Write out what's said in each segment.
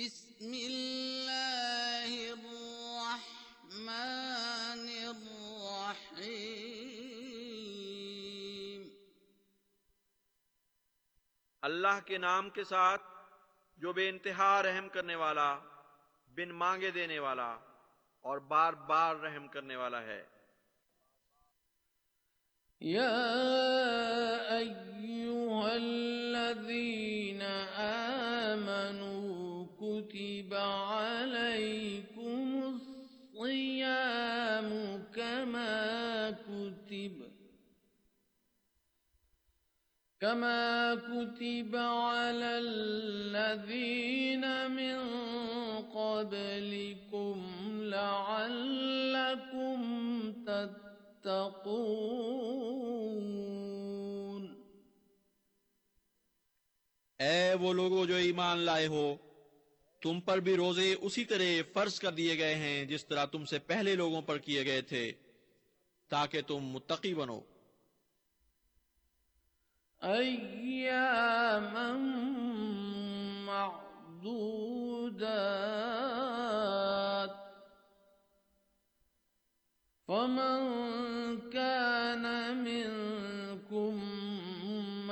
بسم الله الرحمن الرحيم. اللہ کے نام کے ساتھ جو بے انتہا رحم کرنے والا بن مانگے دینے والا اور بار بار رحم کرنے والا ہے۔ أيها الذين آمنوا كتب عليكم الصيام كما كتب كما كتب على الذين من قبلكم لعلكم تتقون اے وہ لوگوں جو ایمان لائے ہو تم پر بھی روزے اسی طرح فرض کر دیے گئے ہیں جس طرح تم سے پہلے لوگوں پر کیے گئے تھے، تاکہ تم متقی بنو۔ أياما معدودات. فمن كان منكم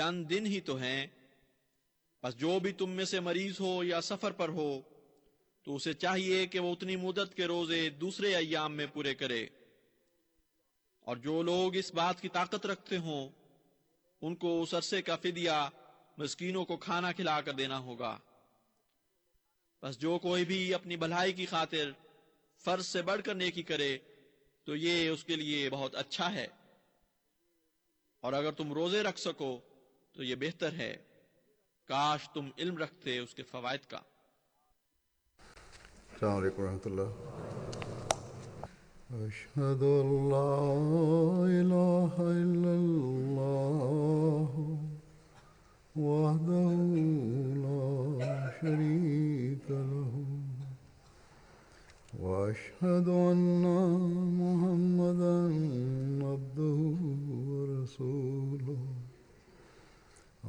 چند دن ہی تو ہیں۔ بس جو بھی تم میں سے مریض ہو یا سفر پر ہو، تو اسے چاہیے کہ وہ اتنی مدت کے روزے دوسرے ایام میں پورے کرے۔ اور جو لوگ اس بات کی طاقت رکھتے ہوں، ان کو اس عرصے کا فدیہ مسکینوں کو کھانا کھلا کر دینا ہوگا۔ بس جو کوئی بھی اپنی بھلائی کی خاطر فرض سے بڑھ کر نیکی کرے، تو یہ اس کے لیے بہت اچھا ہے۔ اور اگر تم روزے رکھ سکو تو یہ بہتر ہے۔ کاش تم علم رکھتے اس کے فوائد کا۔ السلام علیکم ورحمۃ اللہ۔ أشهد أن لا إله إلا الله وحده لا شريك له وأشهد أن محمدا عبده ورسوله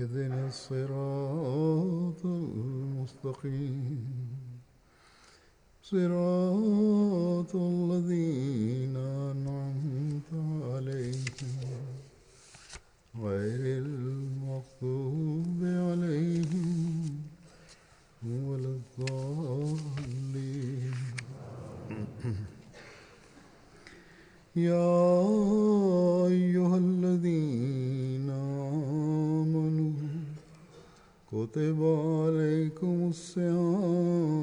اهدنا الصراط المستقيم. صراط الذين أنعمت عليهم. غير المغضوب عليهم ولا الضالين. يا أيها الذين كتب عليكم الصيام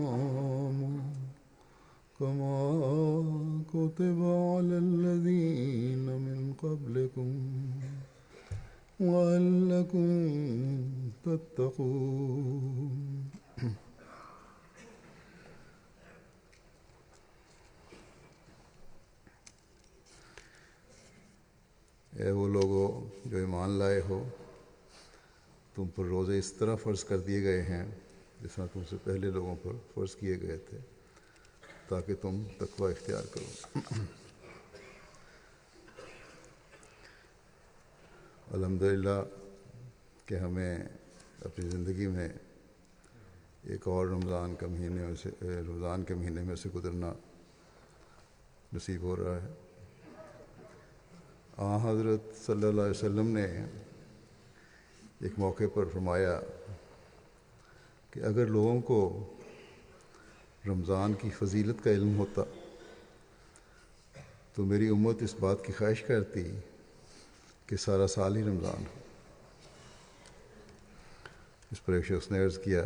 كما كتب على الذين من قبلكم وألكم تتقون اے وہ لوگوں جو ایمان لائے ہو تم پر روزے اس طرح فرض کر دیے گئے ہیں، جس طرح تم سے پہلے لوگوں پر فرض کیے گئے تھے، تاکہ تم تقوی اختیار کرو۔ الحمدللہ کہ ہمیں اپنی زندگی میں ایک اور رمضان کا مہینے میں سے، رمضان کے مہینے میں سے گزرنا نصیب ہو رہا ہے۔ آ، حضرت صلی اللہ علیہ وسلم نے ایک موقع پر فرمایا کہ اگر لوگوں کو رمضان کی فضیلت کا علم ہوتا تو میری امت اس بات کی خواہش کرتی کہ سارا سال ہی رمضان ہو۔ اس پر ایک شخص نے عرض کیا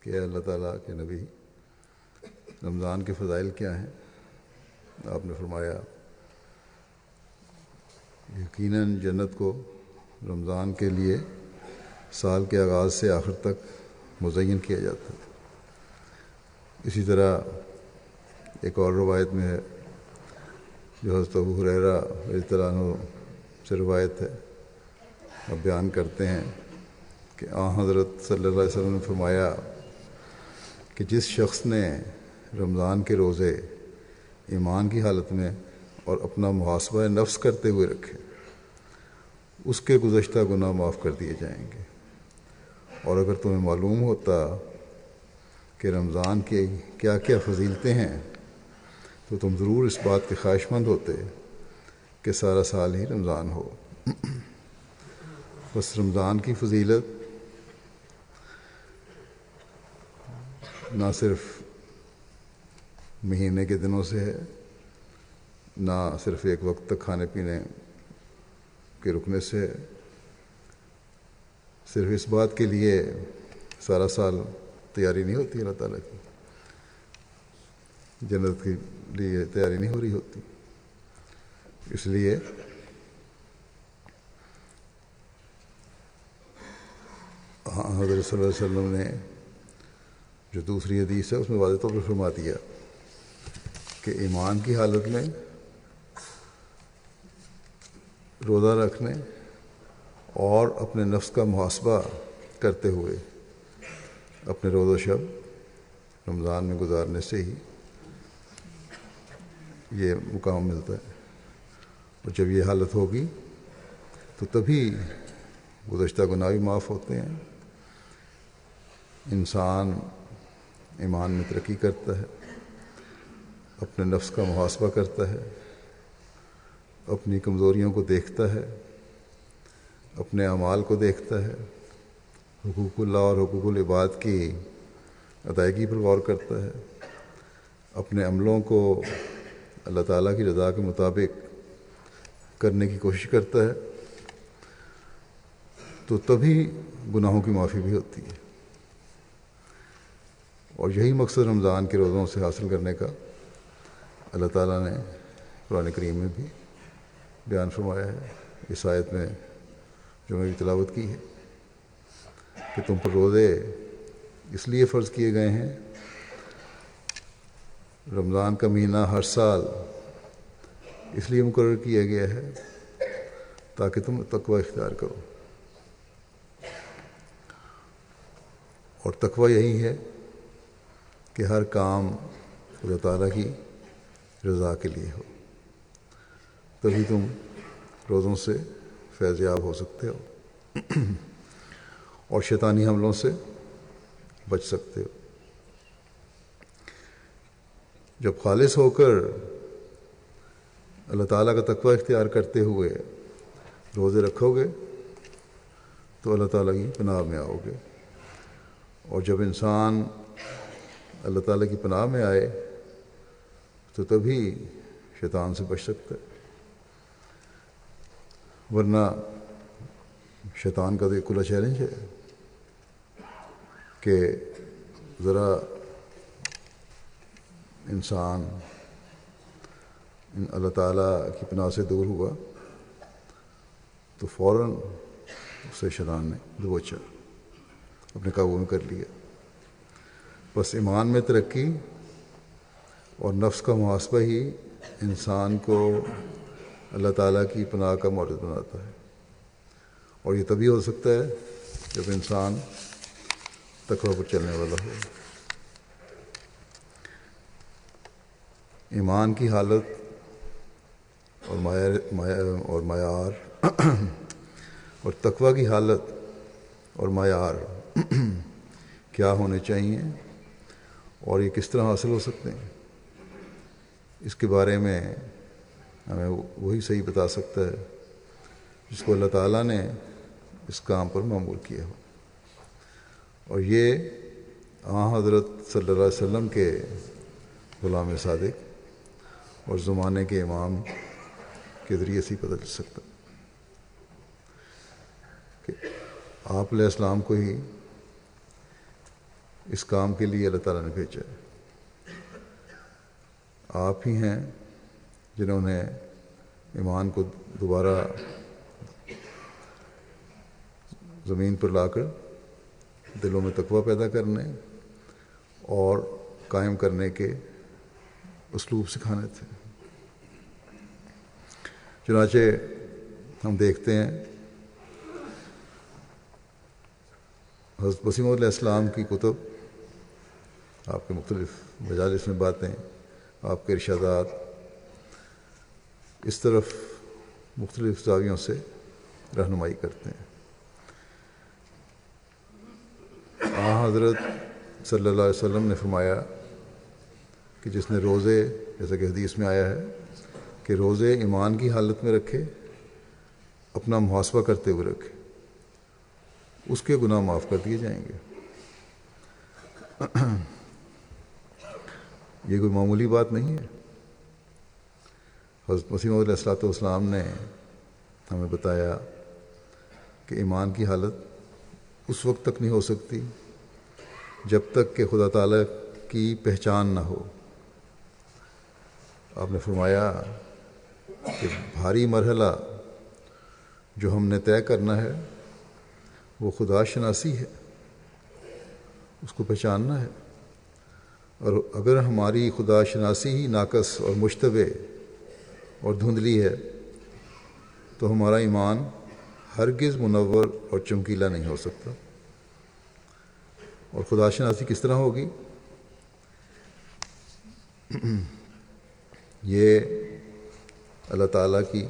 کہ اے اللہ تعالیٰ کے نبی، رمضان کے فضائل کیا ہیں؟ آپ نے فرمایا، یقیناً جنت کو رمضان کے لیے سال کے آغاز سے آخر تک مزین کیا جاتا ہے اسی طرح ایک اور روایت میں ہے جو حضرت ابو حریرہ رضی اللہ عنہ سے روایت ہے۔ اب بیان کرتے ہیں کہ آ حضرت صلی اللہ علیہ وسلم نے فرمایا کہ جس شخص نے رمضان کے روزے ایمان کی حالت میں اور اپنا محاسبہ نفس کرتے ہوئے رکھے، اس کے گزشتہ گناہ معاف کر دیے جائیں گے۔ اور اگر تمہیں معلوم ہوتا کہ رمضان کے کیا کیا فضیلتیں ہیں، تو تم ضرور اس بات کے خواہش مند ہوتے کہ سارا سال ہی رمضان ہو۔ بس رمضان کی فضیلت نہ صرف مہینے کے دنوں سے ہے، نہ صرف ایک وقت تک کھانے پینے کے رکنے سے ہے صرف اس بات کے لیے سارا سال تیاری نہیں ہوتی اللہ تعالیٰ کی۔ جنت کے لیے تیاری نہیں ہو رہی ہوتی۔ اس لیے ہاں حضرت صلی اللہ علیہ وسلم نے جو دوسری حدیث ہے، اس میں واضح طور پر فرما دیا کہ ایمان کی حالت میں روزہ رکھنے اور اپنے نفس کا محاسبہ کرتے ہوئے اپنے روز و شب رمضان میں گزارنے سے ہی یہ مقام ملتا ہے۔ اور جب یہ حالت ہوگی تو تبھی گزشتہ گناہ بھی معاف ہوتے ہیں۔ انسان ایمان میں ترقی کرتا ہے، اپنے نفس کا محاسبہ کرتا ہے، اپنی کمزوریوں کو دیکھتا ہے۔ اپنے اعمال کو دیکھتا ہے، حقوق اللہ اور حقوق العباد کی ادائیگی پر غور کرتا ہے۔ اپنے عملوں کو اللہ تعالیٰ کی رضا کے مطابق کرنے کی کوشش کرتا ہے، تو تبھی گناہوں کی معافی بھی ہوتی ہے۔ اور یہی مقصد رمضان کے روزوں سے حاصل کرنے کا اللہ تعالیٰ نے قرآن کریم میں بھی بیان فرمایا ہے۔ اس آیت میں جو میری تلاوت کی ہے کہ تم پر روزے اس لیے فرض کیے گئے ہیں۔ رمضان کا مہینہ ہر سال اس لیے مقرر کیا گیا ہے تاکہ تم تقوی اختیار کرو۔ اور تقوی یہی ہے کہ ہر کام خدا تعالیٰ کی رضا کے لیے ہو۔ تبھی تم روزوں سے فیض یاب ہو سکتے ہو۔ اور شیطانی حملوں سے بچ سکتے ہو۔ جب خالص ہو کر اللہ تعالیٰ کا تقوی اختیار کرتے ہوئے روزے رکھو گے، تو اللہ تعالیٰ کی پناہ میں آؤ گے۔ اور جب انسان اللہ تعالیٰ کی پناہ میں آئے، تو تبھی شیطان سے بچ سکتا ہے۔ ورنہ شیطان کا تو ایک کھلا چیلنج ہے کہ ذرا انسان اللہ تعالیٰ کی پناہ سے دور ہوا تو فوراً اسے شیطان نے دبوچا اپنے قابو میں کر لیا۔ بس ایمان میں ترقی اور نفس کا محاسبہ ہی انسان کو اللہ تعالیٰ کی پناہ کا مورد بناتا ہے۔ اور یہ تبھی ہو سکتا ہے جب انسان تقوی پر چلنے والا ہو۔ ایمان کی حالت اور معیار اور معیار اور تقوی کی حالت اور معیار کیا ہونے چاہیے اور یہ کس طرح حاصل ہو سکتے ہیں؟ اس کے بارے میں ہمیں وہی صحیح بتا سکتا ہے جس کو اللہ تعالیٰ نے اس کام پر معمول کیا ہو۔ اور یہ آ حضرت صلی اللہ علیہ وسلم کے غلام صادق اور زمانے کے امام کے ذریعے سے ہی پتہ چل سکتا کہ آپ علیہ السلام کو ہی اس کام کے لیے اللہ تعالیٰ نے بھیجا ہے۔ آپ ہی ہیں جنہوں نے ایمان کو دوبارہ زمین پر لا کر دلوں میں تقوی پیدا کرنے اور قائم کرنے کے اسلوب سکھانے تھے۔ چنانچہ ہم دیکھتے ہیں حضرت وسیم علیہ السلام کی کتب، آپ کے مختلف مجالس میں باتیں، آپ کے ارشادات اس طرف مختلف زاویوں سے رہنمائی کرتے ہیں۔ آ، حضرت صلی اللہ علیہ وسلم نے فرمایا کہ جس نے روزے، جیسا کہ حدیث میں آیا ہے، کہ روزے ایمان کی حالت میں رکھے، اپنا محاسبہ کرتے ہوئے رکھے، اس کے گناہ معاف کر دیے جائیں گے۔ یہ کوئی معمولی بات نہیں ہے۔ حضرت مسیم علیہ السلاۃ والسلام نے ہمیں بتایا کہ ایمان کی حالت اس وقت تک نہیں ہو سکتی جب تک کہ خدا تعالیٰ کی پہچان نہ ہو۔ آپ نے فرمایا کہ بھاری مرحلہ جو ہم نے طے کرنا ہے، وہ خدا شناسی ہے، اس کو پہچاننا ہے۔ اور اگر ہماری خدا شناسی ہی ناقص اور مشتبہ اور دھندلی ہے، تو ہمارا ایمان ہرگز منور اور چمکیلا نہیں ہو سکتا۔ اور خدا شناسی کس طرح ہوگی؟ یہ اللہ تعالیٰ کی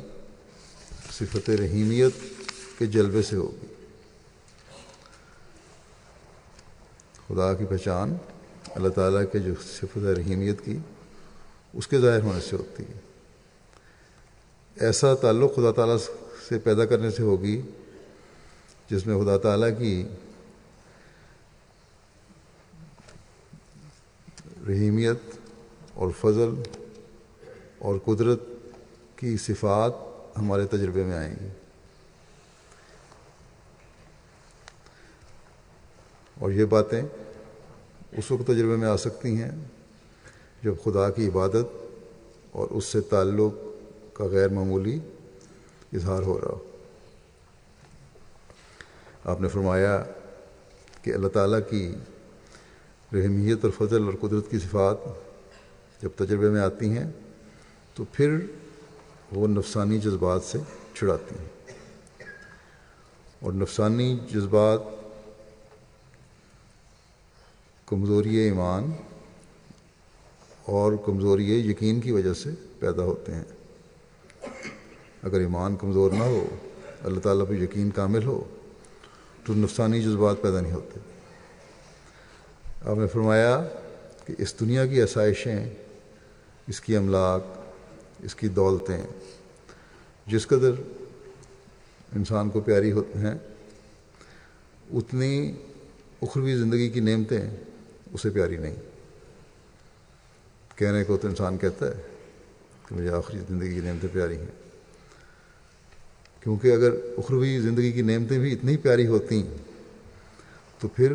صفت رحیمیت کے جلوے سے ہوگی۔ خدا کی پہچان اللہ تعالیٰ کے جو صفت رحیمیت کی، اس کے ظاہر ہونے سے ہوتی ہے۔ ایسا تعلق خدا تعالیٰ سے پیدا کرنے سے ہوگی جس میں خدا تعالیٰ کی رحیمیت اور فضل اور قدرت کی صفات ہمارے تجربے میں آئیں گی۔ اور یہ باتیں اس وقت تجربے میں آ سکتی ہیں جب خدا کی عبادت اور اس سے تعلق کا غیر معمولی اظہار ہو رہا ہو۔ آپ نے فرمایا کہ اللہ تعالیٰ کی رحمیت اور فضل اور قدرت کی صفات جب تجربے میں آتی ہیں، تو پھر وہ نفسانی جذبات سے چھڑاتی ہیں۔ اور نفسانی جذبات کمزوری ایمان اور کمزوری یقین کی وجہ سے پیدا ہوتے ہیں۔ اگر ایمان کمزور نہ ہو، اللہ تعالیٰ پہ یقین کامل ہو، تو نفسانی جذبات پیدا نہیں ہوتے۔ آپ نے فرمایا کہ اس دنیا کی آسائشیں، اس کی املاک، اس کی دولتیں، جس قدر انسان کو پیاری ہوتے ہیں، اتنی اخروی زندگی کی نعمتیں اسے پیاری نہیں۔ کہنے کو تو انسان کہتا ہے کہ مجھے آخری زندگی کی نعمتیں پیاری ہیں۔ کیونکہ اگر اخروی زندگی کی نعمتیں بھی اتنی پیاری ہوتی تو پھر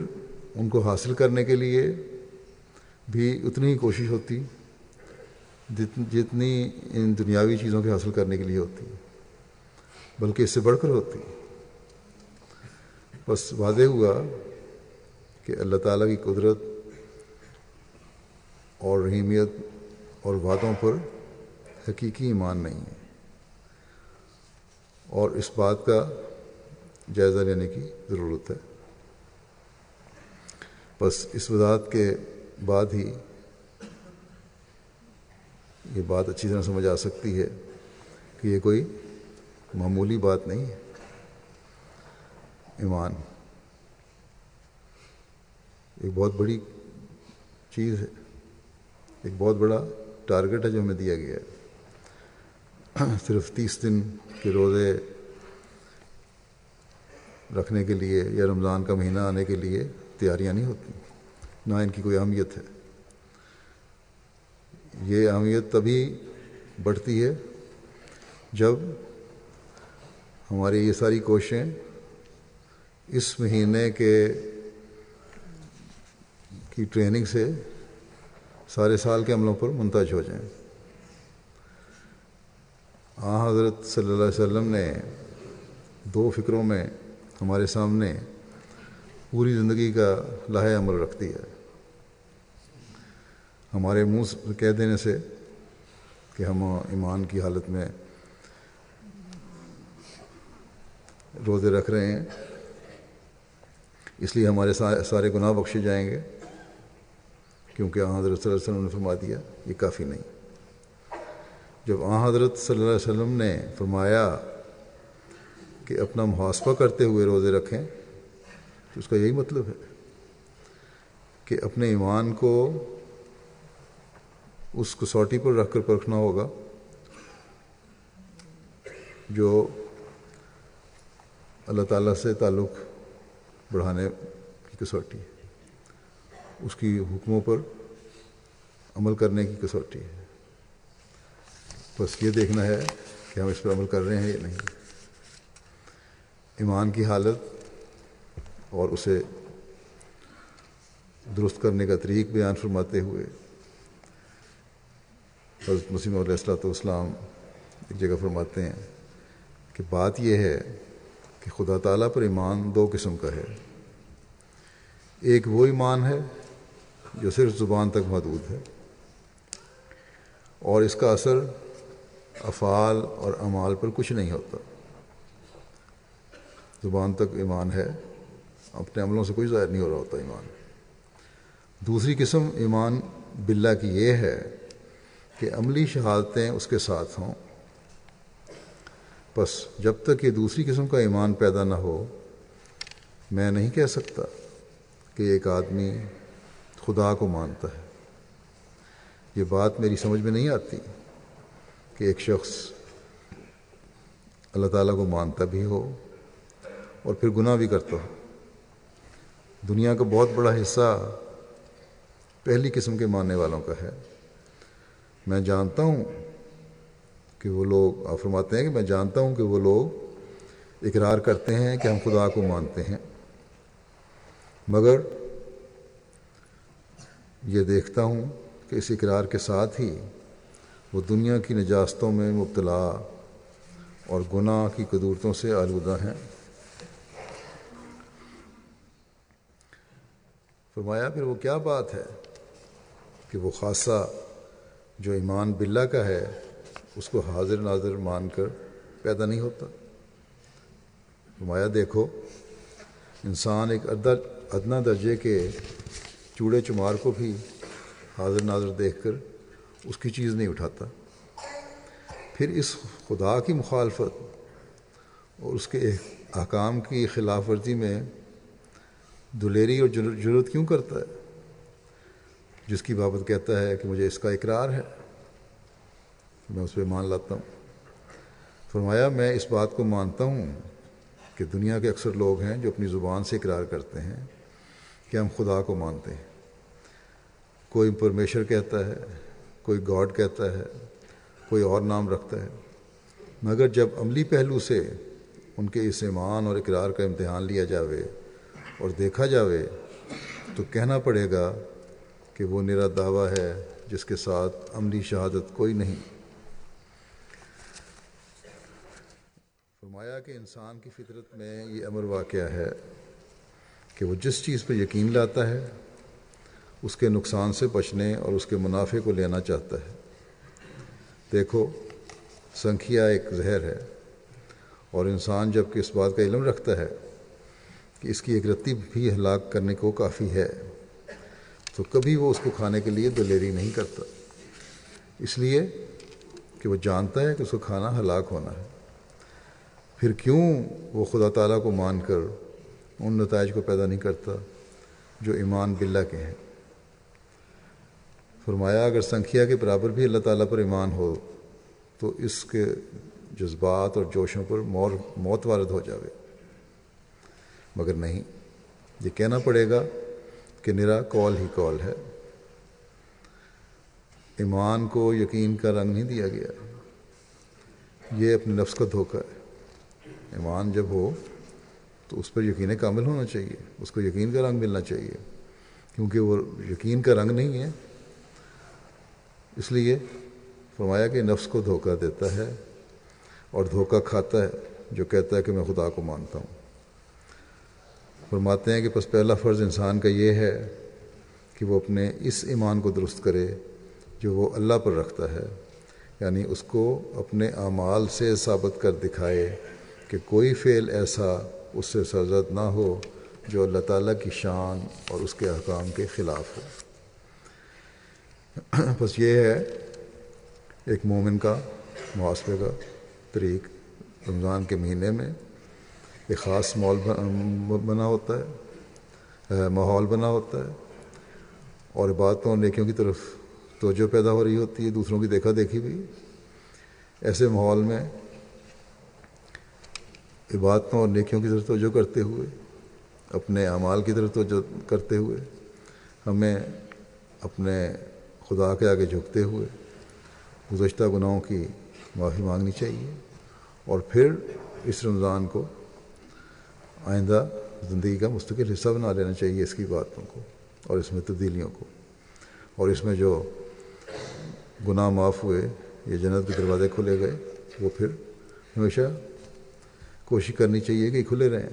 ان کو حاصل کرنے کے لیے بھی اتنی ہی کوشش ہوتی جتنی ان دنیاوی چیزوں کے حاصل کرنے کے لیے ہوتی، بلکہ اس سے بڑھ کر ہوتی۔ بس واضح ہوا کہ اللہ تعالیٰ کی قدرت اور رحیمیت اور وعدوں پر حقیقی ایمان نہیں ہے۔ اور اس بات کا جائزہ لینے کی ضرورت ہے۔ بس اس وضاحت کے بعد ہی یہ بات اچھی طرح سمجھ آ سکتی ہے کہ یہ کوئی معمولی بات نہیں ہے۔ ایمان ایک بہت بڑی چیز ہے۔ ایک بہت بڑا ٹارگٹ ہے جو ہمیں دیا گیا ہے۔ صرف تیس دن کے روزے رکھنے کے لیے یا رمضان کا مہینہ آنے کے لیے تیاریاں نہیں ہوتی، نہ ان کی کوئی اہمیت ہے۔ یہ اہمیت تبھی بڑھتی ہے جب ہماری یہ ساری کوششیں اس مہینے کے کی ٹریننگ سے سارے سال کے عملوں پر منتج ہو جائیں۔ آ، حضرت صلی اللہ علیہ وسلم نے دو فکروں میں ہمارے سامنے پوری زندگی کا لاہ عمل رکھ دیا ہے۔ ہمارے منہ کہہ دینے سے کہ ہم ایمان کی حالت میں روزے رکھ رہے ہیں، اس لیے ہمارے سارے گناہ بخشے جائیں گے۔ کیونکہ آ، حضرت صلی اللہ علیہ وسلم نے فرما دیا، یہ کافی نہیں۔ جب آ حضرت صلی اللہ علیہ وسلم نے فرمایا کہ اپنا محاسبہ کرتے ہوئے روزے رکھیں، تو اس کا یہی مطلب ہے کہ اپنے ایمان کو اس کسوٹی پر رکھ کر پرکھنا ہوگا جو اللہ تعالیٰ سے تعلق بڑھانے کی کسوٹی ہے۔ اس کی حکموں پر عمل کرنے کی کسوٹی ہے۔ بس یہ دیکھنا ہے کہ ہم اس پر عمل کر رہے ہیں یا نہیں۔ ایمان کی حالت اور اسے درست کرنے کا طریق بیان فرماتے ہوئے حضرت مسیم علیہ السلاۃ والسلام ایک جگہ فرماتے ہیں کہ بات یہ ہے کہ خدا تعالیٰ پر ایمان دو قسم کا ہے۔ ایک وہ ایمان ہے جو صرف زبان تک محدود ہے اور اس کا اثر افعال اور اعمال پر کچھ نہیں ہوتا۔ زبان تک ایمان ہے، اپنے عملوں سے کوئی ظاہر نہیں ہو رہا ہوتا ایمان۔ دوسری قسم ایمان بلا کی یہ ہے کہ عملی شہادتیں اس کے ساتھ ہوں۔ بس جب تک یہ دوسری قسم کا ایمان پیدا نہ ہو، میں نہیں کہہ سکتا کہ ایک آدمی خدا کو مانتا ہے۔ یہ بات میری سمجھ میں نہیں آتی۔ کہ ایک شخص اللہ تعالیٰ کو مانتا بھی ہو اور پھر گناہ بھی کرتا ہو۔ دنیا کا بہت بڑا حصہ پہلی قسم کے ماننے والوں کا ہے۔ میں جانتا ہوں کہ وہ لوگ فرماتے ہیں کہ میں جانتا ہوں کہ وہ لوگ اقرار کرتے ہیں کہ ہم خدا کو مانتے ہیں۔ مگر یہ دیکھتا ہوں کہ اس اقرار کے ساتھ ہی وہ دنیا کی نجاستوں میں مبتلا اور گناہ کی قدورتوں سے آلودہ ہیں۔ فرمایا، پھر وہ کیا بات ہے کہ وہ خاصہ جو ایمان باللہ کا ہے، اس کو حاضر ناظر مان کر پیدا نہیں ہوتا؟ فرمایا، دیکھو، انسان ایک ادنا درجے کے چوڑے چمار کو بھی حاضر ناظر دیکھ کر اس کی چیز نہیں اٹھاتا۔ پھر اس خدا کی مخالفت اور اس کے احکام کی خلاف ورزی میں دلیری اور جرت کیوں کرتا ہے؟ جس کی بابت کہتا ہے کہ مجھے اس کا اقرار ہے۔ میں اس پہ مان لاتا ہوں۔ فرمایا، میں اس بات کو مانتا ہوں کہ دنیا کے اکثر لوگ ہیں جو اپنی زبان سے اقرار کرتے ہیں کہ ہم خدا کو مانتے ہیں۔ کوئی پرمیشر کہتا ہے کوئی گاڈ کہتا ہے، کوئی اور نام رکھتا ہے۔ مگر جب عملی پہلو سے ان کے اس ایمان اور اقرار کا امتحان لیا جاوے اور دیکھا جاوے، تو کہنا پڑے گا کہ وہ میرا دعویٰ ہے جس کے ساتھ عملی شہادت کوئی نہیں۔ فرمایا کہ انسان کی فطرت میں یہ امر واقعہ ہے کہ وہ جس چیز پہ یقین لاتا ہے اس کے نقصان سے بچنے اور اس کے منافع کو لینا چاہتا ہے۔ دیکھو، سنکھیا ایک زہر ہے اور انسان جبکہ اس بات کا علم رکھتا ہے کہ اس کی ایک رتی بھی ہلاک کرنے کو کافی ہے، تو کبھی وہ اس کو کھانے کے لیے دلیری نہیں کرتا۔ اس لیے کہ وہ جانتا ہے کہ اس کو کھانا ہلاک ہونا ہے۔ پھر کیوں وہ خدا تعالیٰ کو مان کر، ان نتائج کو پیدا نہیں کرتا جو ایمان باللہ کے ہیں؟ فرمایا، اگر سنکھیا کے برابر بھی اللہ تعالیٰ پر ایمان ہو، تو اس کے جذبات اور جوشوں پر مور موت وارد ہو جاوے۔ مگر نہیں، یہ کہنا پڑے گا کہ نرا کال ہی کال ہے۔ ایمان کو یقین کا رنگ نہیں دیا گیا۔ یہ اپنے نفس کا دھوکہ ہے۔ ایمان جب ہو، تو اس پر یقین کامل ہونا چاہیے۔ اس کو یقین کا رنگ ملنا چاہیے۔ کیونکہ وہ یقین کا رنگ نہیں ہے اس لیے فرمایا کہ نفس کو دھوکہ دیتا ہے اور دھوکہ کھاتا ہے، جو کہتا ہے کہ میں خدا کو مانتا ہوں۔ فرماتے ہیں کہ پس پہلا فرض انسان کا یہ ہے کہ وہ اپنے اس ایمان کو درست کرے جو وہ اللہ پر رکھتا ہے یعنی اس کو اپنے اعمال سے ثابت کر دکھائے کہ کوئی فعل ایسا اس سے سرزد نہ ہو جو اللہ تعالیٰ کی شان اور اس کے احکام کے خلاف ہو۔ بس یہ ہے، ایک مومن کا محاسبے کا طریق۔ رمضان کے مہینے میں ایک خاص مال بنا ہوتا ہے ماحول بنا ہوتا ہے۔ اور باتوں اور نیکیوں کی طرف توجہ پیدا ہو رہی ہوتی ہے، دوسروں کی دیکھا دیکھی بھی۔ ایسے ماحول میں عبادتوں اور نیکیوں کی طرف توجہ کرتے ہوئے، اپنے اعمال کی طرف توجہ کرتے ہوئے، ہمیں اپنے خدا کے آگے جھکتے ہوئے گزشتہ گناہوں کی معافی مانگنی چاہیے۔ اور پھر اس رمضان کو آئندہ زندگی کا مستقل حصہ بنا لینا چاہیے اس کی باتوں کو اور اس میں تبدیلیوں کو۔ اور اس میں جو گناہ معاف ہوئے، یہ جنت کے دروازے کھلے گئے، وہ پھر ہمیشہ کوشش کرنی چاہیے کہ کھلے رہیں۔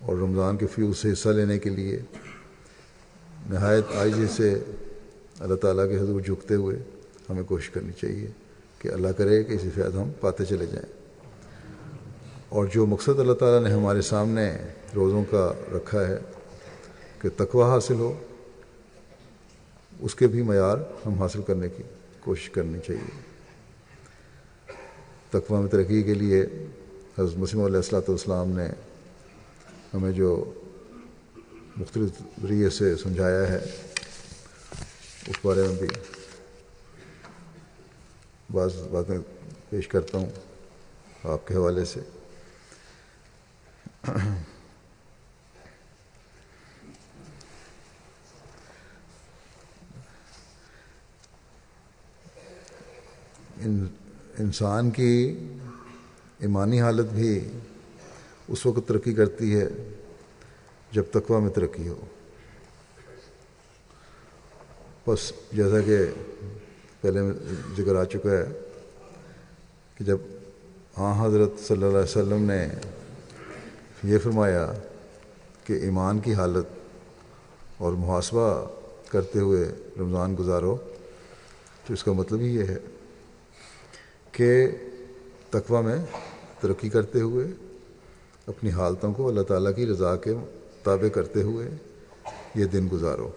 اور رمضان کے فیوز سے حصہ لینے کے لیے نہایت آئزی سے اللہ تعالیٰ کے حضور جھکتے ہوئے ہمیں کوشش کرنی چاہیے کہ اللہ کرے کہ اسی فیض ہم پاتے چلے جائیں۔ اور جو مقصد اللہ تعالیٰ نے ہمارے سامنے روزوں کا رکھا ہے کہ تقوی حاصل ہو، اس کے بھی معیار ہم حاصل کرنے کی کوشش کرنی چاہیے۔ تقوی میں ترقی کے لیے حضرت مسیم علیہ السلاۃ والسلام نے ہمیں جو مختلف ذریعے سے سمجھایا ہے، اس بارے میں بھی بعض باتیں پیش کرتا ہوں آپ کے حوالے سے۔ انسان کی ایمانی حالت بھی اس وقت ترقی کرتی ہے جب تقوی میں ترقی ہو۔ بس جیسا کہ پہلے ذکر آ چکا ہے کہ جب ہاں حضرت صلی اللہ علیہ وسلم نے یہ فرمایا کہ ایمان کی حالت اور محاسبہ کرتے ہوئے رمضان گزارو، تو اس کا مطلب ہی یہ ہے کہ تقوی میں ترقی کرتے ہوئے اپنی حالتوں کو اللہ تعالیٰ کی رضا کے تابع کرتے ہوئے یہ دن گزارو۔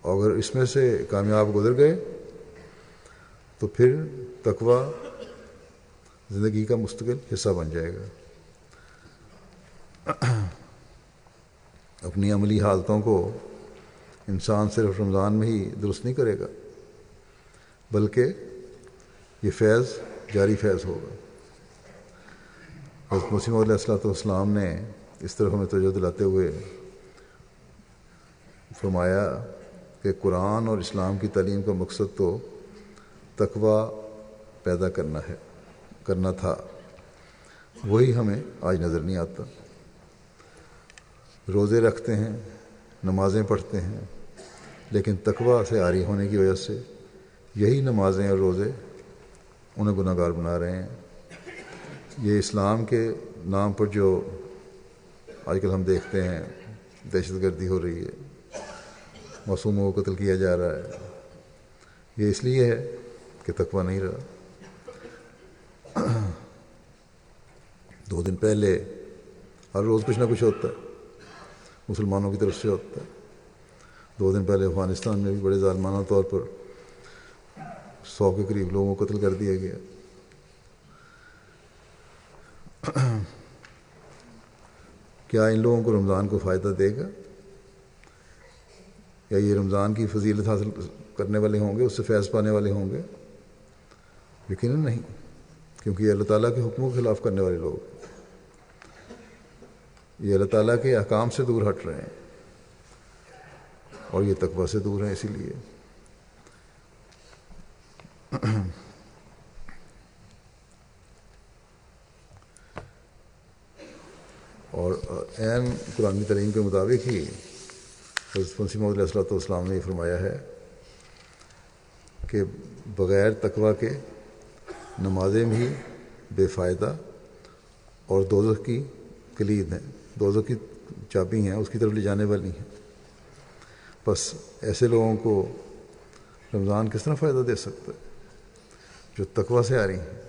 اور اگر اس میں سے کامیاب گزر گئے، تو پھر تقوی زندگی کا مستقل حصہ بن جائے گا۔ اپنی عملی حالتوں کو انسان صرف رمضان میں ہی درست نہیں کرے گا، بلکہ یہ فیض، جاری فیض ہوگا۔ حضرت مسیم علیہ السلاۃ والسلام نے اس طرح ہمیں توجہ دلاتے ہوئے فرمایا کہ قرآن اور اسلام کی تعلیم کا مقصد تو تقوی پیدا کرنا ہے، کرنا تھا۔ وہی ہمیں آج نظر نہیں آتا۔ روزے رکھتے ہیں، نمازیں پڑھتے ہیں، لیکن تقوی سے آری ہونے کی وجہ سے یہی نمازیں اور روزے انہیں گناہ گار بنا رہے ہیں۔ یہ اسلام کے نام پر جو آج کل ہم دیکھتے ہیں، دہشت گردی ہو رہی ہے، معصوموں کو قتل کیا جا رہا ہے۔ یہ اس لیے ہے کہ تقوی نہیں رہا۔ دو دن پہلے ہر روز کچھ نہ کچھ ہوتا ہے، مسلمانوں کی طرف سے ہوتا ہے۔ دو دن پہلے افغانستان میں بھی بڑے ظالمانہ طور پر سو کے قریب لوگوں کو قتل کر دیا گیا۔ کیا ان لوگوں کو رمضان کو فائدہ دے گا؟ یا یہ رمضان کی فضیلت حاصل کرنے والے ہوں گے، اس سے فیض پانے والے ہوں گے؟ یقیناً نہیں، کیونکہ یہ اللہ تعالیٰ کے حکموں کے خلاف کرنے والے لوگ یہ اللہ تعالیٰ کے احکام سے دور ہٹ رہے ہیں اور یہ تقوی سے دور ہیں اسی لیے۔ اور عین قرآن تعلیم کے مطابق ہی حضرت مسیم علیہ السلۃ والسلام نے یہ فرمایا ہے کہ بغیر تقوی کے نمازیں بھی بے فائدہ اور دوزخ کی کلید ہیں۔ دوزخ کی چابی ہیں، اس کی طرف لے جانے والی ہیں۔ بس ایسے لوگوں کو رمضان کس طرح فائدہ دے سکتا ہے؟ جو تقوی سے آ رہی ہیں،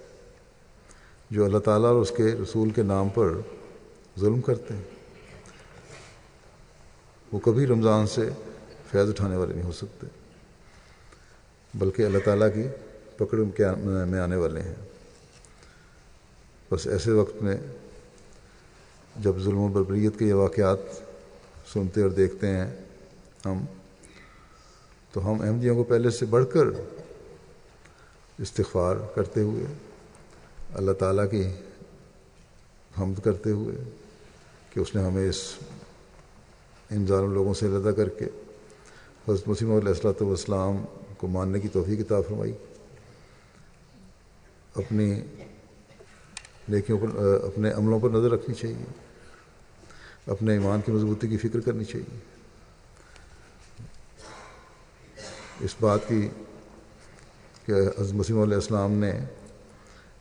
جو اللہ تعالیٰ اور اس کے رسول کے نام پر ظلم کرتے ہیں۔ وہ کبھی رمضان سے فیض اٹھانے والے نہیں ہو سکتے، بلکہ اللہ تعالیٰ کی پکڑ میں آنے والے ہیں۔ بس ایسے وقت میں جب ظلم و بربریت کے یہ واقعات سنتے اور دیکھتے ہیں ہم، تو ہم احمدیوں کو پہلے سے بڑھ کر استغفار کرتے ہوئے، اللہ تعالیٰ کی حمد کرتے ہوئے کہ اس نے ہمیں اس ان ظالم لوگوں سے لدا کر کے حضرت مسیم علیہ السلۃ والسلام کو ماننے کی توفیق کتاب فرمائی۔ اپنی نیکیوں پر، اپنے عملوں پر نظر رکھنی چاہیے۔ اپنے ایمان کی مضبوطی کی فکر کرنی چاہیے۔ اس بات کی کہ حضرت مسیم علیہ السلام نے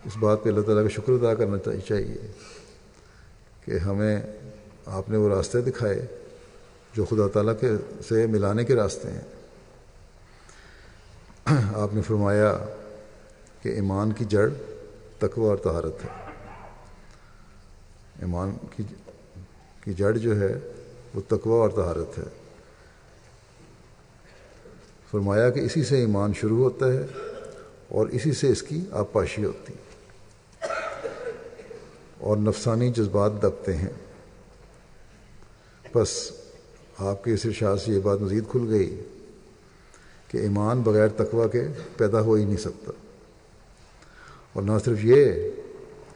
اس بات پہ اللہ تعالیٰ کا شکر ادا کرنا چاہیے کہ ہمیں آپ نے وہ راستے دکھائے جو خدا تعالیٰ کے سے ملانے کے راستے ہیں۔ آپ نے فرمایا کہ ایمان کی جڑ تقوی اور طہارت ہے۔ ایمان کی کی جڑ جو ہے وہ تقوی اور طہارت ہے۔ فرمایا کہ اسی سے ایمان شروع ہوتا ہے اور اسی سے اس کی آبپاشی ہوتی اور نفسانی جذبات دبتے ہیں۔ بس آپ کے اس ارشاد سے یہ بات مزید کھل گئی کہ ایمان بغیر تقوی کے پیدا ہو ہی نہیں سکتا۔ اور نہ صرف یہ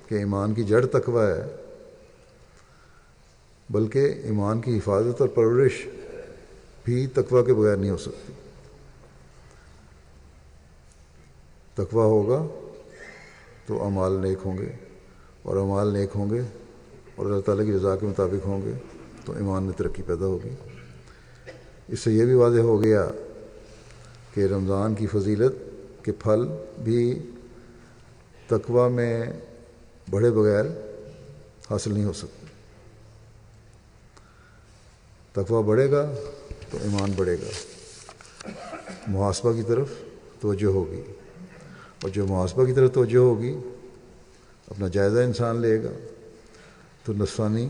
کہ ایمان کی جڑ تقوی ہے، بلکہ ایمان کی حفاظت اور پرورش بھی تقوی کے بغیر نہیں ہو سکتی۔ تقوی ہوگا تو اعمال نیک ہوں گے، اور اعمال نیک ہوں گے اور اللہ تعالیٰ کی رضا کے مطابق ہوں گے۔ تو ایمان میں ترقی پیدا ہوگی۔ اس سے یہ بھی واضح ہو گیا کہ رمضان کی فضیلت کے پھل بھی تقوی میں بڑھے بغیر حاصل نہیں ہو سکتے۔ تقوی بڑھے گا تو ایمان بڑھے گا۔ محاسبہ کی طرف توجہ ہوگی۔ اور جو محاسبہ کی طرف توجہ ہوگی، اپنا جائزہ انسان لے گا تو نفسانی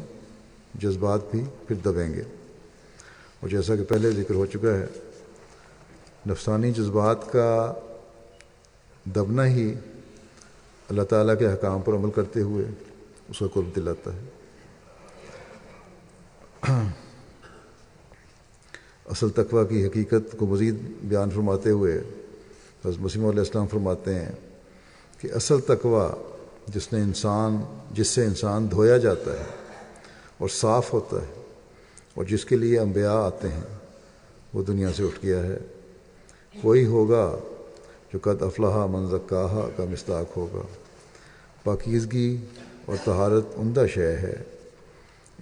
جذبات بھی پھر دبیں گے۔ اور جیسا کہ پہلے ذکر ہو چکا ہے، نفسانی جذبات کا دبنا ہی اللہ تعالیٰ کے حکام پر عمل کرتے ہوئے اس کو قرب دلاتا ہے۔ اصل تقوی کی حقیقت کو مزید بیان فرماتے ہوئے حضرت مسیم علیہ السلام فرماتے ہیں کہ اصل تقوی جس نے انسان، جس سے انسان دھویا جاتا ہے اور صاف ہوتا ہے اور جس کے لیے انبیاء آتے ہیں، وہ دنیا سے اٹھ گیا ہے۔ وہی ہوگا جو قد افلاح منزکاہ کا مستاق ہوگا۔ پاکیزگی اور طہارت عمدہ شے ہے۔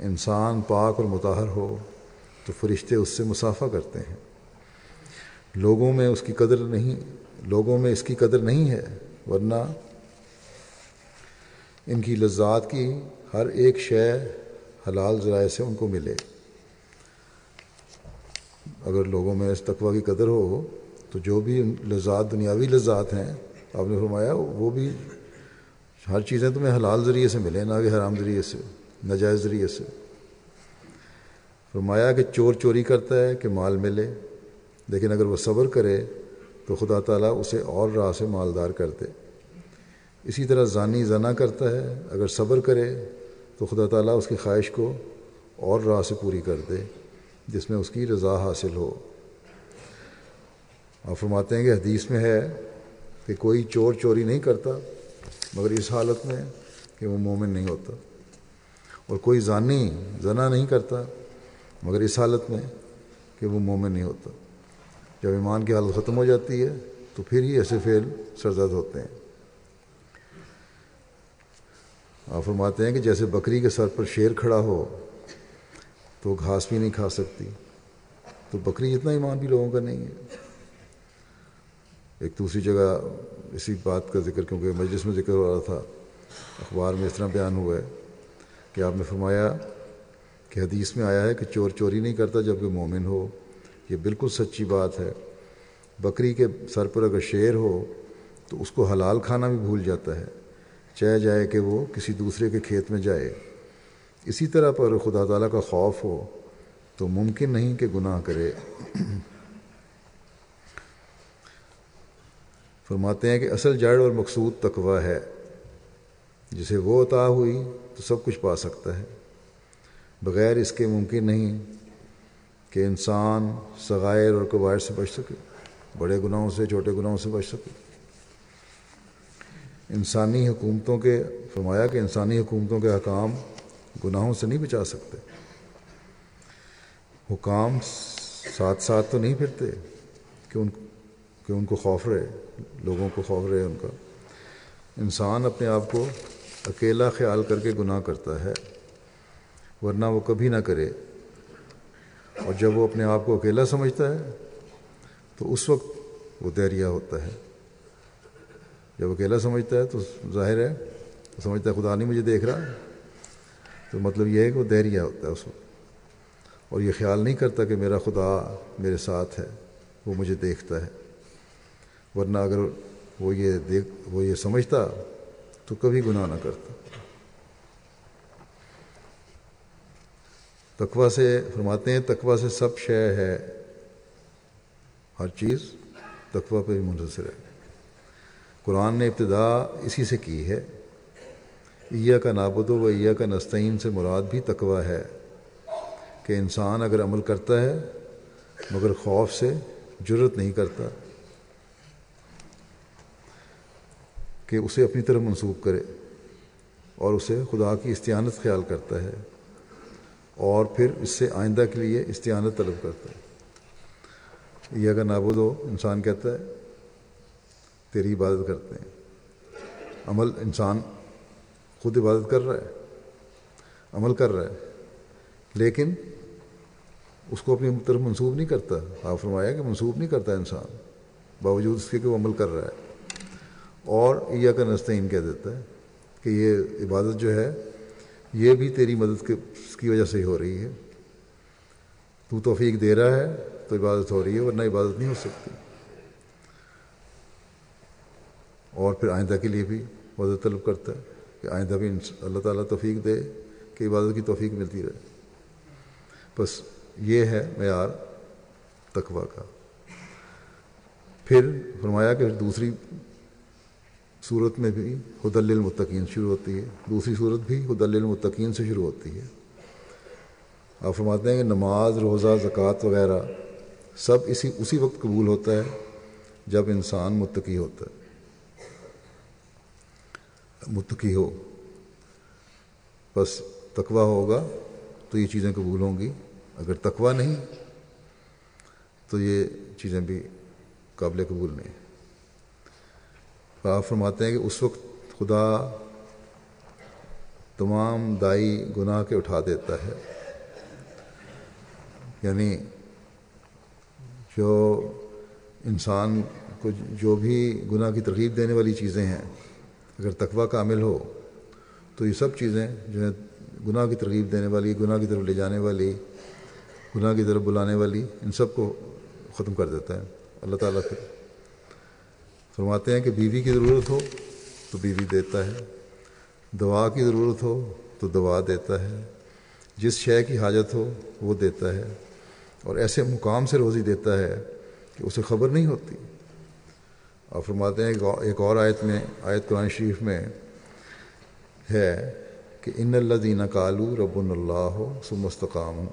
انسان پاک اور متحر ہو تو فرشتے اس سے مسافہ کرتے ہیں۔ لوگوں میں اس کی قدر نہیں، لوگوں میں اس کی قدر نہیں ہے، ورنہ ان کی لذات کی ہر ایک شے حلال ذرائع سے ان کو ملے۔ اگر لوگوں میں اس تقوی کی قدر ہو، تو جو بھی لذات، دنیاوی لذات ہیں، آپ نے فرمایا، وہ بھی ہر چیزیں تمہیں حلال ذریعے سے ملیں، نہ کہ حرام ذریعے سے، ناجائز ذریعے سے۔ فرمایا کہ چور چوری کرتا ہے کہ مال ملے، لیکن اگر وہ صبر کرے، تو خدا تعالیٰ اسے اور راہ سے مالدار کر دے۔ اسی طرح زانی زنا کرتا ہے، اگر صبر کرے تو خدا تعالیٰ اس کی خواہش کو اور راہ سے پوری کر دے، جس میں اس کی رضا حاصل ہو۔ آپ فرماتے ہیں کہ حدیث میں ہے کہ کوئی چور چوری نہیں کرتا، مگر اس حالت میں کہ وہ مومن نہیں ہوتا۔ اور کوئی زانی، زنا نہیں کرتا، مگر اس حالت میں کہ وہ مومن نہیں ہوتا۔ جب ایمان کی حالت ختم ہو جاتی ہے تو پھر ہی ایسے فعل سرزد ہوتے ہیں۔ آپ فرماتے ہیں کہ جیسے بکری کے سر پر شیر کھڑا ہو تو گھاس بھی نہیں کھا سکتی۔ تو بکری اتنا ایمان بھی لوگوں کا نہیں ہے۔ ایک دوسری جگہ اسی بات کا ذکر، کیونکہ مجلس میں ذکر ہو رہا تھا، اخبار میں اس طرح بیان ہوا ہے کہ آپ نے فرمایا کہ حدیث میں آیا ہے کہ چور چوری نہیں کرتا جبکہ مومن ہو۔ یہ بالکل سچی بات ہے۔ بکری کے سر پر اگر شیر ہو تو اس کو حلال کھانا بھی بھول جاتا ہے۔ چاہے جائے کہ وہ کسی دوسرے کے کھیت میں جائے۔ اسی طرح پر خدا تعالیٰ کا خوف ہو تو ممکن نہیں کہ گناہ کرے۔ فرماتے ہیں کہ اصل جڑ اور مقصود تقوی ہے۔ جسے وہ عطا ہوئی تو سب کچھ پا سکتا ہے۔ بغیر اس کے ممکن نہیں کہ انسان صغائر اور قبائر سے بچ سکے۔ بڑے گناہوں سے، چھوٹے گناہوں سے بچ سکے۔ انسانی حکومتوں کے، فرمایا کہ انسانی حکومتوں کے حکام گناہوں سے نہیں بچا سکتے۔ حکام ساتھ ساتھ تو نہیں پھرتے کہ ان کہ ان کو خوف رہے، لوگوں کو خوف رہے ان کا۔ انسان اپنے آپ کو اکیلا خیال کر کے گناہ کرتا ہے، ورنہ وہ کبھی نہ کرے۔ اور جب وہ اپنے آپ کو اکیلا سمجھتا ہے، تو اس وقت وہ دیریا ہوتا ہے۔ جب اکیلا سمجھتا ہے تو ظاہر ہے تو سمجھتا ہے خدا نہیں مجھے دیکھ رہا۔ تو مطلب یہ ہے کہ وہ دیریا ہوتا ہے اس وقت۔ اور یہ خیال نہیں کرتا کہ میرا خدا میرے ساتھ ہے، وہ مجھے دیکھتا ہے۔ ورنہ اگر وہ یہ دیکھ، وہ یہ سمجھتا تو کبھی گناہ نہ کرتا۔ تقوا سے فرماتے ہیں تقوا سے سب شے ہے۔ ہر چیز تقوا پہ بھی منحصر ہے۔ قرآن نے ابتدا اسی سے کی ہے۔ عیا کا نابود و عیا کا نستعین سے مراد بھی تقوا ہے کہ انسان اگر عمل کرتا ہے مگر خوف سے جرت نہیں کرتا کہ اسے اپنی طرف منسوخ کرے اور اسے خدا کی استعانت خیال کرتا ہے اور پھر اس سے آئندہ کے لیے استعانت طلب کرتا ہے۔ یہ اگر نابود ہو انسان کہتا ہے تیری عبادت کرتے ہیں۔ عمل انسان خود عبادت کر رہا ہے، عمل کر رہا ہے، لیکن اس کو اپنی طرف منسوب نہیں کرتا۔ آپ فرمایا کہ منسوب نہیں کرتا انسان، باوجود اس کے کہ وہ عمل کر رہا ہے۔ اور یہ کا نستعین کہہ دیتا ہے کہ یہ عبادت جو ہے، یہ بھی تیری مدد کی وجہ سے ہی ہو رہی ہے۔ تو توفیق دے رہا ہے تو عبادت ہو رہی ہے، ورنہ عبادت نہیں ہو سکتی۔ اور پھر آئندہ کے لیے بھی مدد طلب کرتا ہے کہ آئندہ بھی اللہ تعالیٰ توفیق دے کہ عبادت کی توفیق ملتی رہے۔ بس یہ ہے معیار تقوا کا۔ پھر فرمایا کہ دوسری صورت میں بھی حد المتقین شروع ہوتی ہے۔ دوسری صورت بھی حد المتقین سے شروع ہوتی ہے۔ آپ فرماتے ہیں کہ نماز، روزہ، زکوٰۃ وغیرہ سب اسی اسی وقت قبول ہوتا ہے جب انسان متقی ہوتا ہے۔ متقی ہو۔ بس تقوا ہوگا تو یہ چیزیں قبول ہوں گی۔ اگر تقوا نہیں تو یہ چیزیں بھی قابل قبول نہیں آپ فرماتے ہیں کہ اس وقت خدا تمام دائی گناہ کے اٹھا دیتا ہے۔ یعنی جو انسان کو جو بھی گناہ کی ترغیب دینے والی چیزیں ہیں اگر تقوا کامل ہو، تو یہ سب چیزیں جو ہیں گناہ کی ترغیب دینے والی، گناہ کی طرف لے جانے والی، گناہ کی طرف بلانے والی، ان سب کو ختم کر دیتا ہے۔ اللہ تعالیٰ پھر فرماتے ہیں کہ بیوی کی ضرورت ہو تو بیوی دیتا ہے، دوا کی ضرورت ہو تو دوا دیتا ہے۔ جس شے کی حاجت ہو وہ دیتا ہے۔ اور ایسے مقام سے روزی دیتا ہے کہ اسے خبر نہیں ہوتی۔ اور فرماتے ہیں، ایک اور آیت میں، آیت قرآن شریف میں ہے کہ ان اللہ دینہ کالو رب اللہ سمستقام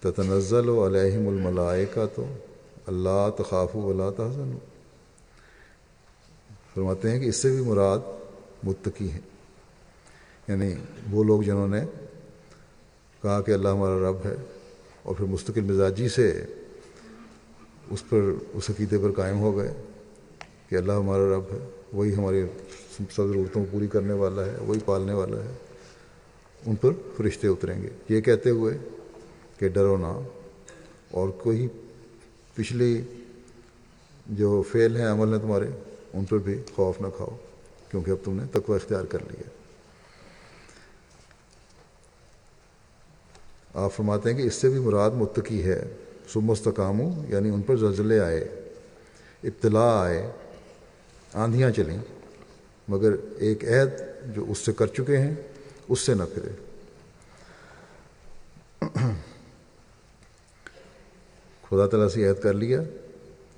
تتنزل و علیہم الملائے کا تو اللہ تخاف و اللہ تحزن فرماتے ہیں کہ اس سے بھی مراد متقی ہیں۔ یعنی وہ لوگ جنہوں نے کہا کہ اللہ ہمارا رب ہے اور پھر مستقل مزاجی سے اس پر، اس عقیدے پر قائم ہو گئے۔ کہ اللہ ہمارا رب ہے، وہی ہماری سب ضرورتوں کو پوری کرنے والا ہے، وہی پالنے والا ہے۔ ان پر فرشتے اتریں گے۔ یہ کہتے ہوئے کہ ڈرو نہ۔ اور کوئی پچھلی جو فعل ہیں، عمل ہیں تمہارے، ان پر بھی خوف نہ کھاؤ، کیونکہ اب تم نے تقوی اختیار کر لیا۔ آپ فرماتے ہیں کہ اس سے بھی مراد متقی ہے۔ سب یعنی ان پر زلزلے آئے ابتلا آئے۔ آندھیاں چلیں، مگر ایک عہد جو اس سے کر چکے ہیں، اس سے نہ پھرے۔ خدا تعالیٰ سے عہد کر لیا،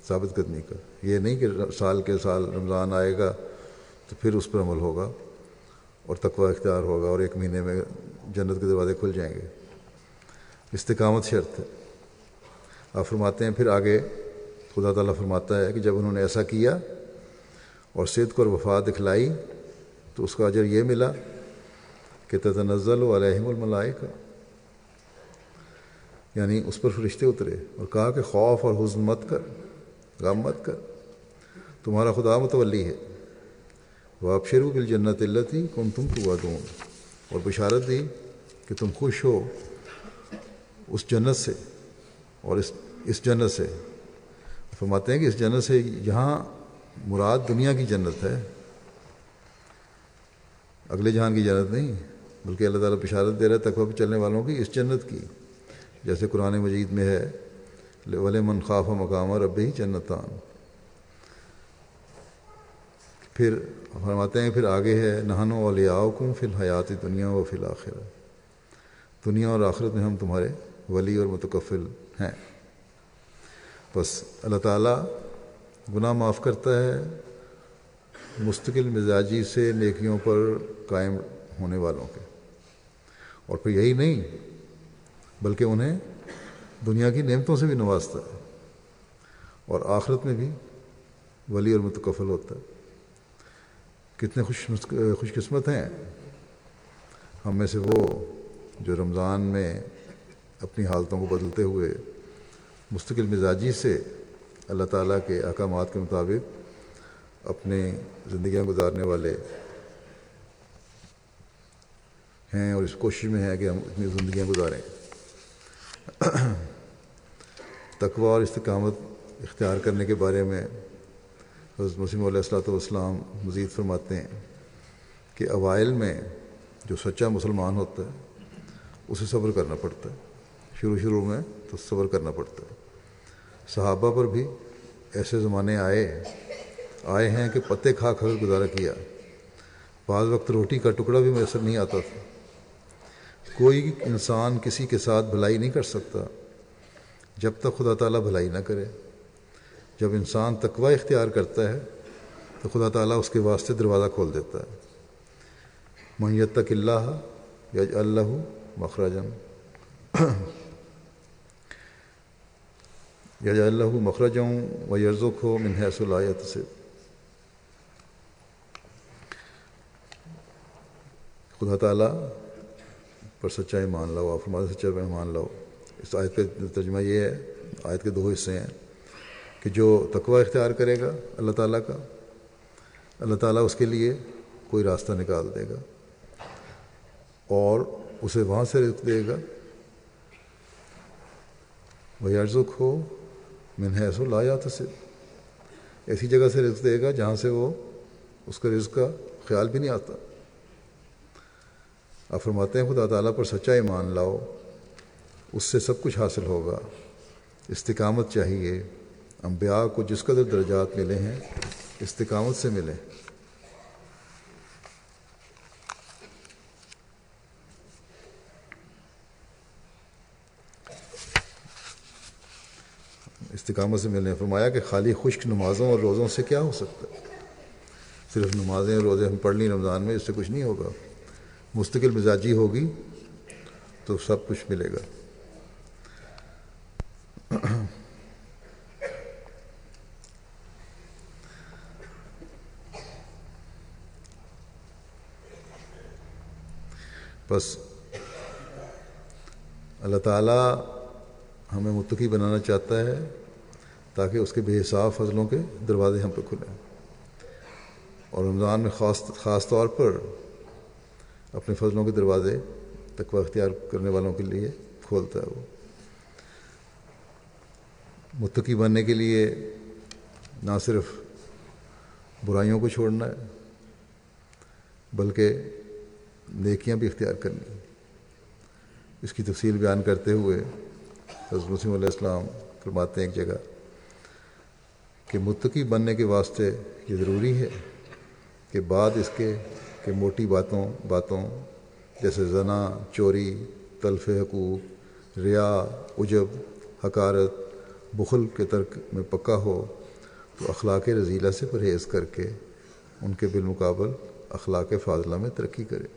ثابت قدمی کا۔ یہ نہیں کہ سال کے سال رمضان آئے گا تو پھر اس پر عمل ہوگا اور تقوی اختیار ہوگا اور ایک مہینے میں جنت کے دروازے کھل جائیں گے۔ استقامت شرط ہے۔ آپ فرماتے ہیں، پھر آگے خدا تعالیٰ فرماتا ہے کہ جب انہوں نے ایسا کیا اور صدق اور وفا دکھلائی، تو اس کا اجر یہ ملا کہ تتنزل علیہم الملائے کا یعنی اس پر فرشتے اترے اور کہا کہ خوف اور حزن مت کر، غم مت کر۔ تمہارا خدا متولی ہے۔ وہ آپ شروع بل جنت اللہ تھی کون تم تو دوں اور بشارت دی کہ تم خوش ہو اس جنت سے اور اس اس جنت سے۔ فرماتے ہیں کہ اس جنت سے یہاں مراد دنیا کی جنت ہے۔ اگلے جہان کی جنت نہیں، بلکہ اللہ تعالیٰ بشارت دے رہا ہے تقوی پہ چلنے والوں کی اس جنت کی۔ جیسے قرآن مجید میں ہے ولی منخواف و مقام اور اب ہی جنتان۔ پھر فرماتے ہیں، پھر آگے ہے نہن و کم فی الحیات دنیا و فی الآخر دنیا اور آخرت میں ہم تمہارے ولی اور متکفل ہیں۔ بس اللہ تعالیٰ گناہ معاف کرتا ہے، مستقل مزاجی سے نیکیوں پر قائم ہونے والوں کے۔ اور پھر یہی نہیں، بلکہ انہیں دنیا کی نعمتوں سے بھی نوازتا ہے۔ اور آخرت میں بھی ولی اور متکفل ہوتا ہے۔ کتنے خوش خوش قسمت ہیں۔ ہم میں سے وہ جو رمضان میں اپنی حالتوں کو بدلتے ہوئے مستقل مزاجی سے اللہ تعالیٰ کے احکامات کے مطابق اپنی زندگیاں گزارنے والے ہیں اور اس کوشش میں ہے کہ ہم اپنی زندگیاں گزاریں۔ تقوی اور استقامت اختیار کرنے کے بارے میں حضرت مسیم علیہ السلاۃ والسلام مزید فرماتے ہیں کہ اوائل میں جو سچا مسلمان ہوتا ہے، اسے صبر کرنا پڑتا ہے۔ شروع شروع میں تو صبر کرنا پڑتا ہے۔ صحابہ پر بھی ایسے زمانے آئے آئے ہیں کہ پتے کھا کھا کر گزارا کیا۔ بعض وقت روٹی کا ٹکڑا بھی میسر نہیں آتا تھا۔ کوئی انسان کسی کے ساتھ بھلائی نہیں کر سکتا۔ جب تک خدا تعالیٰ بھلائی نہ کرے۔ جب انسان تقوی اختیار کرتا ہے، تو خدا تعالیٰ اس کے واسطے دروازہ کھول دیتا ہے۔ میت تک اللہ یج اللہ مخرجم یج اللہ مخرجم و یرزق ہو من حیث الایت سے خدا تعالیٰ پر سچائی مان لاؤ، آپ ہمارے سچائی پر مان لاؤ۔ اس آیت کا ترجمہ یہ ہے، آیت کے دو حصے ہیں کہ جو تقوی اختیار کرے گا اللہ تعالیٰ کا، اللہ تعالیٰ اس کے لیے کوئی راستہ نکال دے گا اور اسے وہاں سے رزق دے گا۔ وہ ارزق ہو من حیث و یا سے ایسی جگہ سے رزق دے گا جہاں سے وہ اس کا رزق کا خیال بھی نہیں آتا۔ آپ فرماتے ہیں خدا تعالیٰ پر سچا ایمان لاؤ، اس سے سب کچھ حاصل ہوگا۔ استقامت چاہیے۔ انبیاء کو جس قدر درجات ملے ہیں، استقامت سے ملیں۔ استقامت سے ملے فرمایا کہ خالی خشک نمازوں اور روزوں سے کیا ہو سکتا ہے؟ صرف نمازیں اور روزے ہم پڑھ لیں رمضان میں، اس سے کچھ نہیں ہوگا۔ مستقل مزاجی ہوگی تو سب کچھ ملے گا۔ بس اللہ تعالیٰ ہمیں متقی بنانا چاہتا ہے۔ تاکہ اس کے بے حساب فضلوں کے دروازے ہم پہ کھلیں اور رمضان میں خاص خاص طور پر اپنے فضلوں کے دروازے تقوی اختیار کرنے والوں کے لیے کھولتا ہے وہ۔ متقی بننے کے لیے نہ صرف برائیوں کو چھوڑنا ہے، بلکہ نیکیاں بھی اختیار کرنی اس کی تفصیل بیان کرتے ہوئے حضرت مسیم علیہ السلام فرماتے ہیں ایک جگہ کہ متقی بننے کے واسطے یہ ضروری ہے کہ بعد اس کے کہ موٹی باتوں باتوں جیسے زنا، چوری، تلف حقوق، ریا، عجب، حکارت، بخل کے ترک میں پکا ہو، تو اخلاق رضیلہ سے پرہیز کر کے ان کے بالمقابل اخلاق فاضلہ میں ترقی کرے۔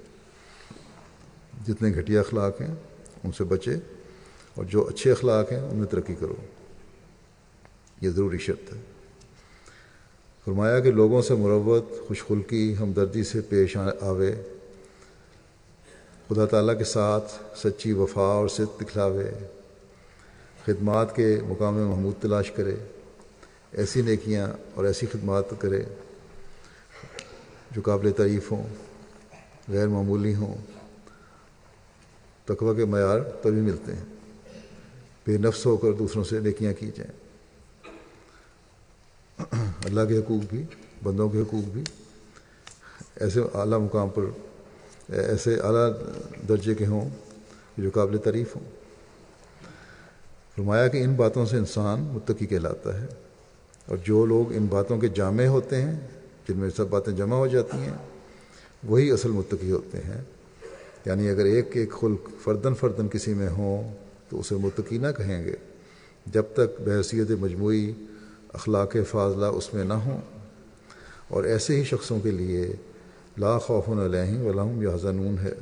جتنے گھٹیا اخلاق ہیں، ان سے بچے اور جو اچھے اخلاق ہیں، ان میں ترقی کرو۔ یہ ضروری شرط ہے۔ فرمایا کہ لوگوں سے مروت، خوش خلقی، ہمدردی سے پیش آوے۔ خدا تعالیٰ کے ساتھ سچی وفا اور صد دکھلاوے۔ خدمات کے مقام محمود تلاش کرے۔ ایسی نیکیاں اور ایسی خدمات کرے جو قابل تعریف ہوں، غیر معمولی ہوں۔ تقوی کے معیار تبھی ملتے ہیں۔ بے نفس ہو کر دوسروں سے نیکیاں کی جائیں۔ اللہ کے حقوق بھی، بندوں کے حقوق بھی۔ ایسے اعلیٰ مقام پر، ایسے اعلیٰ درجے کے ہوں جو قابل تعریف ہوں۔ فرمایا کہ ان باتوں سے انسان متقی کہلاتا ہے۔ اور جو لوگ ان باتوں کے جامع ہوتے ہیں، جن میں سب باتیں جمع ہو جاتی ہیں، وہی اصل متقی ہوتے ہیں۔ یعنی اگر ایک ایک خلق فردن فردن کسی میں ہوں، تو اسے متقی نہ کہیں گے۔ جب تک بحثیت مجموعی اخلاق فاضلہ اس میں نہ ہوں۔ اور ایسے ہی شخصوں کے لیے لا خوف علیہ ولہم یا حضنون ہے۔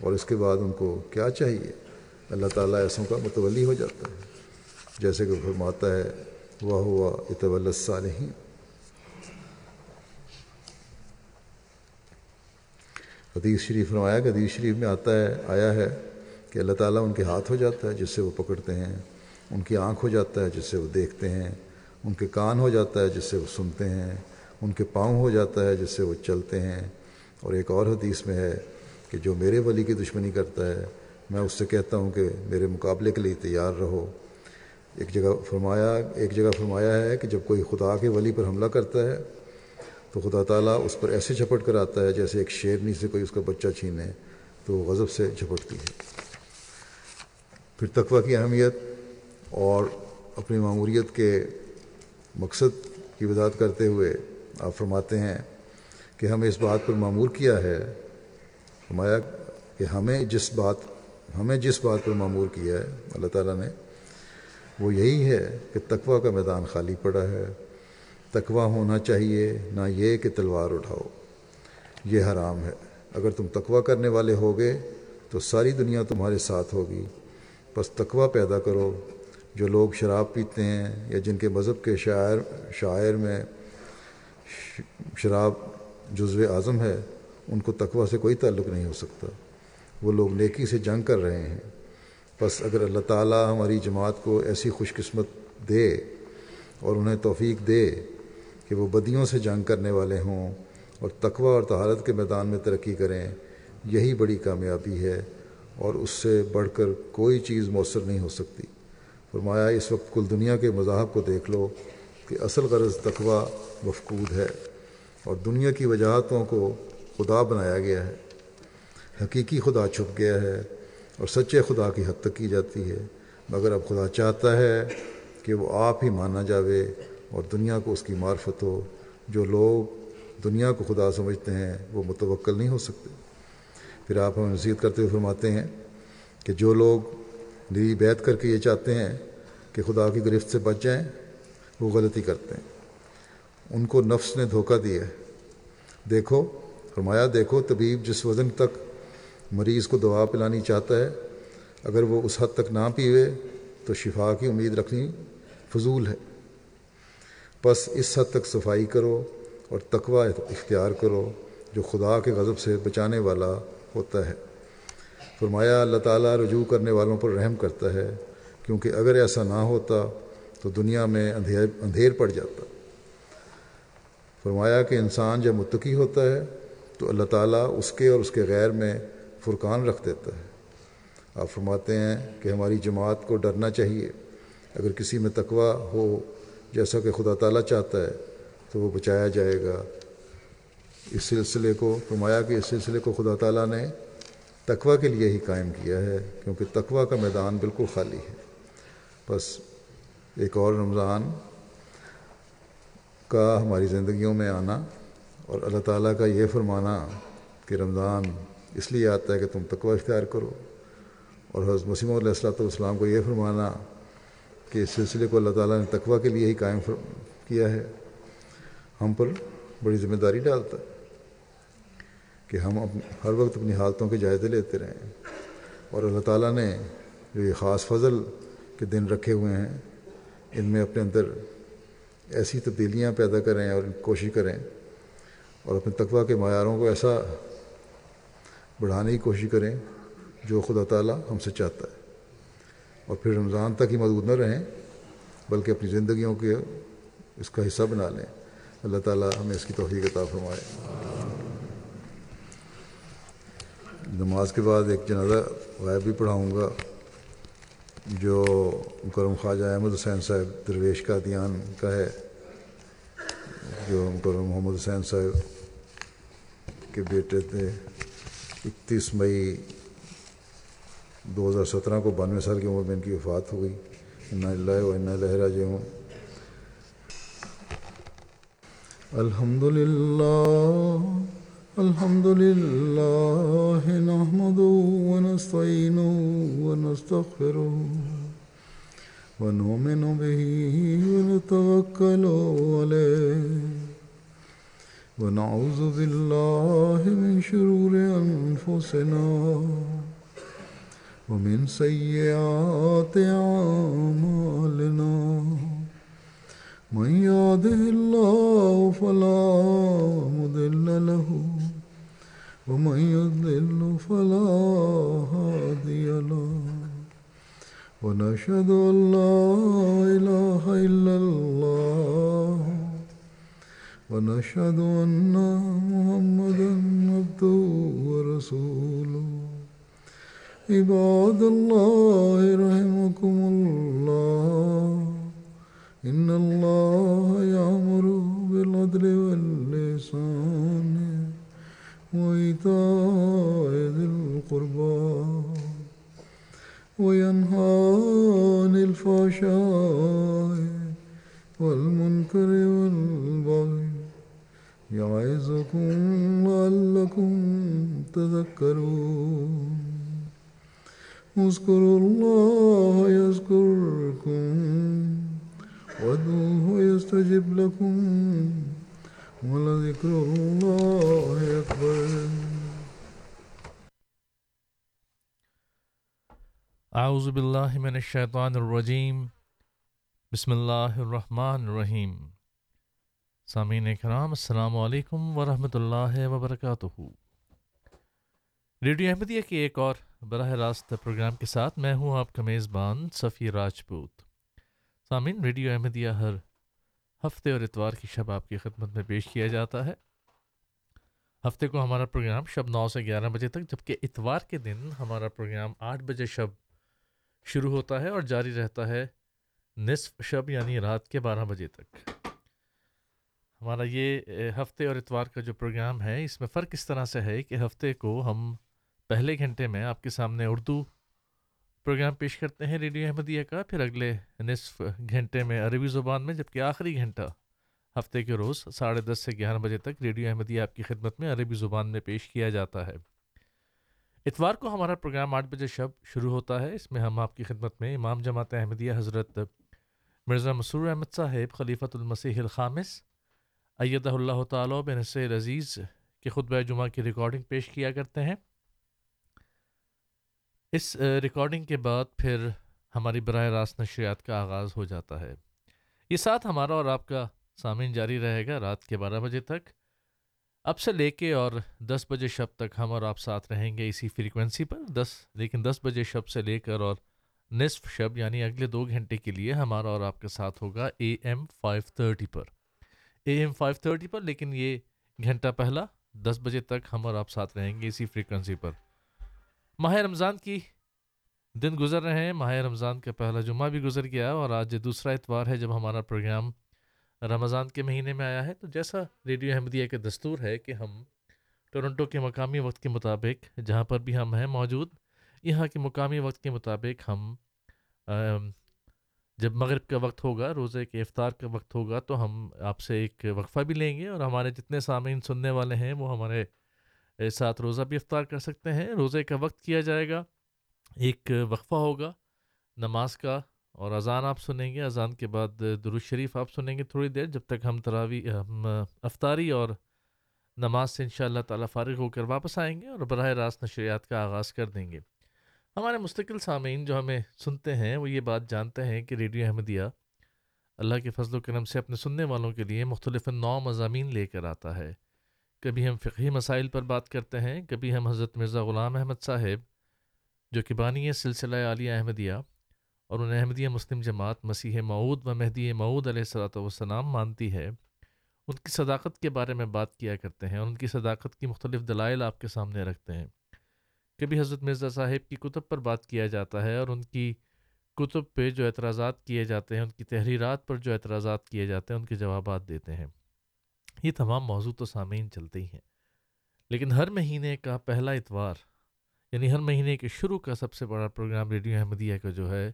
اور اس کے بعد ان کو کیا چاہیے؟ اللہ تعالیٰ ایسوں کا متولی ہو جاتا ہے۔ جیسے کہ فرماتا ہے واہ ہوا اطول الصالحین حدیث شریف فرمایا کہ حدیث شریف میں آتا ہے، آیا ہے کہ اللہ تعالیٰ ان کے ہاتھ ہو جاتا ہے، جس سے وہ پکڑتے ہیں۔ ان کی آنکھ ہو جاتا ہے، جس سے وہ دیکھتے ہیں۔ ان کے کان ہو جاتا ہے جس سے وہ سنتے ہیں، ان کے پاؤں ہو جاتا ہے جس سے وہ چلتے ہیں۔ اور ایک اور حدیث میں ہے کہ جو میرے ولی کی دشمنی کرتا ہے، میں اس سے کہتا ہوں کہ میرے مقابلے کے لیے تیار رہو۔ ایک جگہ فرمایا، ایک جگہ فرمایا ہے کہ جب کوئی خدا کے ولی پر حملہ کرتا ہے، تو خدا تعالیٰ اس پر ایسے جھپٹ کر آتا ہے جیسے ایک شیرنی سے کوئی اس کا بچہ چھینے، تو وہ غضب سے جھپٹتی ہے۔ پھر تقوی کی اہمیت اور اپنی معموریت کے مقصد کی وضاحت کرتے ہوئے آپ فرماتے ہیں کہ ہمیں اس بات پر معمور کیا ہے، فرمایا کہ ہمیں جس بات، ہمیں جس بات پر معمور کیا ہے، اللہ تعالیٰ نے، وہ یہی ہے کہ تقوی کا میدان خالی پڑا ہے، تقوی ہونا چاہیے، نہ یہ کہ تلوار اٹھاؤ، یہ حرام ہے۔ اگر تم تقوی کرنے والے ہوگے تو ساری دنیا تمہارے ساتھ ہوگی، بس تقوی پیدا کرو جو لوگ شراب پیتے ہیں یا جن کے مذہب کے شاعر شاعر میں شراب جزو اعظم ہے، ان کو تقوی سے کوئی تعلق نہیں ہو سکتا۔ وہ لوگ نیکی سے جنگ کر رہے ہیں۔ بس اگر اللہ تعالیٰ ہماری جماعت کو ایسی خوش قسمت دے اور انہیں توفیق دے کہ وہ بدیوں سے جنگ کرنے والے ہوں اور تقوی اور تہارت کے میدان میں ترقی کریں، یہی بڑی کامیابی ہے اور اس سے بڑھ کر کوئی چیز مؤثر نہیں ہو سکتی۔ فرمایا، اس وقت کل دنیا کے مذاہب کو دیکھ لو کہ اصل غرض تقوی مفقود ہے اور دنیا کی وجاہتوں کو خدا بنایا گیا ہے، حقیقی خدا چھپ گیا ہے اور سچے خدا کی حد تک کی جاتی ہے۔ مگر اب خدا چاہتا ہے کہ وہ آپ ہی مانا جاوے اور دنیا کو اس کی معرفت ہو۔ جو لوگ دنیا کو خدا سمجھتے ہیں، وہ متوکل نہیں ہو سکتے۔ پھر آپ ہمیں نصیحت کرتے ہوئے فرماتے ہیں کہ جو لوگ نری بیت کر کے یہ چاہتے ہیں کہ خدا کی گرفت سے بچ جائیں، وہ غلطی کرتے ہیں۔ ان کو نفس نے دھوکہ دیا ہے۔ دیکھو، فرمایا، دیکھو، طبیب جس وزن تک مریض کو دوا پلانی چاہتا ہے، اگر وہ اس حد تک نہ پیوے تو شفا کی امید رکھنی فضول ہے۔ بس اس حد تک صفائی کرو اور تقوی اختیار کرو جو خدا کے غضب سے بچانے والا ہوتا ہے۔ فرمایا، اللہ تعالیٰ رجوع کرنے والوں پر رحم کرتا ہے، کیونکہ اگر ایسا نہ ہوتا تو دنیا میں اندھیر اندھیر پڑ جاتا۔ فرمایا کہ انسان جب متقی ہوتا ہے تو اللہ تعالیٰ اس کے اور اس کے غیر میں فرقان رکھ دیتا ہے۔ آپ فرماتے ہیں کہ ہماری جماعت کو ڈرنا چاہیے۔ اگر کسی میں تقوی ہو، جیسا کہ خدا تعالیٰ چاہتا ہے، تو وہ بچایا جائے گا۔ اس سلسلے کو، فرمایا کہ اس سلسلے کو خدا تعالیٰ نے تقوی کے لیے ہی قائم کیا ہے، کیونکہ تقوی کا میدان بالکل خالی ہے۔ بس ایک اور رمضان کا ہماری زندگیوں میں آنا اور اللہ تعالیٰ کا یہ فرمانا کہ رمضان اس لیے آتا ہے کہ تم تقوی اختیار کرو۔ اور حضرت مسیم علیہ السلۃ والسلام کو یہ فرمانا کہ اس سلسلے کو اللہ تعالیٰ نے تقوی کے لیے ہی قائم کیا ہے۔ ہم پر بڑی ذمہ داری ڈالتا ہے۔ کہ ہم ہر وقت اپنی حالتوں کے جائزے لیتے رہیں اور اللہ تعالیٰ نے جو یہ خاص فضل کے دن رکھے ہوئے ہیں، ان میں اپنے اندر ایسی تبدیلیاں پیدا کریں اور کوشش کریں اور اپنے تقوی کے معیاروں کو ایسا بڑھانے کی کوشش کریں جو خدا تعالیٰ ہم سے چاہتا ہے۔ اور پھر رمضان تک ہی محدود نہ رہیں، بلکہ اپنی زندگیوں کے اس کا حصہ بنا لیں۔ اللہ تعالیٰ ہمیں اس کی توفیق عطا فرمائے۔ نماز کے بعد ایک جنازہ غائب بھی پڑھاؤں گا، جو مکرم خواجہ احمد حسین صاحب درویش کا دیان کا ہے، جو مکرم محمد حسین صاحب کے بیٹے تھے، اکتیس مئی دو ہزار سترہ کو بانوے سال کی عمر میں ان کی وفات ہو گئی۔ اللہ و لہرا جو ہوں الحمد للہ الحمد للہ نحمد ونستعین ونستغفر ونؤمن به ونتوکل علیہ ونعوذ بالله من شرور أنفسنا ومن سيئات أعمالنا من يهده الله فلا مضل له ومن يضلل فلا هادي له ونشهد أن لا إله إلا الله ونشهد أن محمدا عبده ورسوله عباد الله رحمكم الله إن الله يأمر بالعدل واللسان وإيتاء ذي القربى، وينهى عن الفحشاء والمنكر والبغي يعظكم لعلكم تذكرون. اذكروا الله يذكركم، وادعوه يستجب لكم. ولذكر الله أكبر اعوذ باللہ من الشیطان الرجیم بسم اللہ الرحمن الرحیم سامعین کرام السلام علیکم ورحمۃ اللہ وبرکاتہ ریڈیو احمدیہ کے ایک اور براہ راست پروگرام کے ساتھ میں ہوں آپ کا میزبان صفی راجپوت. سامعین، ریڈیو احمدیہ ہر ہفتے اور اتوار کی شب آپ کی خدمت میں پیش کیا جاتا ہے۔ ہفتے کو ہمارا پروگرام شب نو سے گیارہ بجے تک، جبکہ اتوار کے دن ہمارا پروگرام آٹھ بجے شب شروع ہوتا ہے اور جاری رہتا ہے نصف شب یعنی رات کے بارہ بجے تک۔ ہمارا یہ ہفتے اور اتوار کا جو پروگرام ہے، اس میں فرق اس طرح سے ہے کہ ہفتے کو ہم پہلے گھنٹے میں آپ کے سامنے اردو پروگرام پیش کرتے ہیں ریڈیو احمدیہ کا، پھر اگلے نصف گھنٹے میں عربی زبان میں، جبکہ آخری گھنٹہ ہفتے کے روز ساڑھے دس سے گیارہ بجے تک ریڈیو احمدیہ آپ کی خدمت میں عربی زبان میں پیش کیا جاتا ہے۔ اتوار کو ہمارا پروگرام آٹھ بجے شب شروع ہوتا ہے۔ اس میں ہم آپ کی خدمت میں امام جماعت احمدیہ حضرت مرزا مسرور احمد صاحب، خلیفۃ المسیح الخامس، ایدہ اللہ تعالیٰ بن نصر عزیز کے خطبہ جمعہ کی ریکارڈنگ پیش کیا کرتے ہیں۔ اس ریکارڈنگ کے بعد پھر ہماری براہ راست نشریات کا آغاز ہو جاتا ہے۔ یہ ساتھ ہمارا اور آپ کا سامعین جاری رہے گا رات کے بارہ بجے تک۔ اب سے لے کے اور دس بجے شب تک ہم اور آپ ساتھ رہیں گے اسی فریکوینسی پر۔ دس، لیکن دس بجے شب سے لے کر اور نصف شب یعنی اگلے دو گھنٹے کے لیے ہمارا اور آپ کے ساتھ ہوگا اے ایم فائیو تھرٹی پر۔ اے ایم فائیو تھرٹی پر، لیکن یہ گھنٹہ پہلا دس بجے تک ہم اور آپ ساتھ رہیں گے اسی فریکوینسی پر۔ ماہ رمضان کی دن گزر رہے ہیں۔ ماہ رمضان کا پہلا جمعہ بھی گزر گیا اور آج دوسرا اتوار ہے جب ہمارا پروگرام رمضان کے مہینے میں آیا ہے۔ تو جیسا ریڈیو احمدیہ کے دستور ہے کہ ہم ٹورنٹو کے مقامی وقت کے مطابق جہاں پر بھی ہم ہیں موجود، یہاں کے مقامی وقت کے مطابق ہم جب مغرب کا وقت ہوگا، روزے کے افطار کا وقت ہوگا، تو ہم آپ سے ایک وقفہ بھی لیں گے اور ہمارے جتنے سامعین سننے والے ہیں، وہ ہمارے ساتھ روزہ بھی افطار کر سکتے ہیں، روزے کا وقت کیا جائے گا، ایک وقفہ ہوگا، نماز کا، اور اذان آپ سنیں گے، اذان کے بعد درود شریف آپ سنیں گے تھوڑی دیر جب تک ہم تراوی، ہم افطاری اور نماز سے ان شاء اللہ تعالیٰ فارغ ہو کر واپس آئیں گے اور براہ راست نشریات کا آغاز کر دیں گے۔ ہمارے مستقل سامعین جو ہمیں سنتے ہیں، وہ یہ بات جانتے ہیں کہ ریڈیو احمدیہ اللہ کے فضل و کرم سے اپنے سننے والوں کے لیے مختلف نو مضامین لے کر آتا ہے۔ کبھی ہم فقہی مسائل پر بات کرتے ہیں، کبھی ہم حضرت مرزا غلام احمد صاحب، جو کہ بانی سلسلہ عالیہ احمدیہ اور ان احمدیہ مسلم جماعت مسیح معود و مہدی معود علیہ صلاۃ والسلام مانتی ہے، ان کی صداقت کے بارے میں بات کیا کرتے ہیں اور ان کی صداقت کی مختلف دلائل آپ کے سامنے رکھتے ہیں۔ کبھی حضرت مرزا صاحب کی کتب پر بات کیا جاتا ہے اور ان کی کتب پہ جو اعتراضات کیے جاتے ہیں، ان کی تحریرات پر جو اعتراضات کیے جاتے ہیں، ان کے جوابات دیتے ہیں۔ یہ تمام موضوع تو سامعین چلتے ہی ہیں۔ لیکن ہر مہینے کا پہلا اتوار یعنی ہر مہینے کے شروع کا سب سے بڑا پروگرام ریڈیو احمدیہ کا جو ہے،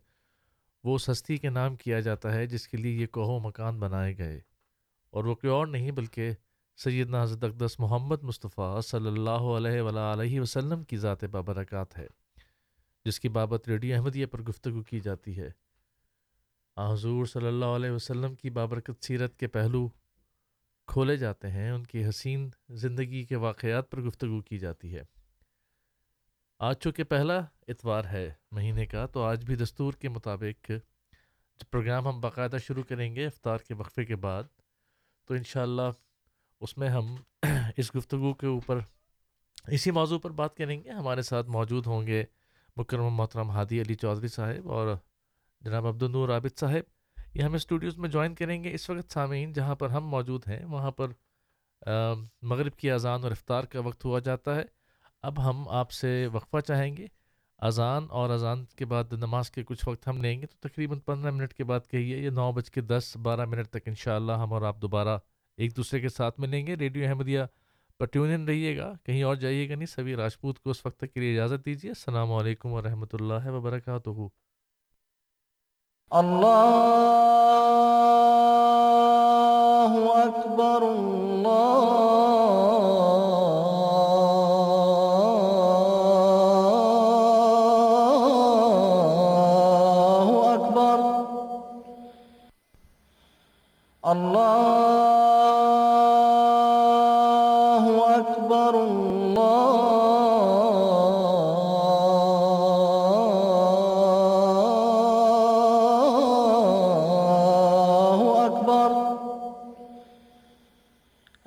وہ سستی کے نام کیا جاتا ہے، جس کے لیے یہ کوہ مکان بنائے گئے۔ اور وہ کوئی اور نہیں، بلکہ سید حضرت اقدس محمد مصطفیٰ صلی اللہ علیہ ولا علیہ وسلم کی ذات بابرکات ہے، جس کی بابت ریڈیو احمدیہ پر گفتگو کی جاتی ہے۔ حضور صلی اللہ علیہ وسلم کی بابرکت سیرت کے پہلو کھولے جاتے ہیں، ان کی حسین زندگی کے واقعات پر گفتگو کی جاتی ہے۔ آج چونکہ پہلا اتوار ہے مہینے کا، تو آج بھی دستور کے مطابق جو پروگرام ہم باقاعدہ شروع کریں گے افطار کے وقفے کے بعد۔ تو انشاءاللہ اس میں ہم اس گفتگو کے اوپر، اسی موضوع پر بات کریں گے۔ ہمارے ساتھ موجود ہوں گے مکرم محترم ہادی علی چودھری صاحب اور جناب عبد النور عابد صاحب۔ یہ ہمیں اسٹوڈیوز میں جوائن کریں گے اس وقت سامعین جہاں پر ہم موجود ہیں، وہاں پر مغرب کی اذان اور افطار کا وقت ہوا جاتا ہے۔ اب ہم آپ سے وقفہ چاہیں گے۔ اذان اور اذان کے بعد نماز کے کچھ وقت ہم لیں گے تو تقریباً پندرہ منٹ کے بعد کہیے، یہ نو بج کے دس، بارہ منٹ تک انشاءاللہ ہم اور آپ دوبارہ ایک دوسرے کے ساتھ ملیں گے۔ ریڈیو احمدیہ پر ٹیون رہیے گا، کہیں اور جائیے گا نہیں، سبھی راجپوت کو اس وقت تک کے لیے اجازت دیجیے۔ السلام علیکم ورحمۃ اللہ وبرکاتہ۔ اللہ اکبر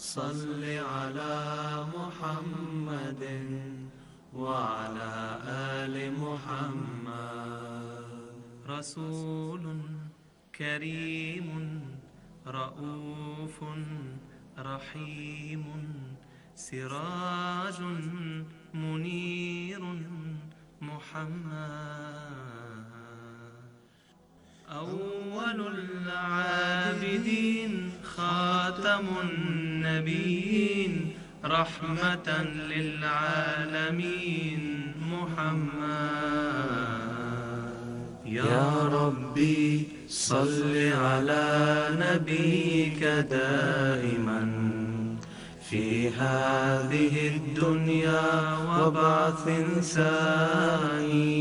صل على محمد وعلى آل محمد. رسول كريم رؤوف رحيم سراج منير محمد. أول العابدين خاتم النبيين رحمة للعالمين. محمد. يا ربي صل على نبيك دائما في هذه الدنيا وبعث ثاني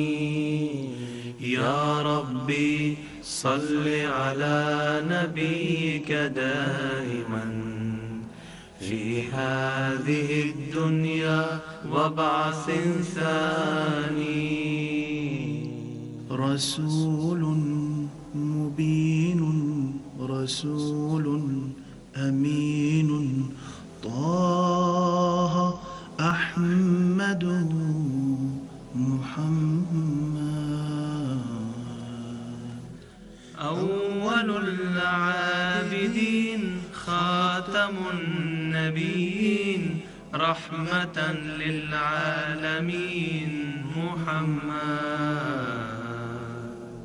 يا ربي صل على نبيك دائما في هذه الدنيا وبعث ثاني رسول مبين رسول أمين. طه أحمد محمد. أول العابدين خاتم النبيين، رحمة للعالمين، محمد.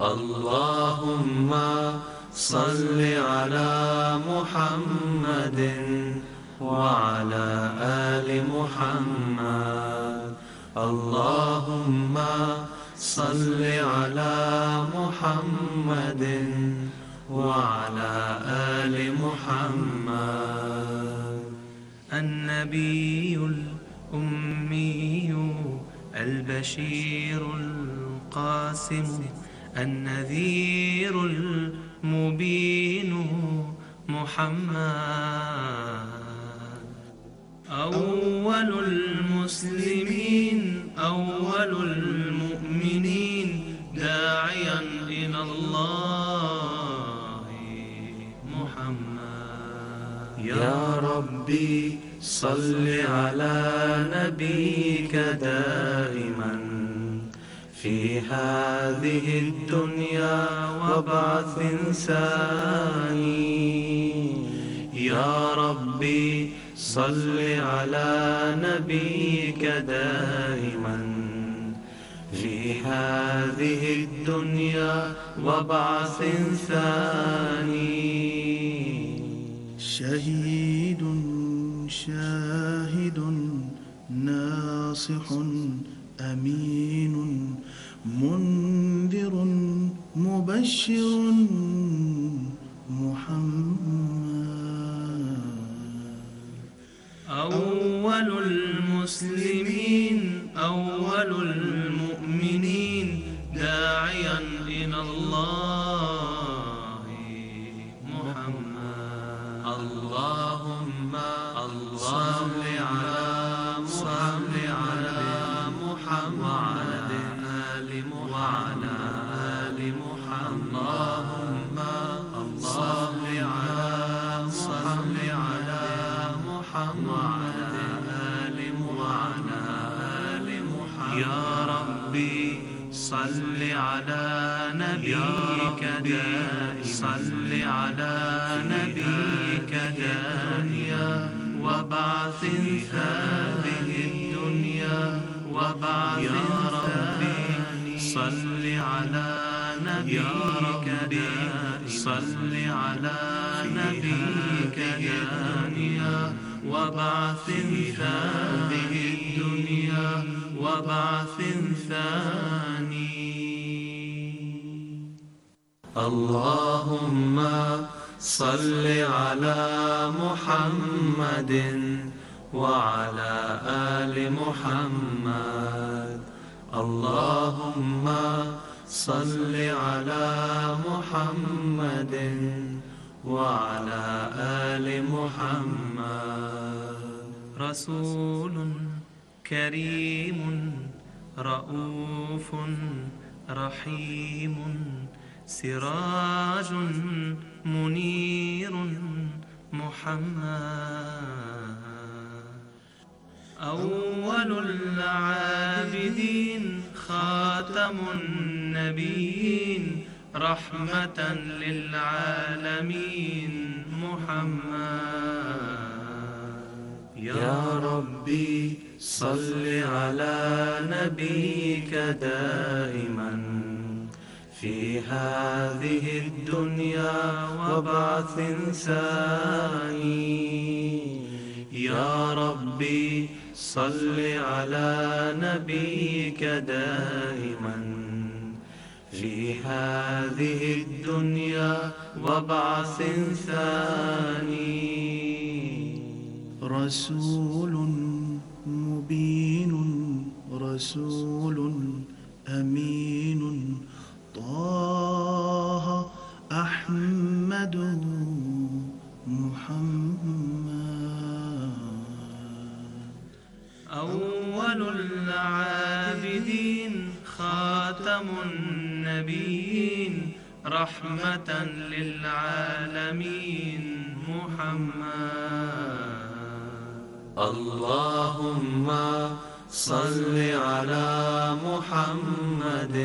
اللهم صل على محمد وعلى آل محمد. اللهم صل على محمد وعلى آل محمد. النبي الأمي البشير القاسم النذير المبين محمد. أول المسلمين، أول المؤمنين داعيا إلى الله محمد. يا ربي صل على نبيك دائما في هذه الدنيا وبعث ثاني يا ربي صل على نبيك دائما في هذه الدنيا وبعث ثاني شهيد شاهد ناصح أمين منذر مبشر محمد. أول المسلمين أول المؤمنين داعيا إلى الله. محمد آل وعلى آل محمد يا ربي صل على نبيك دائما صل على نبيك دانيا وبعث هذه الدنيا وبعث يا ربي صل على نبيك دائما صل على نبيك وبعث هذه الدنيا وبعث ثاني اللهم صل على محمد وعلى آل محمد۔ اللهم صل على محمد وعلى آل محمد. رسول كريم رؤوف رحيم سراج منير محمد. أول العابدين خاتم النبيين. رحمة للعالمين محمد۔ يا ربي صل على نبيك دائما في هذه الدنيا وبعث ثاني يا ربي صل على نبيك دائما في هذه الدنيا وبعث ثاني. رسول مبين، رسول أمين. طه أحمد محمد. أول العابدين خاتم النبيين رحمة للعالمين. محمد. اللهم صل على محمد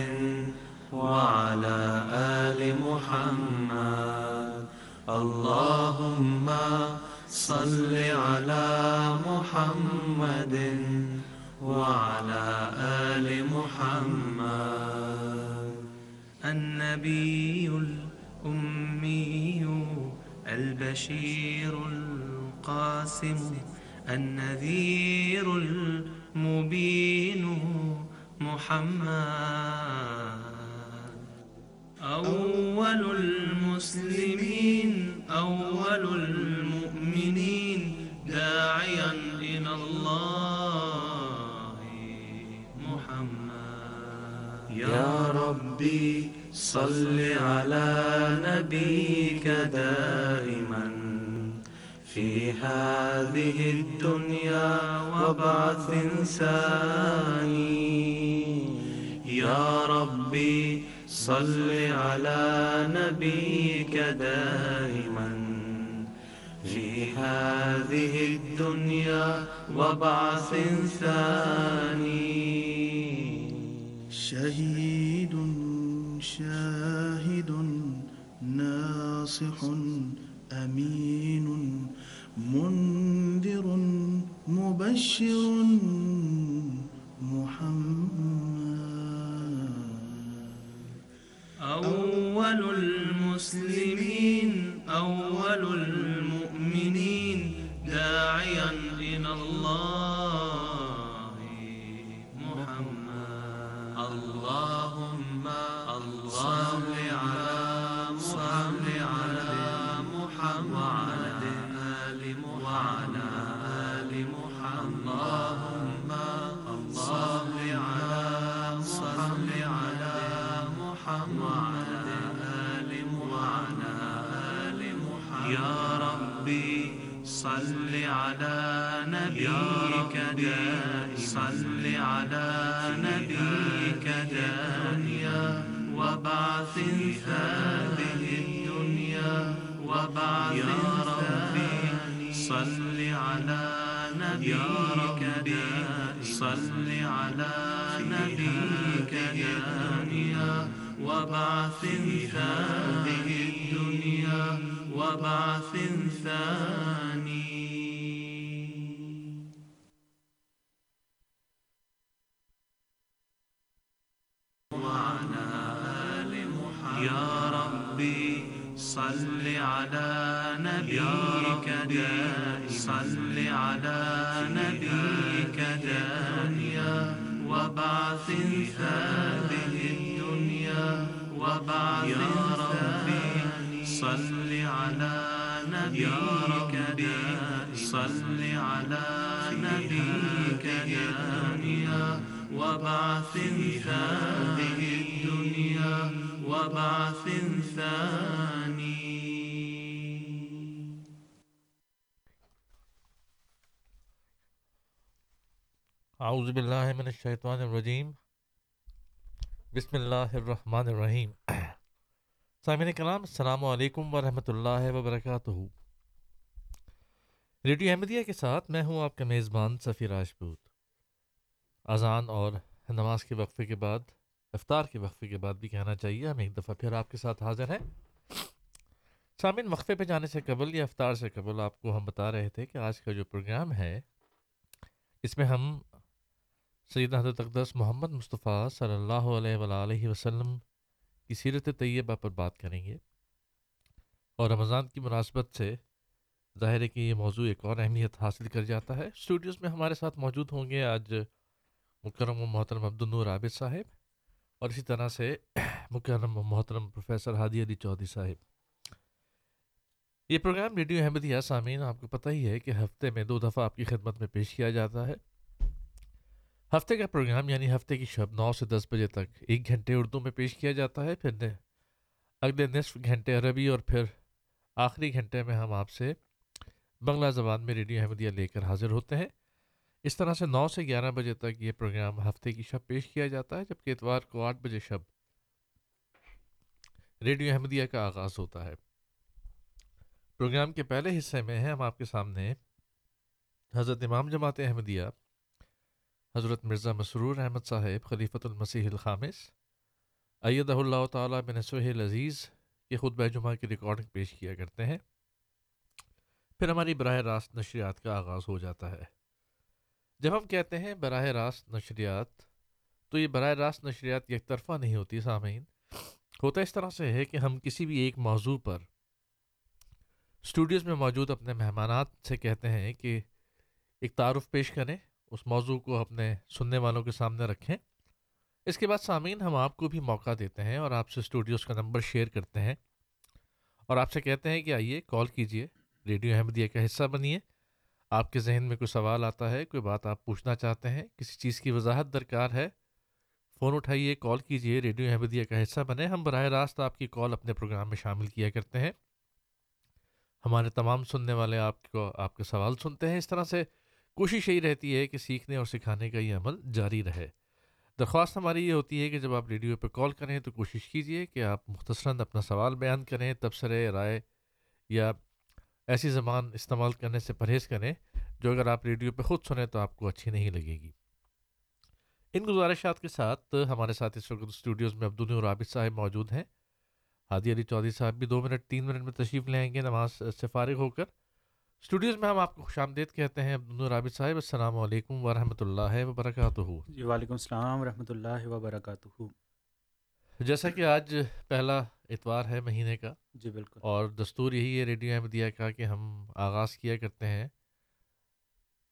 وعلى آل محمد. اللهم صل على محمد وعلى آل محمد. النبي الأمي البشير القاسم النذير المبين محمد أول المسلمين، أول المؤمنين داعيا إلى الله محمد. يا ربي صل على نبيك دائما في هذه الدنيا وبعث ثاني. يا ربي صل على نبيك دائما في هذه الدنيا وبعث ثاني. شهيد شاهد ناصح أمين منذر مبشر محمد. أول المسلمين أول المسلمين وبعث ثاني وعلى آل محمد يا ربي صل على نبيك دائما صل على نبيك دانيا وبعث هذه الدنيا وبعث صل على نبيك دائما صل على نبيك دانيا. وبعث هذه الدنيا. وبعث ثاني. اعوذ باللہ من الشیطان الرجیم بسم اللہ الرحمن الرحیم سامعین کلام السلام علیکم ورحمۃ اللہ وبرکاتہ۔ ریڈیو احمدیہ کے ساتھ میں ہوں آپ کا میزبان سفی راجپوت اذان اور نماز کے وقفے کے بعد، افطار کے وقفے کے بعد بھی کہنا چاہیے، ہم ایک دفعہ پھر آپ کے ساتھ حاضر ہیں۔ سامعین، وقفے پہ جانے سے قبل یا افطار سے قبل آپ کو ہم بتا رہے تھے کہ آج کا جو پروگرام ہے، اس میں ہم سید حضرت اقدس محمد مصطفیٰ صلی اللہ علیہ وآلہ وسلم کی سیرت طیبہ پر بات کریں گے۔ اور رمضان کی مناسبت سے ظاہر ہے کہ یہ موضوع ایک اور اہمیت حاصل کر جاتا ہے۔ اسٹوڈیوز میں ہمارے ساتھ موجود ہوں گے آج مکرم و محترم عبد النور عابد صاحب اور اسی طرح سے مکرم و محترم پروفیسر ہادی علی چودھری صاحب۔ یہ پروگرام ریڈیو احمدیہ سامعین، آپ کو پتہ ہی ہے کہ ہفتے میں دو دفعہ آپ کی خدمت میں پیش کیا جاتا ہے۔ ہفتے کا پروگرام یعنی ہفتے کی شب نو سے دس بجے تک ایک گھنٹے اردو میں پیش کیا جاتا ہے، پھر اگلے نصف گھنٹے عربی اور پھر آخری گھنٹے میں ہم آپ سے بنگلہ زبان میں ریڈیو احمدیہ لے کر حاضر ہوتے ہیں۔ اس طرح سے نو سے گیارہ بجے تک یہ پروگرام ہفتے کی شب پیش کیا جاتا ہے، جبکہ اتوار کو آٹھ بجے شب ریڈیو احمدیہ کا آغاز ہوتا ہے۔ پروگرام کے پہلے حصے میں ہیں، ہم آپ کے سامنے حضرت امام جماعت احمدیہ حضرت مرزا مسرور احمد صاحب، خلیفۃ المسیح الخامس، ایدہ اللہ تعالیٰ بن سہیل عزیز کے خود جمعہ کی ریکارڈنگ پیش کیا کرتے ہیں۔ پھر ہماری براہ راست نشریات کا آغاز ہو جاتا ہے۔ جب ہم کہتے ہیں براہ راست نشریات، تو یہ براہ راست نشریات یک طرفہ نہیں ہوتی سامعین۔ ہوتا اس طرح سے ہے کہ ہم کسی بھی ایک موضوع پر اسٹوڈیوز میں موجود اپنے مہمانات سے کہتے ہیں کہ ایک تعارف پیش کریں۔ اس موضوع کو اپنے سننے والوں کے سامنے رکھیں۔ اس کے بعد سامعین، ہم آپ کو بھی موقع دیتے ہیں اور آپ سے اسٹوڈیوز کا نمبر شیئر کرتے ہیں اور آپ سے کہتے ہیں کہ آئیے کال کیجیے ریڈیو احمدیہ کا حصہ بنیے۔ آپ کے ذہن میں کوئی سوال آتا ہے، کوئی بات آپ پوچھنا چاہتے ہیں، کسی چیز کی وضاحت درکار ہے، فون اٹھائیے، کال کیجیے ریڈیو احمدیہ کا حصہ بنے۔ ہم براہ راست آپ کی کال اپنے پروگرام میں شامل کیا کرتے ہیں۔ ہمارے تمام سننے والے آپ کو آپ کے سوال سنتے ہیں۔ اس طرح سے کوشش یہی رہتی ہے کہ سیکھنے اور سکھانے کا یہ عمل جاری رہے۔ درخواست ہماری یہ ہوتی ہے کہ جب آپ ریڈیو پہ کال کریں تو کوشش کیجیے کہ آپ مختصراً اپنا سوال بیان کریں، تبصرے، رائے یا ایسی زبان استعمال کرنے سے پرہیز کریں جو اگر آپ ریڈیو پہ خود سنیں تو آپ کو اچھی نہیں لگے گی۔ ان گزارشات کے ساتھ ہمارے ساتھ اس وقت اسٹوڈیوز میں عبدالع اور عابد صاحب موجود ہیں۔ ہادی علی چودھری صاحب بھی دو منٹ، تین منٹ میں تشریف لیں گے، نماز سے فارغ ہو کر۔ اسٹوڈیوز میں ہم آپ کو خوش آمدید کہتے ہیں عبد رابط صاحب السلام علیکم ورحمۃ اللہ وبرکاتہ۔ جی وعلیکم السلام ورحمۃ اللہ وبرکاتہ۔ جیسا کہ آج پہلا اتوار ہے مہینے کا جی بالکل۔ اور دستور یہی ہے ریڈیو احمدیہ کا کہ ہم آغاز کیا کرتے ہیں۔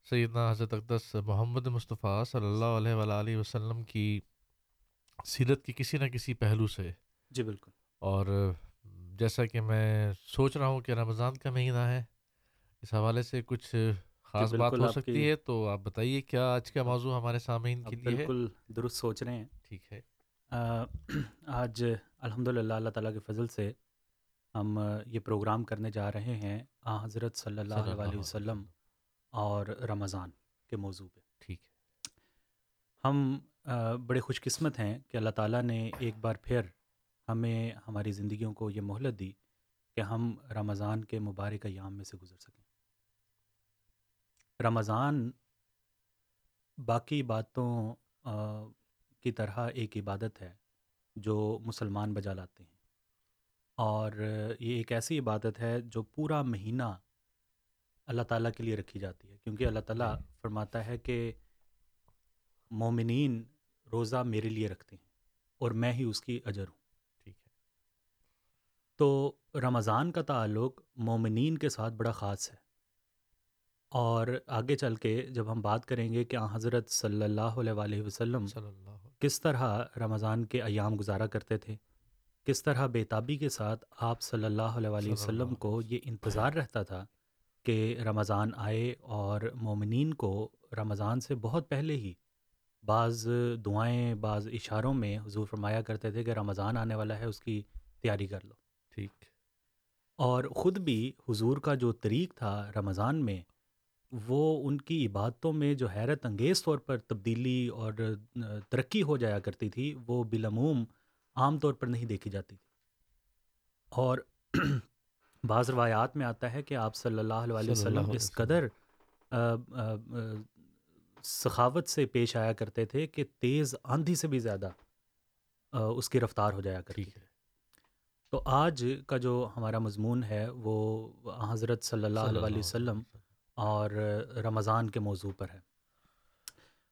سیدنا حضرت اقدس محمد مصطفیٰ صلی اللہ علیہ وآلہ وسلم کی سیرت کی کسی نہ کسی پہلو سے۔ جی بالکل۔ اور جیسا کہ میں سوچ رہا ہوں کہ رمضان کا مہینہ ہے اس حوالے سے کچھ خاص جی، بات ہو سکتی ہے تو آپ بتائیے کیا آج کا موضوع ہمارے سامعین کے لیے بالکل درست سوچ رہے ہیں۔ ٹھیک ہے۔ آج الحمد للہ اللہ تعالیٰ کے فضل سے ہم یہ پروگرام کرنے جا رہے ہیں آ حضرت صلی اللہ علیہ وسلم اور رمضان کے موضوع پہ۔ ٹھیک ہے۔ ہم بڑے خوش قسمت ہیں کہ اللہ تعالیٰ نے ایک بار پھر ہمیں ہماری زندگیوں کو یہ مہلت دی کہ ہم رمضان کے مبارک ایام میں سے گزر سکیں۔ رمضان باقی باتوں کی طرح ایک عبادت ہے جو مسلمان بجا لاتے ہیں۔ اور یہ ایک ایسی عبادت ہے جو پورا مہینہ اللہ تعالیٰ کے لیے رکھی جاتی ہے۔ کیونکہ اللہ تعالیٰ فرماتا ہے کہ مومنین روزہ میرے لیے رکھتے ہیں اور میں ہی اس کی اجر ہوں۔ تو رمضان کا تعلق مومنین کے ساتھ بڑا خاص ہے۔ اور آگے چل کے جب ہم بات کریں گے کہ حضرت صلی اللہ علیہ وسلم کس طرح رمضان کے ایام گزارا کرتے تھے کس طرح بیتابی کے ساتھ آپ صلی اللہ علیہ وسلم کو یہ انتظار رہتا تھا کہ رمضان آئے اور مومنین کو رمضان سے بہت پہلے ہی بعض دعائیں بعض اشاروں میں حضور فرمایا کرتے تھے کہ رمضان آنے والا ہے اس کی تیاری کر لو۔ ٹھیک۔ اور خود بھی حضور کا جو طریق تھا رمضان میں وہ ان کی عبادتوں میں جو حیرت انگیز طور پر تبدیلی اور ترقی ہو جایا کرتی تھی وہ بالعموم عام طور پر نہیں دیکھی جاتی تھی۔ اور بعض روایات میں آتا ہے کہ آپ صلی اللہ علیہ وسلم اس قدر سخاوت سے پیش آیا کرتے تھے کہ تیز آندھی سے بھی زیادہ اس کی رفتار ہو جایا کرتی ہے۔ تو آج کا جو ہمارا مضمون ہے وہ حضرت صلی اللہ علیہ وسلم۔ اور رمضان کے موضوع پر ہے۔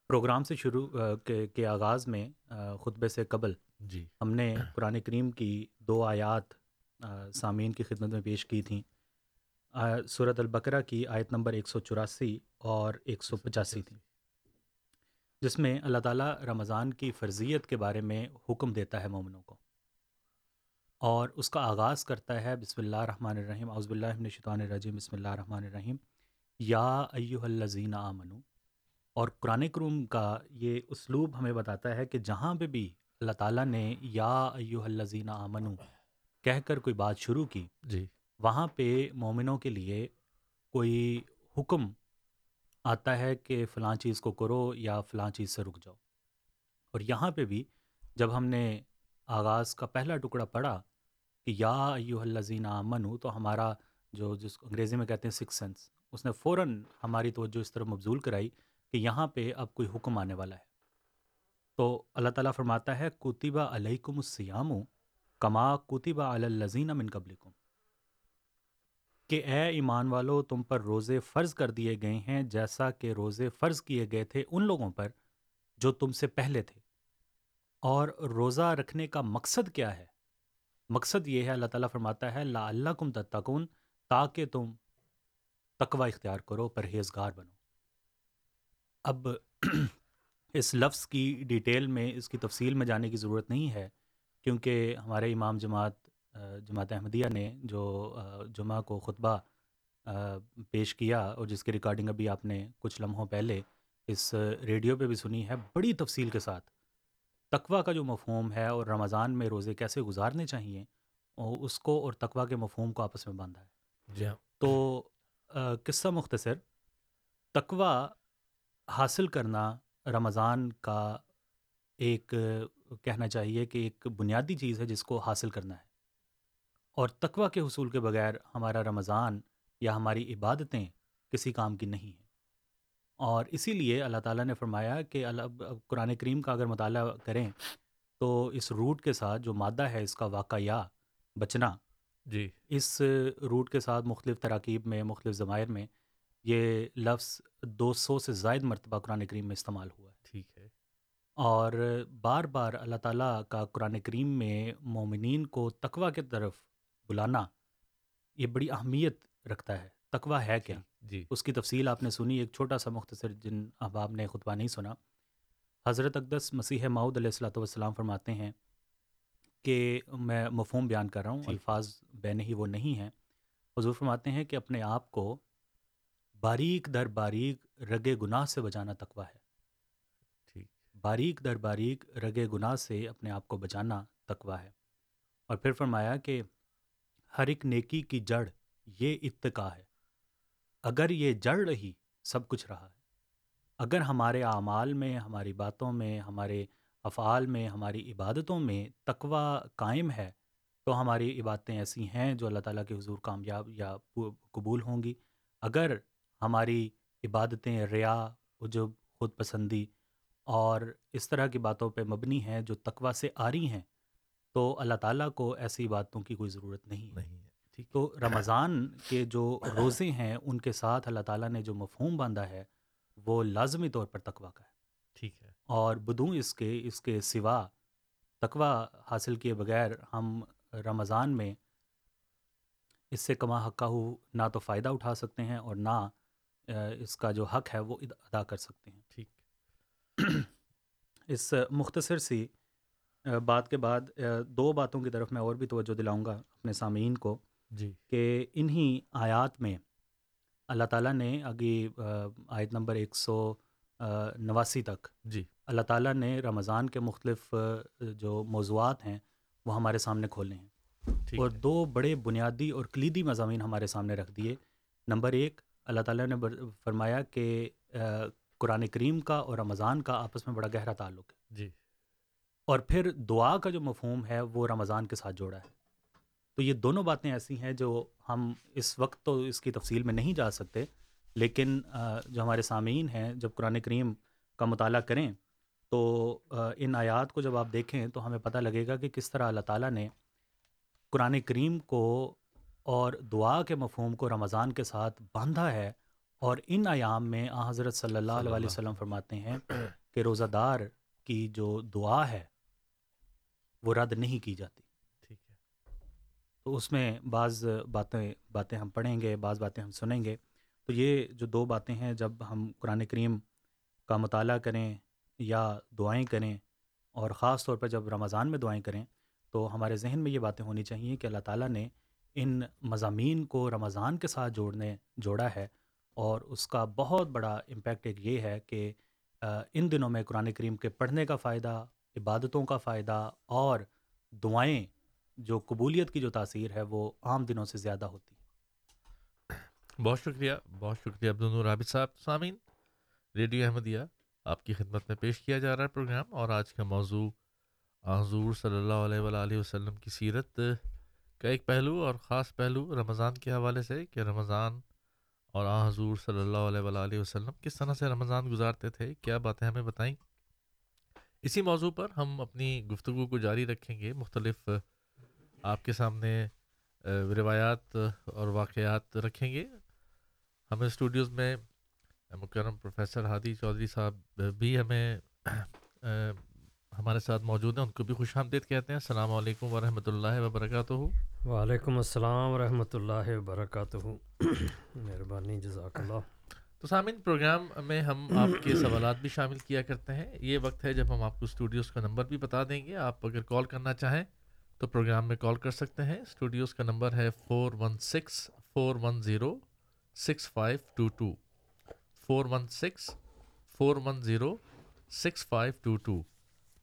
پروگرام سے شروع کے کے آغاز میں خطبے سے قبل جی۔ ہم نے قرآن کریم کی دو آیات سامعین کی خدمت میں پیش کی تھیں۔ صورت البقرہ کی آیت نمبر ایک سو چوراسی اور ایک سو پچاسی تھی۔ جس میں اللہ تعالیٰ رمضان کی فرضیت کے بارے میں حکم دیتا ہے مومنوں کو۔ اور اس کا آغاز کرتا ہے بسم اللہ الرحمن الرحیم اعوذ باللہ من الشیطان الرجیم بسم اللہ الرحمن الرحیم۔ یا ایوہ الذین آمنو اور قرآن کریم کا یہ اسلوب ہمیں بتاتا ہے کہ جہاں پہ بھی اللہ تعالیٰ نے یا ایوہ الذین آمنو کہہ کر کوئی بات شروع کی جی۔ وہاں پہ مومنوں کے لیے کوئی حکم آتا ہے کہ فلاں چیز کو کرو یا فلاں چیز سے رک جاؤ۔ اور یہاں پہ بھی جب ہم نے آغاز کا پہلا ٹکڑا پڑھا کہ یا ایو الزین منو تو ہمارا جو جس کو انگریزی میں کہتے ہیں سکس سینس اس نے فوراً ہماری توجہ اس طرح مبزول کرائی کہ یہاں پہ اب کوئی حکم آنے والا ہے۔ تو اللہ تعالیٰ فرماتا ہے کتبہ علیکم السیام کما کتبہ الزین من قبلکم کہ اے ایمان والو، تم پر روزے فرض کر دیے گئے ہیں جیسا کہ روزے فرض کیے گئے تھے ان لوگوں پر جو تم سے پہلے تھے۔ اور روزہ رکھنے کا مقصد کیا ہے؟ مقصد یہ ہے، اللہ تعالیٰ فرماتا ہے لا اللہ کم تتکون تاکہ تم تقوی اختیار کرو پرہیزگار بنو۔ اب اس لفظ کی ڈیٹیل میں اس کی تفصیل میں جانے کی ضرورت نہیں ہے کیونکہ ہمارے امام جماعت جماعت احمدیہ نے جو جمعہ کو خطبہ پیش کیا اور جس کی ریکارڈنگ ابھی آپ نے کچھ لمحوں پہلے اس ریڈیو پہ بھی سنی ہے بڑی تفصیل کے ساتھ۔ تقوا کا جو مفہوم ہے اور رمضان میں روزے کیسے گزارنے چاہیے اس کو اور تقوا کے مفہوم کو آپس میں باندھا ہے۔ جی ہاں۔ تو قصہ مختصر۔ تقوا حاصل کرنا رمضان کا ایک، کہنا چاہیے کہ ایک بنیادی چیز ہے جس کو حاصل کرنا ہے۔ اور تقوی کے حصول کے بغیر ہمارا رمضان یا ہماری عبادتیں کسی کام کی نہیں ہیں۔ اور اسی لیے اللہ تعالیٰ نے فرمایا کہ اللہ، قرآن کریم کا اگر مطالعہ کریں تو اس روٹ کے ساتھ جو مادہ ہے اس کا واقع یا بچنا جی۔ اس روٹ کے ساتھ مختلف تراکیب میں مختلف ضمائر میں یہ لفظ دو سو سے زائد مرتبہ قرآن کریم میں استعمال ہوا ہے۔ ٹھیک ہے۔ اور بار بار اللہ تعالیٰ کا قرآن کریم میں مومنین کو تقوی کی طرف بلانا یہ بڑی اہمیت رکھتا ہے۔ تقوی ہے کیا؟ جی اس کی تفصیل آپ نے سنی ایک چھوٹا سا مختصر جن احباب نے خطبہ نہیں سنا۔ حضرت اقدس مسیح ماؤد علیہ السلاۃ والسلام فرماتے ہیں کہ میں مفہوم بیان کر رہا ہوں الفاظ بین ہی وہ نہیں ہیں۔ حضور فرماتے ہیں کہ اپنے آپ کو باریک در باریک رگ گناہ سے بچانا تقوی ہے۔ ٹھیک۔ باریک در باریک رگ گناہ سے اپنے آپ کو بچانا تقوی ہے۔ اور پھر فرمایا کہ ہر ایک نیکی کی جڑ یہ اتقا ہے۔ اگر یہ جڑ رہی سب کچھ رہا ہے اگر ہمارے اعمال میں ہماری باتوں میں ہمارے افعال میں ہماری عبادتوں میں تقوی قائم ہے۔ تو ہماری عبادتیں ایسی ہیں جو اللہ تعالیٰ کے حضور کامیاب یا قبول ہوں گی۔ اگر ہماری عبادتیں ریا عجب خود پسندی اور اس طرح کی باتوں پہ مبنی ہیں جو تقوی سے آ رہی ہیں تو اللہ تعالیٰ کو ایسی باتوں کی کوئی ضرورت نہیں نہیں ہے۔ ٹھیک تو رمضان کے جو روزے ہیں ان کے ساتھ اللہ تعالیٰ نے جو مفہوم باندھا ہے وہ لازمی طور پر تقوا کا ہے۔ ٹھیک ہے۔ اور بدوں اس کے اس کے سوا تقوا حاصل کیے بغیر ہم رمضان میں اس سے کما حقہ ہو نہ تو فائدہ اٹھا سکتے ہیں اور نہ اس کا جو حق ہے وہ ادا کر سکتے ہیں۔ ٹھیک۔ اس مختصر سی بات کے بعد دو باتوں کی طرف میں اور بھی توجہ دلاؤں گا اپنے سامعین کو جی۔ کہ انہی آیات میں اللہ تعالیٰ نے آگے آیت نمبر ایک سو نواسی تک۔ جی۔ اللہ تعالیٰ نے رمضان کے مختلف جو موضوعات ہیں وہ ہمارے سامنے کھولے ہیں۔ اور دو بڑے بنیادی اور کلیدی مضامین ہمارے سامنے رکھ دیے۔ نمبر ایک اللہ تعالیٰ نے فرمایا کہ قرآن کریم کا اور رمضان کا آپس میں بڑا گہرا تعلق ہے۔ جی۔ اور پھر دعا کا جو مفہوم ہے وہ رمضان کے ساتھ جوڑا ہے۔ تو یہ دونوں باتیں ایسی ہیں جو ہم اس وقت تو اس کی تفصیل میں نہیں جا سکتے۔ لیکن جو ہمارے سامعین ہیں جب قرآن کریم کا مطالعہ کریں تو ان آیات کو جب آپ دیکھیں تو ہمیں پتہ لگے گا کہ کس طرح اللہ تعالیٰ نے قرآن کریم کو اور دعا کے مفہوم کو رمضان کے ساتھ باندھا ہے اور ان ایام میں آ حضرت صلی اللہ علیہ وسلم فرماتے ہیں کہ روزہ دار کی جو دعا ہے وہ رد نہیں کی جاتی۔ ٹھیک ہے۔ تو اس میں بعض باتیں باتیں ہم پڑھیں گے بعض باتیں ہم سنیں گے۔ تو یہ جو دو باتیں ہیں، جب ہم قرآن کریم کا مطالعہ کریں یا دعائیں کریں اور خاص طور پر جب رمضان میں دعائیں کریں، تو ہمارے ذہن میں یہ باتیں ہونی چاہیے کہ اللہ تعالیٰ نے ان مضامین کو رمضان کے ساتھ جوڑنے، جوڑا ہے اور اس کا بہت بڑا امپیکٹ ایک یہ ہے کہ ان دنوں میں قرآن کریم کے پڑھنے کا فائدہ، عبادتوں کا فائدہ اور دعائیں جو قبولیت کی جو تاثیر ہے وہ عام دنوں سے زیادہ ہوتی ہے بہت شکریہ بہت شکریہ عبد عابد صاحب سامعین۔ ریڈیو احمدیہ آپ کی خدمت میں پیش کیا جا رہا ہے پروگرام اور آج کا موضوع حضور صلی اللہ علیہ وآلہ وسلم کی سیرت کا ایک پہلو اور خاص پہلو رمضان کے حوالے سے کہ رمضان اور آ حضور صلی اللہ علیہ وآلہ وسلم کس طرح سے رمضان گزارتے تھے، کیا باتیں ہمیں بتائیں؟ اسی موضوع پر ہم اپنی گفتگو کو جاری رکھیں گے۔ مختلف آپ کے سامنے روایات اور واقعات رکھیں گے۔ ہمیں اسٹوڈیوز میں مکرم پروفیسر ہادی چودھری صاحب بھی ہمیں ہمارے ساتھ موجود ہیں ان کو بھی خوش آمدید کہتے ہیں۔ السلام علیکم ورحمۃ اللہ وبرکاتہ۔ وعلیکم السلام ورحمۃ اللہ وبرکاتہ۔ مہربانی جزاک اللہ۔ تو سامعین پروگرام میں ہم آپ کے سوالات بھی شامل کیا کرتے ہیں۔ یہ وقت ہے جب ہم آپ کو اسٹوڈیوز کا نمبر بھی بتا دیں گے۔ آپ اگر کال کرنا چاہیں تو پروگرام میں کال کر سکتے ہیں۔ اسٹوڈیوز کا نمبر ہے four one six four one zero six five two two four one six four one zero six five two two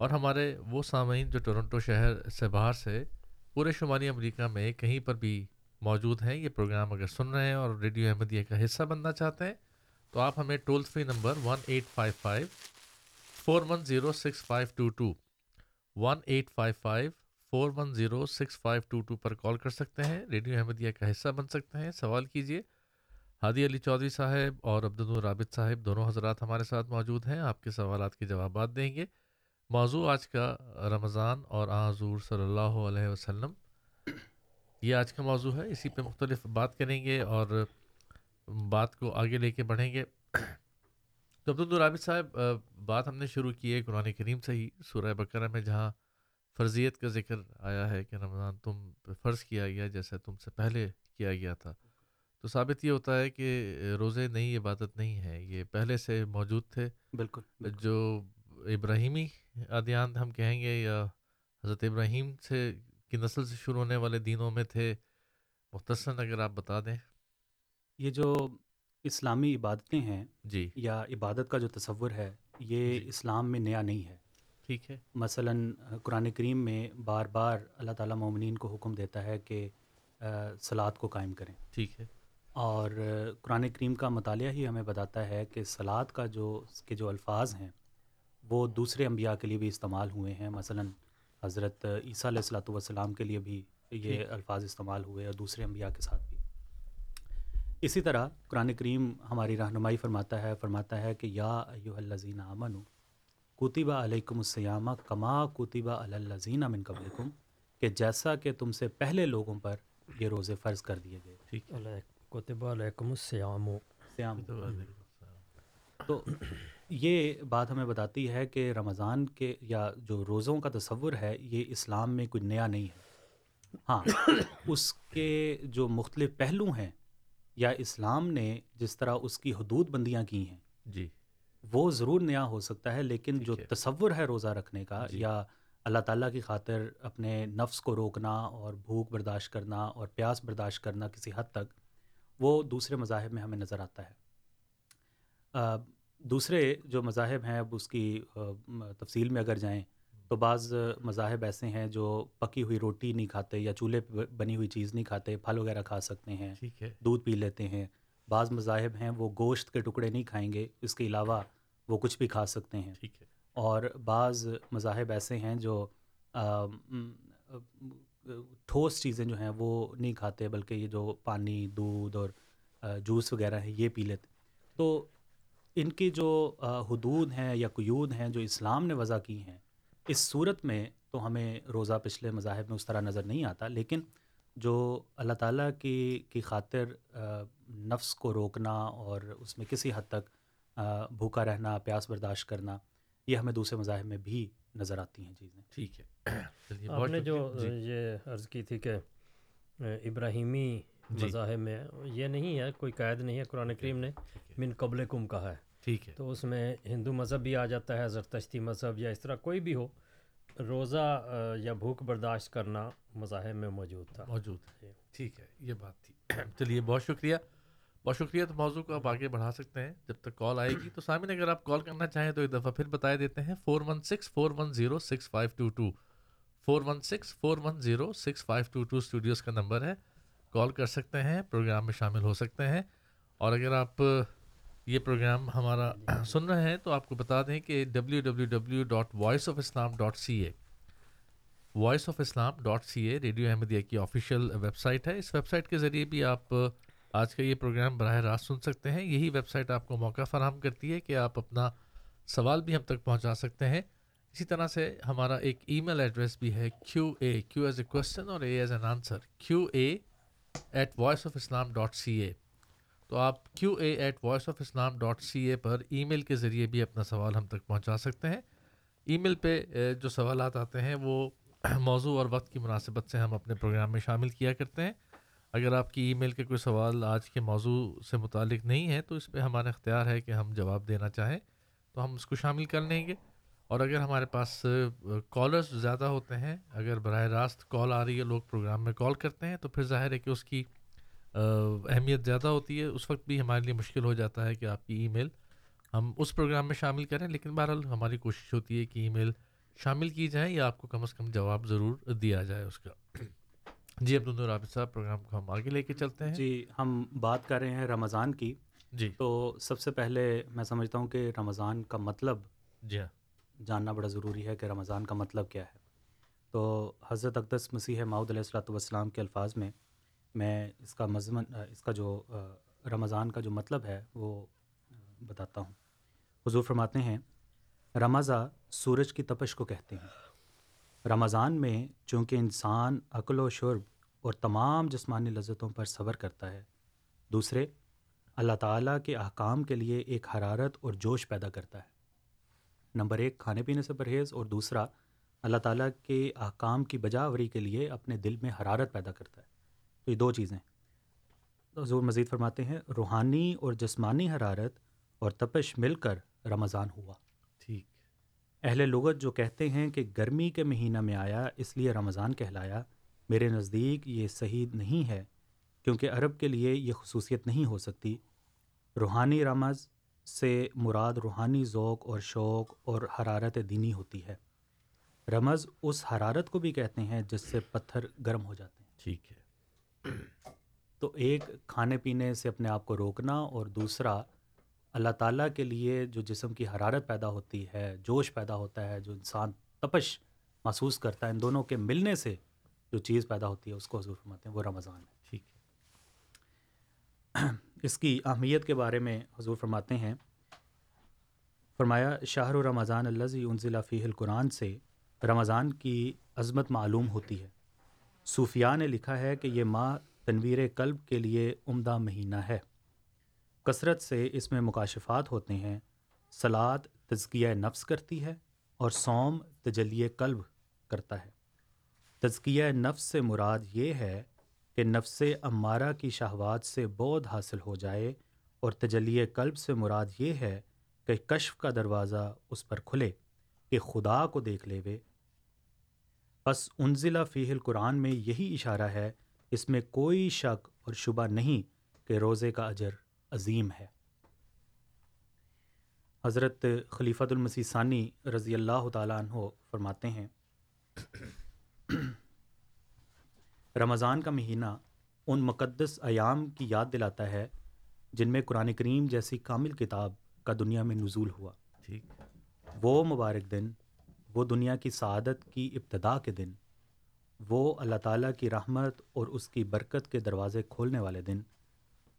اور ہمارے وہ سامعین جو ٹورنٹو شہر سے باہر سے پورے شمالی امریکہ میں کہیں پر بھی موجود ہیں، یہ پروگرام اگر سن رہے ہیں اور ریڈیو احمدیہ کا حصہ بننا چاہتے ہیں، تو آپ ہمیں toll free number one eight five five four one zero six five two two one eight five five four one zero six five two two پر کال کر سکتے ہیں۔ ریڈیو احمدیہ کا حصہ بن سکتے ہیں۔ سوال کیجیے ہادی علی چودھری صاحب اور عبد الرابط صاحب دونوں حضرات ہمارے ساتھ موجود ہیں۔ آپ کے سوالات کے جوابات دیں گے۔ موضوع آج کا رمضان اور آ حضور صلی اللہ علیہ وسلم۔ یہ آج کا موضوع ہے۔ اسی پہ مختلف بات کریں گے اور بات کو آگے لے کے بڑھیں گے۔ تو عبد الرابط صاحب بات ہم نے شروع کی ہے قرآن کریم سے ہی، سورہ بقرہ میں، جہاں فرضیت کا ذکر آیا ہے کہ رمضان تم فرض کیا گیا جیسے تم سے پہلے کیا گیا تھا۔ تو ثابت یہ ہوتا ہے کہ روزے نئی عبادت نہیں ہے یہ پہلے سے موجود تھے۔ بالکل جو ابراہیمی ادیان ہم کہیں گے یا حضرت ابراہیم سے کی نسل سے شروع ہونے والے دینوں میں تھے مختصراً اگر آپ بتا دیں۔ یہ جو اسلامی عبادتیں ہیں جی۔ یا عبادت کا جو تصور ہے یہ جی۔ اسلام میں نیا نہیں ہے۔ ٹھیک ہے۔ مثلا قرآن کریم میں بار بار اللہ تعالیٰ مومنین کو حکم دیتا ہے کہ سلاد کو قائم کریں۔ ٹھیک ہے۔ اور قرآن کریم کا مطالعہ ہی ہمیں بتاتا ہے کہ سلاد کا جو کے جو الفاظ ہیں وہ دوسرے انبیاء کے لیے بھی استعمال ہوئے ہیں۔ مثلا حضرت عیسیٰ علیہ السلاۃ والسلام کے لیے بھی یہ الفاظ استعمال ہوئے اور دوسرے انبیاء کے ساتھ بھی۔ اسی طرح قرآن کریم ہماری رہنمائی فرماتا ہے فرماتا ہے کہ یا ایو الزین امن کوتبہ علیکم السیامہ کما کوتبہ الزین امن قبلکم کہ جیسا کہ تم سے پہلے لوگوں پر یہ روزے فرض کر دیے گئے۔ ٹھیک۔ کوتبہ علیکم السیام سیام۔ تو یہ بات ہمیں بتاتی ہے کہ رمضان کے یا جو روزوں کا تصور ہے یہ اسلام میں کوئی نیا نہیں ہے۔ ہاں اس کے جو مختلف پہلو ہیں یا اسلام نے جس طرح اس کی حدود بندیاں کی ہیں جی۔ وہ ضرور نیا ہو سکتا ہے لیکن جو تصور ہے روزہ رکھنے کا جی۔ یا اللہ تعالیٰ کی خاطر اپنے نفس کو روکنا اور بھوک برداشت کرنا اور پیاس برداشت کرنا کسی حد تک وہ دوسرے مذاہب میں ہمیں نظر آتا ہے۔ دوسرے جو مذاہب ہیں اب اس کی تفصیل میں اگر جائیں تو بعض مذاہب ایسے ہیں جو پکی ہوئی روٹی نہیں کھاتے یا چولہے پہ بنی ہوئی چیز نہیں کھاتے پھل وغیرہ کھا سکتے ہیں دودھ پی لیتے ہیں۔ بعض مذاہب ہیں وہ گوشت کے ٹکڑے نہیں کھائیں گے اس کے علاوہ وہ کچھ بھی کھا سکتے ہیں۔ اور بعض مذاہب ایسے ہیں جو ٹھوس چیزیں جو ہیں وہ نہیں کھاتے، بلکہ یہ جو پانی، دودھ اور جوس وغیرہ ہے یہ پی لیتے۔ تو ان کی جو حدود ہیں یا قیود ہیں جو اسلام نے وضع کی ہیں، اس صورت میں تو ہمیں روزہ پچھلے مذاہب میں اس طرح نظر نہیں آتا، لیکن جو اللہ تعالیٰ کی کی خاطر نفس کو روکنا اور اس میں کسی حد تک بھوکا رہنا، پیاس برداشت کرنا، یہ ہمیں دوسرے مذاہب میں بھی نظر آتی ہیں چیزیں۔ ٹھیک ہے۔ آپ نے جو جی۔ یہ عرض کی تھی کہ ابراہیمی جی۔ مذاہب میں یہ نہیں ہے کوئی قید نہیں ہے قرآن کریم نے من قبل کم کہا ہے۔ ٹھیک ہے۔ تو اس میں ہندو مذہب بھی آ جاتا ہے زرتشتی مذہب یا اس طرح کوئی بھی ہو روزہ یا بھوک برداشت کرنا مذاہب میں موجود تھا۔ موجود ہے۔ جی۔ ٹھیک ہے یہ بات تھی۔ چلیے بہت شکریہ۔ بہت شکریہ، تو موضوع کو آپ آگے بڑھا سکتے ہیں۔ جب تک کال آئے گی تو سامنے اگر آپ کال کرنا چاہیں تو ایک دفعہ پھر بتا دیتے ہیں۔ Four one six four one zero six five two two four one six four one zero six five two two studios کا نمبر ہے۔ کال کر سکتے ہیں، پروگرام میں شامل ہو سکتے ہیں۔ اور اگر آپ یہ پروگرام ہمارا سن رہے ہیں تو آپ کو بتا دیں کہ W W W dot voice of Islam dot C A voice of Islam dot C A radio Ahmadiyya کی آفیشیل ویب سائٹ ہے۔ اس ویب سائٹ کے ذریعے بھی آپ آج کا یہ پروگرام براہ راست سن سکتے ہیں۔ یہی ویب سائٹ آپ کو موقع فراہم کرتی ہے کہ آپ اپنا سوال بھی ہم تک پہنچا سکتے ہیں۔ اسی طرح سے ہمارا ایک ای میل ایڈریس بھی ہے کیو اے، کیو ایز اے کوشچن اور A as an answer, Q A at voice of Islam dot C A. تو آپ Q A at voice of Islam dot C A per email کے ذریعے بھی اپنا سوال ہم تک پہنچا سکتے ہیں۔ ای میل پہ جو سوالات آتے ہیں وہ موضوع اور وقت کی مناسبت سے ہم اپنے پروگرام میں شامل کیا کرتے ہیں۔ اگر آپ کی ای میل کے کوئی سوال آج کے موضوع سے متعلق نہیں ہے تو اس پہ ہمارا اختیار ہے کہ ہم جواب دینا چاہیں، تو ہم اس کو شامل کر لیں گے۔ اور اگر ہمارے پاس کالرز زیادہ ہوتے ہیں، اگر براہ راست کال آ رہی ہے، لوگ پروگرام میں کال کرتے ہیں، تو پھر ظاہر ہے کہ اس کی اہمیت زیادہ ہوتی ہے۔ اس وقت بھی ہمارے لیے مشکل ہو جاتا ہے کہ آپ کی ای میل ہم اس پروگرام میں شامل کریں۔ لیکن بہرحال ہماری کوشش ہوتی ہے کہ ای میل شامل کی جائے یا آپ کو کم از کم جواب ضرور دیا جائے اس کا۔ جی عبد الرابط صاحب پروگرام کو ہم آگے لے کے چلتے ہیں۔ جی ہم بات کر رہے ہیں رمضان کی۔ جی۔ تو سب سے پہلے میں سمجھتا ہوں کہ رمضان کا مطلب جی ہاں۔ جاننا بڑا ضروری ہے کہ رمضان کا مطلب کیا ہے۔ تو حضرت اقدس مسیح ماؤد علیہ السلاۃ والسلام کے الفاظ میں میں اس کا مضمن اس کا جو رمضان کا جو مطلب ہے وہ بتاتا ہوں۔ حضور فرماتے ہیں رمضا سورج کی تپش کو کہتے ہیں۔ رمضان میں چونکہ انسان عقل و شرب اور تمام جسمانی لذتوں پر صبر کرتا ہے، دوسرے، اللہ تعالیٰ کے احکام کے لیے ایک حرارت اور جوش پیدا کرتا ہے۔ نمبر ایک، کھانے پینے سے پرہیز اور دوسرا، اللہ تعالیٰ کے احکام کی بجاوری کے لیے اپنے دل میں حرارت پیدا کرتا ہے۔ تو یہ دو چیزیں حضور مزید فرماتے ہیں، روحانی اور جسمانی حرارت اور تپش مل کر رمضان ہوا۔ اہل لغت جو کہتے ہیں کہ گرمی کے مہینہ میں آیا اس لیے رمضان کہلایا۔ میرے نزدیک یہ صحیح نہیں ہے کیونکہ عرب کے لیے یہ خصوصیت نہیں ہو سکتی۔ روحانی رمض سے مراد روحانی ذوق اور شوق اور حرارت دینی ہوتی ہے۔ رمض اس حرارت کو بھی کہتے ہیں جس سے پتھر گرم ہو جاتے ہیں۔ ٹھیک ہے۔ تو ایک کھانے پینے سے اپنے آپ کو روکنا اور دوسرا اللہ تعالیٰ کے لیے جو جسم کی حرارت پیدا ہوتی ہے جوش پیدا ہوتا ہے جو انسان تپش محسوس کرتا ہے ان دونوں کے ملنے سے جو چیز پیدا ہوتی ہے اس کو حضور فرماتے ہیں وہ رمضان ہے۔ ٹھیک۔ ہے اس کی اہمیت کے بارے میں حضور فرماتے ہیں۔ فرمایا شاہر رمضان الزی انزلہ فی القرآن سے رمضان کی عظمت معلوم ہوتی ہے۔ صوفیہ نے لکھا ہے کہ یہ ماہ تنویر قلب کے لیے عمدہ مہینہ ہے۔ کثرت سے اس میں مکاشفات ہوتے ہیں۔ سلاد تزکیہ نفس کرتی ہے اور سوم تجلی قلب کرتا ہے۔ تزکیہ نفس سے مراد یہ ہے کہ نفس امارہ کی شہوات سے بودھ حاصل ہو جائے اور تجلی قلب سے مراد یہ ہے کہ کشف کا دروازہ اس پر کھلے کہ خدا کو دیکھ لے وے بس انزلہ فی القرآن میں یہی اشارہ ہے، اس میں کوئی شک اور شبہ نہیں کہ روزے کا اجر عظیم ہے۔ حضرت خلیفۃ المسی ثانی رضی اللہ تعالیٰ عنہ فرماتے ہیں رمضان کا مہینہ ان مقدس ایام کی یاد دلاتا ہے جن میں قرآن کریم جیسی کامل کتاب کا دنیا میں نزول ہوا۔ وہ مبارک دن وہ دنیا کی سعادت کی ابتدا کے دن وہ اللہ تعالیٰ کی رحمت اور اس کی برکت کے دروازے کھولنے والے دن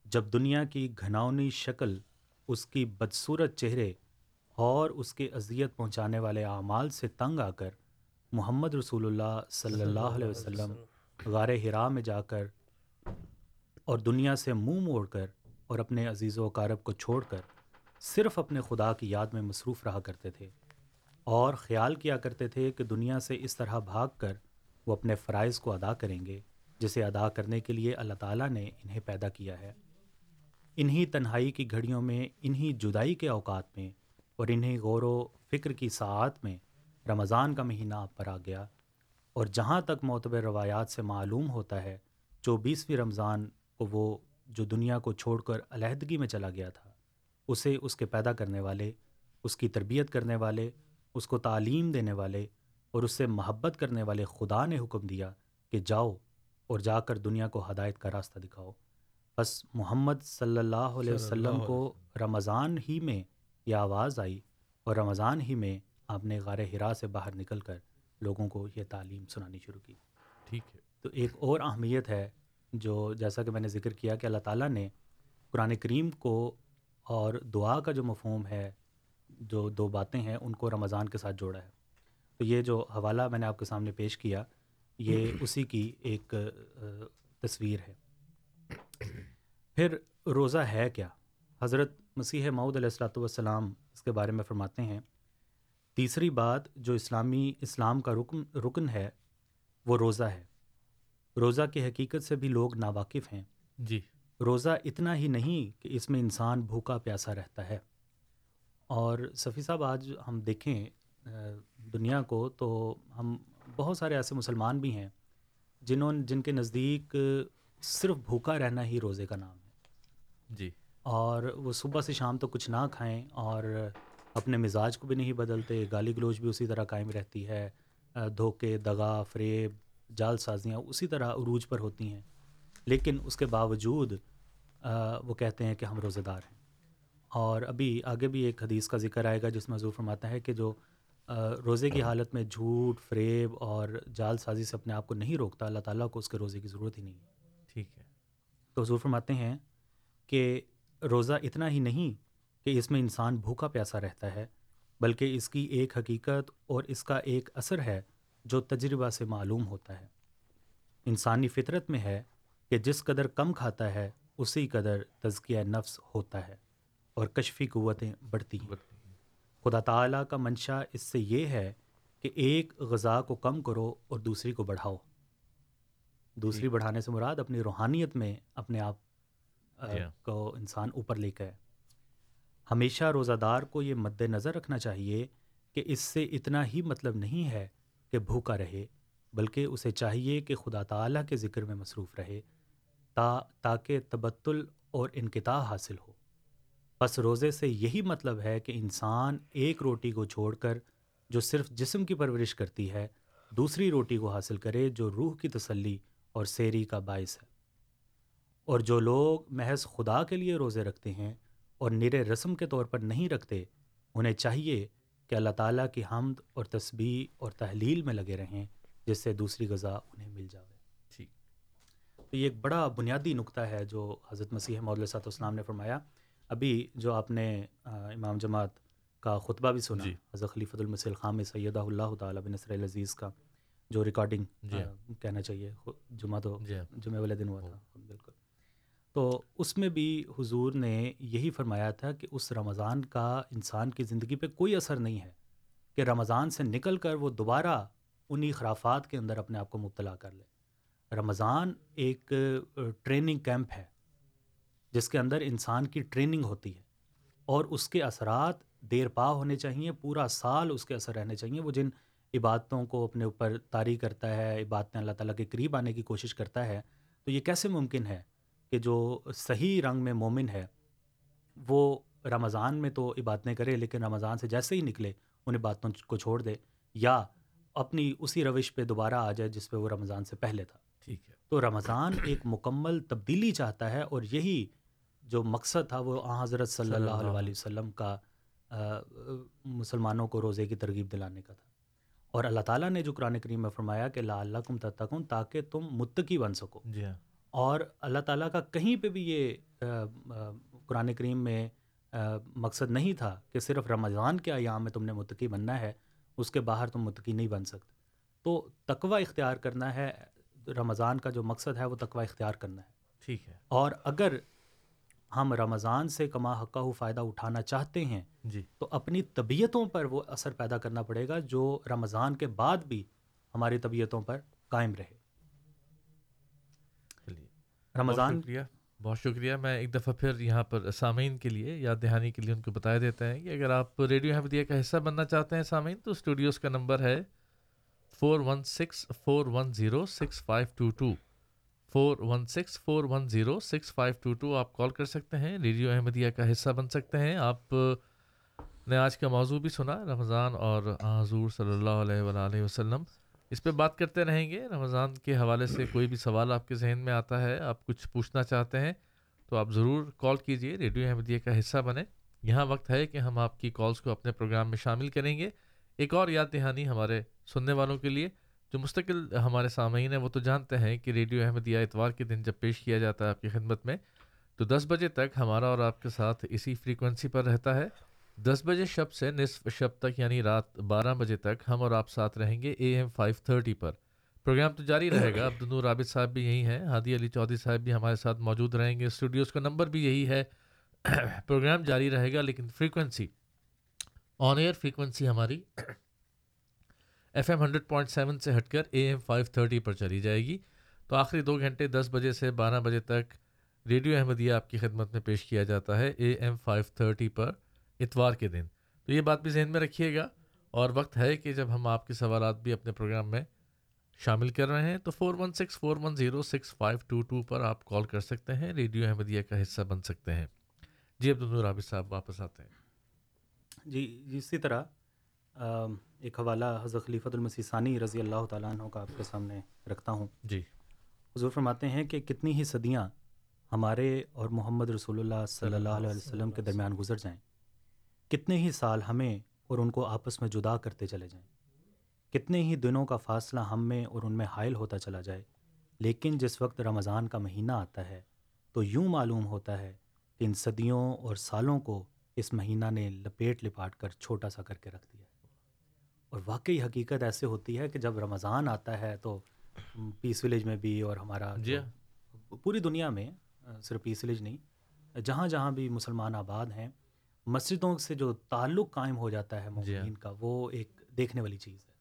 جب دنیا کی گھناؤنی شکل اس کی بدصورت چہرے اور اس کے اذیت پہنچانے والے اعمال سے تنگ آ کر محمد رسول اللہ صلی اللہ علیہ وسلم غار ہرا میں جا کر اور دنیا سے منہ موڑ کر اور اپنے عزیز و اقارب کو چھوڑ کر صرف اپنے خدا کی یاد میں مصروف رہا کرتے تھے اور خیال کیا کرتے تھے کہ دنیا سے اس طرح بھاگ کر وہ اپنے فرائض کو ادا کریں گے جسے ادا کرنے کے لیے اللہ تعالیٰ نے انہیں پیدا کیا ہے۔ انہی تنہائی کی گھڑیوں میں، انہی جدائی کے اوقات میں اور انہیں غور و فکر کی ساعت میں رمضان کا مہینہ آپ پر آ گیا اور جہاں تک معتبر روایات سے معلوم ہوتا ہے چوبیسویں رمضان کو وہ، جو دنیا کو چھوڑ کر علیحدگی میں چلا گیا تھا، اسے اس کے پیدا کرنے والے، اس کی تربیت کرنے والے، اس کو تعلیم دینے والے اور اس سے محبت کرنے والے خدا نے حکم دیا کہ جاؤ اور جا کر دنیا کو ہدایت کا راستہ دکھاؤ۔ بس محمد صلی اللہ علیہ وسلم کو رمضان ہی میں یہ آواز آئی اور رمضان ہی میں آپ نے غار ہرا سے باہر نکل کر لوگوں کو یہ تعلیم سنانی شروع کی۔ ٹھیک ہے۔ تو ایک اور اہمیت ہے جو جیسا کہ میں نے ذکر کیا کہ اللہ تعالیٰ نے قرآن کریم کو اور دعا کا جو مفہوم ہے جو دو باتیں ہیں ان کو رمضان کے ساتھ جوڑا ہے۔ تو یہ جو حوالہ میں نے آپ کے سامنے پیش کیا یہ اسی کی ایک تصویر ہے۔ پھر روزہ ہے کیا؟ حضرت مسیح معود علیہ السلاۃ والسلام اس کے بارے میں فرماتے ہیں تیسری بات جو اسلامی اسلام کا رکن رکن ہے وہ روزہ ہے۔ روزہ کی حقیقت سے بھی لوگ ناواقف ہیں۔ جی۔ روزہ اتنا ہی نہیں کہ اس میں انسان بھوکا پیاسا رہتا ہے۔ اور صفی صاحب آج ہم دیکھیں دنیا کو تو ہم بہت سارے ایسے مسلمان بھی ہیں جنہوں جن کے نزدیک صرف بھوکا رہنا ہی روزے کا نام ہے۔ جی۔ اور وہ صبح سے شام تو کچھ نہ کھائیں اور اپنے مزاج کو بھی نہیں بدلتے گالی گلوچ بھی اسی طرح قائم رہتی ہے دھوکے دغا فریب جال سازیاں اسی طرح عروج پر ہوتی ہیں۔ لیکن اس کے باوجود وہ کہتے ہیں کہ ہم روزہ دار ہیں۔ اور ابھی آگے بھی ایک حدیث کا ذکر آئے گا جس میں حضور فرماتا ہے کہ جو روزے کی حالت میں جھوٹ فریب اور جال سازی سے اپنے آپ کو نہیں روکتا اللہ تعالیٰ کو اس کے روزے کی ضرورت ہی نہیں ہے۔ ٹھیک ہے۔ تو حضور فرماتے ہیں کہ روزہ اتنا ہی نہیں کہ اس میں انسان بھوکا پیاسا رہتا ہے، بلکہ اس کی ایک حقیقت اور اس کا ایک اثر ہے جو تجربہ سے معلوم ہوتا ہے۔ انسانی فطرت میں ہے کہ جس قدر کم کھاتا ہے، اسی قدر تزکیہ نفس ہوتا ہے اور کشفی قوتیں بڑھتی ہیں۔ خدا تعالیٰ کا منشا اس سے یہ ہے کہ ایک غذا کو کم کرو اور دوسری کو بڑھاؤ۔ دوسری جی۔ بڑھانے سے مراد اپنی روحانیت میں اپنے آپ۔ کو انسان اوپر لے کے ہمیشہ روزہ دار کو یہ مد نظر رکھنا چاہیے کہ اس سے اتنا ہی مطلب نہیں ہے کہ بھوکا رہے بلکہ اسے چاہیے کہ خدا تعالیٰ کے ذکر میں مصروف رہے تا تاکہ تبتل اور انکتا حاصل ہو بس روزے سے یہی مطلب ہے کہ انسان ایک روٹی کو چھوڑ کر جو صرف جسم کی پرورش کرتی ہے دوسری روٹی کو حاصل کرے جو روح کی تسلی اور سیری کا باعث ہے۔ اور جو لوگ محض خدا کے لیے روزے رکھتے ہیں اور نر رسم کے طور پر نہیں رکھتے انہیں چاہیے کہ اللہ تعالیٰ کی حمد اور تسبیح اور تحلیل میں لگے رہیں جس سے دوسری غذا انہیں مل جاوے۔ ٹھیک۔ تو یہ ایک بڑا بنیادی نقطہ ہے جو حضرت مسیح محدود صاحب اسلام نے فرمایا۔ ابھی جو آپ نے امام جماعت کا خطبہ بھی سنا جی۔ حضرت خلیفۃ المسیح خام سیدہ اللہ تعالیٰ بن نصر العزیز کا۔ جو ریکارڈنگ جی. کہنا چاہیے جمعہ تو جی. جمعہ والے دن ہوا تھا بالکل۔ تو اس میں بھی حضور نے یہی فرمایا تھا کہ اس رمضان کا انسان کی زندگی پہ کوئی اثر نہیں ہے کہ رمضان سے نکل کر وہ دوبارہ انہی خرافات کے اندر اپنے آپ کو مبتلا کر لے۔ رمضان ایک ٹریننگ کیمپ ہے جس کے اندر انسان کی ٹریننگ ہوتی ہے اور اس کے اثرات دیر پا ہونے چاہیے پورا سال اس کے اثر رہنے چاہیے وہ جن عبادتوں کو اپنے اوپر طاری کرتا ہے عبادتیں اللہ تعالیٰ کے قریب آنے کی کوشش کرتا ہے تو یہ کیسے ممکن ہے کہ جو صحیح رنگ میں مومن ہے وہ رمضان میں تو عبادتیں کرے لیکن رمضان سے جیسے ہی نکلے ان عبادتوں کو چھوڑ دے یا اپنی اسی روش پہ دوبارہ آ جائے جس پہ وہ رمضان سے پہلے تھا۔ ٹھیک ہے۔ تو رمضان ایک مکمل تبدیلی چاہتا ہے اور یہی جو مقصد تھا وہ حضرت صلی اللہ علیہ وسلم کا مسلمانوں کو روزے کی ترغیب دلانے کا تھا۔ اور اللہ تعالیٰ نے جو قرآن کریم میں فرمایا کہ لا اللہ کم تتکن تاکہ تم متقی بن سکو۔ جی ہاں۔ اور اللہ تعالیٰ کا کہیں پہ بھی یہ قرآن کریم میں مقصد نہیں تھا کہ صرف رمضان کے ایام میں تم نے متقی بننا ہے اس کے باہر تم متقی نہیں بن سکتے۔ تو تقوی اختیار کرنا ہے رمضان کا جو مقصد ہے وہ تقوی اختیار کرنا ہے۔ ٹھیک ہے۔ اور اگر ہم رمضان سے کما حقہ فائدہ اٹھانا چاہتے ہیں۔ جی۔ تو اپنی طبیعتوں پر وہ اثر پیدا کرنا پڑے گا جو رمضان کے بعد بھی ہماری طبیعتوں پر قائم رہے۔ رمضان شکریہ۔ بہت شکریہ۔ میں ایک دفعہ پھر یہاں پر سامعین کے لیے یاد دہانی کے لیے ان کو بتایا دیتے ہیں کہ اگر آپ ریڈیو احمدیہ کا حصہ بننا چاہتے ہیں سامعین تو اسٹوڈیوز کا نمبر ہے four one six four one zero six five two two. Four one six four one zero six five two two آپ کال کر سکتے ہیں۔ ریڈیو احمدیہ کا حصہ بن سکتے ہیں۔ آپ نے آج کا موضوع بھی سنا۔ رمضان اور حضور صلی اللہ علیہ وآلہ وسلم اس پہ بات کرتے رہیں گے۔ رمضان کے حوالے سے کوئی بھی سوال آپ کے ذہن میں آتا ہے، آپ کچھ پوچھنا چاہتے ہیں تو آپ ضرور کال کیجیے۔ ریڈیو احمدیہ کا حصہ بنے۔ یہاں وقت ہے کہ ہم آپ کی کالز کو اپنے پروگرام میں شامل کریں گے۔ ایک اور یاد دہانی ہمارے سننے والوں کے لیے۔ جو مستقل ہمارے سامعین ہیں وہ تو جانتے ہیں کہ ریڈیو احمدیہ اتوار کے دن جب پیش کیا جاتا ہے آپ کی خدمت میں، تو دس بجے تک ہمارا اور آپ کے ساتھ اسی فریکوینسی پر رہتا ہے۔ دس بجے شب سے نصف شب تک یعنی رات بارہ بجے تک ہم اور آپ ساتھ رہیں گے اے ایم فائیو تھرٹی پر۔ پروگرام تو جاری رہے گا عبدالنور رابط صاحب بھی یہی ہیں، ہادی علی چودھری صاحب بھی ہمارے ساتھ موجود رہیں گے۔ اسٹوڈیوز کا نمبر بھی یہی ہے۔ پروگرام جاری رہے گا، لیکن فریکوینسی آن ایئر فریکوینسی ہماری F M hundred point seven سے ہٹ کر اے ایم فائیو تھرٹی پر چلی جائے گی۔ تو آخری دو گھنٹے دس بجے سے بارہ بجے تک ریڈیو احمدیہ آپ کی خدمت میں پیش کیا جاتا ہے اے ایم فائیو تھرٹی پر اتوار کے دن۔ تو یہ بات بھی ذہن میں رکھیے گا۔ اور وقت ہے کہ جب ہم آپ کے سوالات بھی اپنے پروگرام میں شامل کر رہے ہیں تو four one six four one zero six five two two پر آپ کال کر سکتے ہیں۔ ریڈیو احمدیہ کا حصہ بن سکتے ہیں۔ جی عبد عابد صاحب، واپس آتے ہیں۔ جی اسی طرح ایک حوالہ حضرت خلیفۃ المسی ثانی رضی اللہ تعالیٰ عنہ کا آپ کے سامنے رکھتا ہوں۔ جی۔ حضور فرماتے ہیں کہ کتنی ہی صدیاں ہمارے اور محمد رسول اللہ صلی اللہ علیہ وسلم کے درمیان گزر جائیں کتنے ہی سال ہمیں اور ان کو آپس میں جدا کرتے چلے جائیں کتنے ہی دنوں کا فاصلہ ہم میں اور ان میں حائل ہوتا چلا جائے لیکن جس وقت رمضان کا مہینہ آتا ہے تو یوں معلوم ہوتا ہے کہ ان صدیوں اور سالوں کو اس مہینہ نے لپیٹ لپاٹ کر چھوٹا سا کر کے رکھ دیا۔ اور واقعی حقیقت ایسے ہوتی ہے کہ جب رمضان آتا ہے تو پیس ولیج میں بھی اور ہمارا جی پوری دنیا میں صرف پیس ولیج نہیں جہاں جہاں بھی مسلمان آباد ہیں مسجدوں سے جو تعلق قائم ہو جاتا ہے مومنین کا وہ ایک دیکھنے والی چیز ہے۔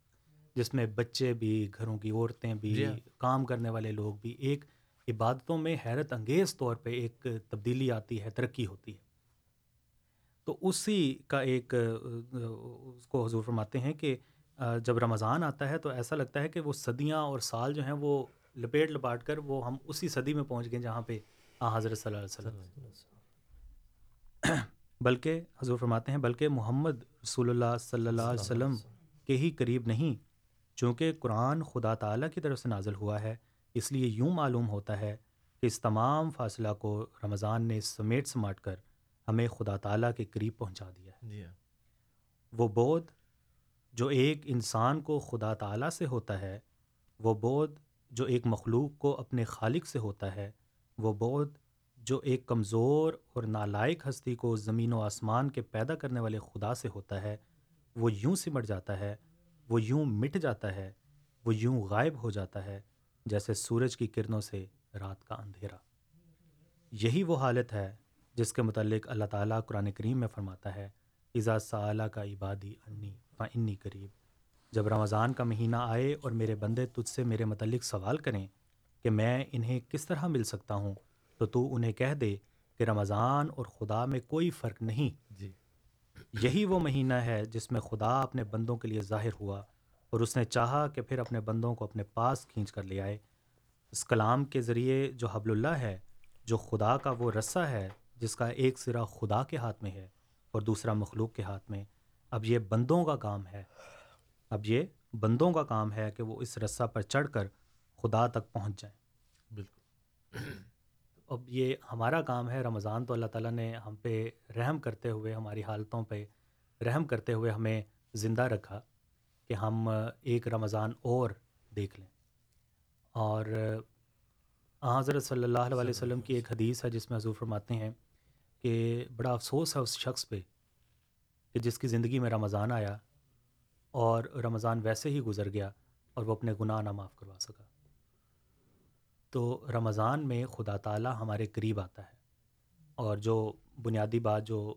جس میں بچے بھی گھروں کی عورتیں بھی کام کرنے والے لوگ بھی ایک عبادتوں میں حیرت انگیز طور پہ ایک تبدیلی آتی ہے ترقی ہوتی ہے۔ تو اسی کا ایک اس کو حضور فرماتے ہیں کہ جب رمضان آتا ہے تو ایسا لگتا ہے کہ وہ صدیاں اور سال جو ہیں وہ لپیٹ لپاٹ کر وہ ہم اسی صدی میں پہنچ گئے جہاں پہ حضرت صلی اللہ علیہ وسلم بلکہ حضور فرماتے ہیں، بلکہ محمد رسول اللہ صلی اللہ علیہ وسلم کے ہی قریب نہیں، چونکہ قرآن خدا تعالیٰ کی طرف سے نازل ہوا ہے، اس لیے یوں معلوم ہوتا ہے کہ اس تمام فاصلہ کو رمضان نے سمیٹ سماٹ کر ہمیں خدا تعالیٰ کے قریب پہنچا دیا ہے جی ہاں۔ وہ بودھ جو ایک انسان کو خدا تعالیٰ سے ہوتا ہے وہ بودھ جو ایک مخلوق کو اپنے خالق سے ہوتا ہے وہ بودھ جو ایک کمزور اور نالائق ہستی کو زمین و آسمان کے پیدا کرنے والے خدا سے ہوتا ہے وہ یوں سمٹ جاتا ہے وہ یوں مٹ جاتا ہے وہ یوں غائب ہو جاتا ہے جیسے سورج کی کرنوں سے رات کا اندھیرا یہی وہ حالت ہے جس کے متعلق اللہ تعالیٰ قرآن کریم میں فرماتا ہے اعزاز صاحلہ کا عبادی انی و انی قریب جب رمضان کا مہینہ آئے اور میرے بندے تجھ سے میرے متعلق سوال کریں کہ میں انہیں کس طرح مل سکتا ہوں تو تو انہیں کہہ دے کہ رمضان اور خدا میں کوئی فرق نہیں۔ جی۔ یہی وہ مہینہ ہے جس میں خدا اپنے بندوں کے لیے ظاہر ہوا اور اس نے چاہا کہ پھر اپنے بندوں کو اپنے پاس کھینچ کر لے آئے۔ اس کلام کے ذریعے جو حبل اللہ ہے جو خدا کا وہ رسہ ہے جس کا ایک سرا خدا کے ہاتھ میں ہے اور دوسرا مخلوق کے ہاتھ میں اب یہ بندوں کا کام ہے۔ اب یہ بندوں کا کام ہے کہ وہ اس رسہ پر چڑھ کر خدا تک پہنچ جائیں۔ بالکل۔ اب یہ ہمارا کام ہے رمضان تو اللہ تعالیٰ نے ہم پہ رحم کرتے ہوئے ہماری حالتوں پہ رحم کرتے ہوئے ہمیں زندہ رکھا کہ ہم ایک رمضان اور دیکھ لیں۔ اور حضرت صلی اللہ علیہ وسلم کی ایک حدیث ہے جس میں حضور فرماتے ہیں کہ بڑا افسوس ہے اس شخص پہ کہ جس کی زندگی میں رمضان آیا اور رمضان ویسے ہی گزر گیا اور وہ اپنے گناہ نہ معاف کروا سکا۔ تو رمضان میں خدا تعالیٰ ہمارے قریب آتا ہے اور جو بنیادی بات جو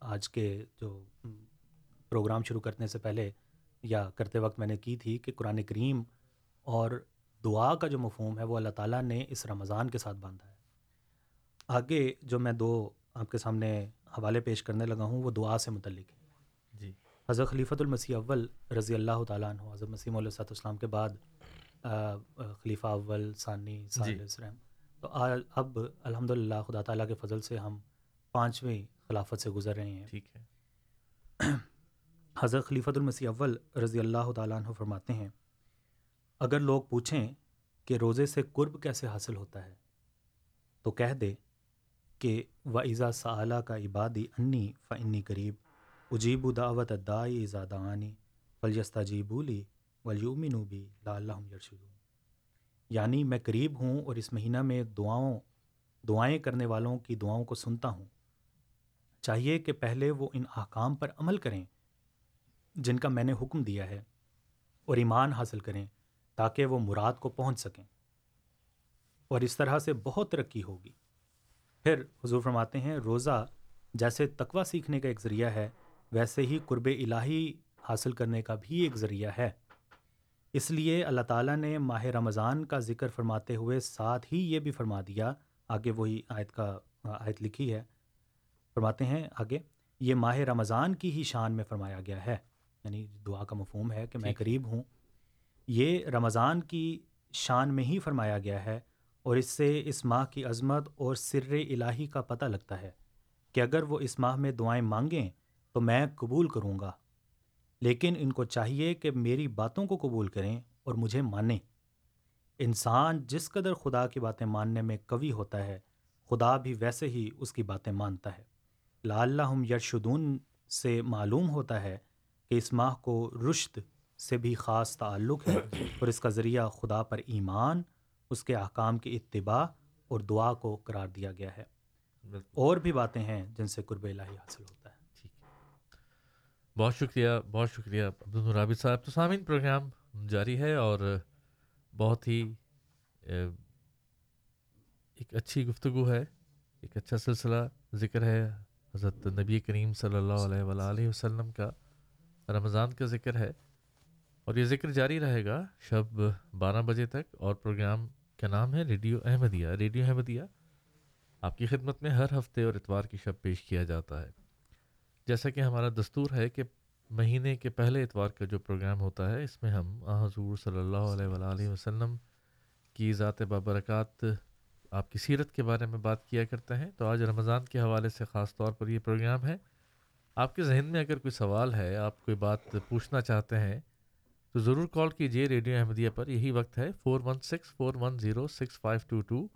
آج کے جو پروگرام شروع کرنے سے پہلے یا کرتے وقت میں نے کی تھی کہ قرآن کریم اور دعا کا جو مفہوم ہے وہ اللہ تعالیٰ نے اس رمضان کے ساتھ باندھا ہے۔ آگے جو میں دو آپ کے سامنے حوالے پیش کرنے لگا ہوں وہ دعا سے متعلق ہے۔ جی۔ حضرت خلیفۃ المسیح اول رضی اللہ تعالیٰ عنہ حضرت مسیم علیہ صاحب السلام کے بعد خلیفہ اول ثانی جی۔ تو اب الحمد للہ خدا تعالیٰ کے فضل سے ہم پانچویں خلافت سے گزر رہے ہیں۔ ٹھیک ہے۔ حضرت خلیفۃ المسیح اول رضی اللہ تعالیٰ عنہ فرماتے ہیں اگر لوگ پوچھیں کہ روزے سے قرب کیسے حاصل ہوتا ہے تو کہہ دے کہ و ایزا کا عبادی انی فنی قریب اجیب و دعوت دائی زادانی فلجستہ جی بولی بھی لا یرشدون یعنی میں قریب ہوں اور اس مہینہ میں دعاؤں، دعائیں کرنے والوں کی دعاؤں کو سنتا ہوں۔ چاہیے کہ پہلے وہ ان احکام پر عمل کریں جن کا میں نے حکم دیا ہے اور ایمان حاصل کریں تاکہ وہ مراد کو پہنچ سکیں۔ اور اس طرح سے بہت ترقی ہوگی۔ پھر حضور فرماتے ہیں روزہ جیسے تقوی سیکھنے کا ایک ذریعہ ہے ویسے ہی قرب الہی حاصل کرنے کا بھی ایک ذریعہ ہے۔ اس لیے اللہ تعالیٰ نے ماہ رمضان کا ذکر فرماتے ہوئے ساتھ ہی یہ بھی فرما دیا آگے وہی آیت کا آیت لکھی ہے۔ فرماتے ہیں آگے یہ ماہ رمضان کی ہی شان میں فرمایا گیا ہے۔ یعنی دعا کا مفہوم ہے کہ میں قریب ہوں۔ یہ رمضان کی شان میں ہی فرمایا گیا ہے۔ اور اس سے اس ماہ کی عظمت اور سر الہی کا پتہ لگتا ہے کہ اگر وہ اس ماہ میں دعائیں مانگیں تو میں قبول کروں گا۔ لیکن ان کو چاہیے کہ میری باتوں کو قبول کریں اور مجھے مانیں۔ انسان جس قدر خدا کی باتیں ماننے میں قوی ہوتا ہے، خدا بھی ویسے ہی اس کی باتیں مانتا ہے۔ لا اللہ یرشدون سے معلوم ہوتا ہے کہ اس ماہ کو رشت سے بھی خاص تعلق ہے اور اس کا ذریعہ خدا پر ایمان اس کے احکام کی اتباع اور دعا کو قرار دیا گیا ہے۔ اور بھی باتیں ہیں جن سے قرب الہی حاصل ہوتا ہے۔ ٹھیک ہے۔ بہت شکریہ بہت شکریہ۔ عبدالرابی صاحب تو سامعین پروگرام جاری ہے اور بہت ہی ایک اچھی گفتگو ہے ایک اچھا سلسلہ ذکر ہے۔ حضرت نبی کریم صلی اللہ علیہ وآلہ وسلم کا رمضان کا ذکر ہے اور یہ ذکر جاری رہے گا شب بارہ بجے تک اور پروگرام کا نام ہے؟ Radio Ahmadiyya radio Ahmadiyya. آپ کی خدمت میں ہر ہفتے اور اتوار کی شب پیش کیا جاتا ہے۔ جیسا کہ ہمارا دستور ہے کہ مہینے کے پہلے اتوار کا جو پروگرام ہوتا ہے، اس میں ہم حضور صلی اللہ علیہ وآلہ وسلم کی ذات بابرکات آپ کی سیرت کے بارے میں بات کیا کرتے ہیں۔ تو آج رمضان کے حوالے سے خاص طور پر یہ پروگرام ہے۔ آپ کے ذہن میں اگر کوئی سوال ہے، آپ کوئی بات پوچھنا چاہتے ہیں تو ضرور کال کیجیے ریڈیو احمدیہ پر۔ یہی وقت ہے four one six four one zero six five two two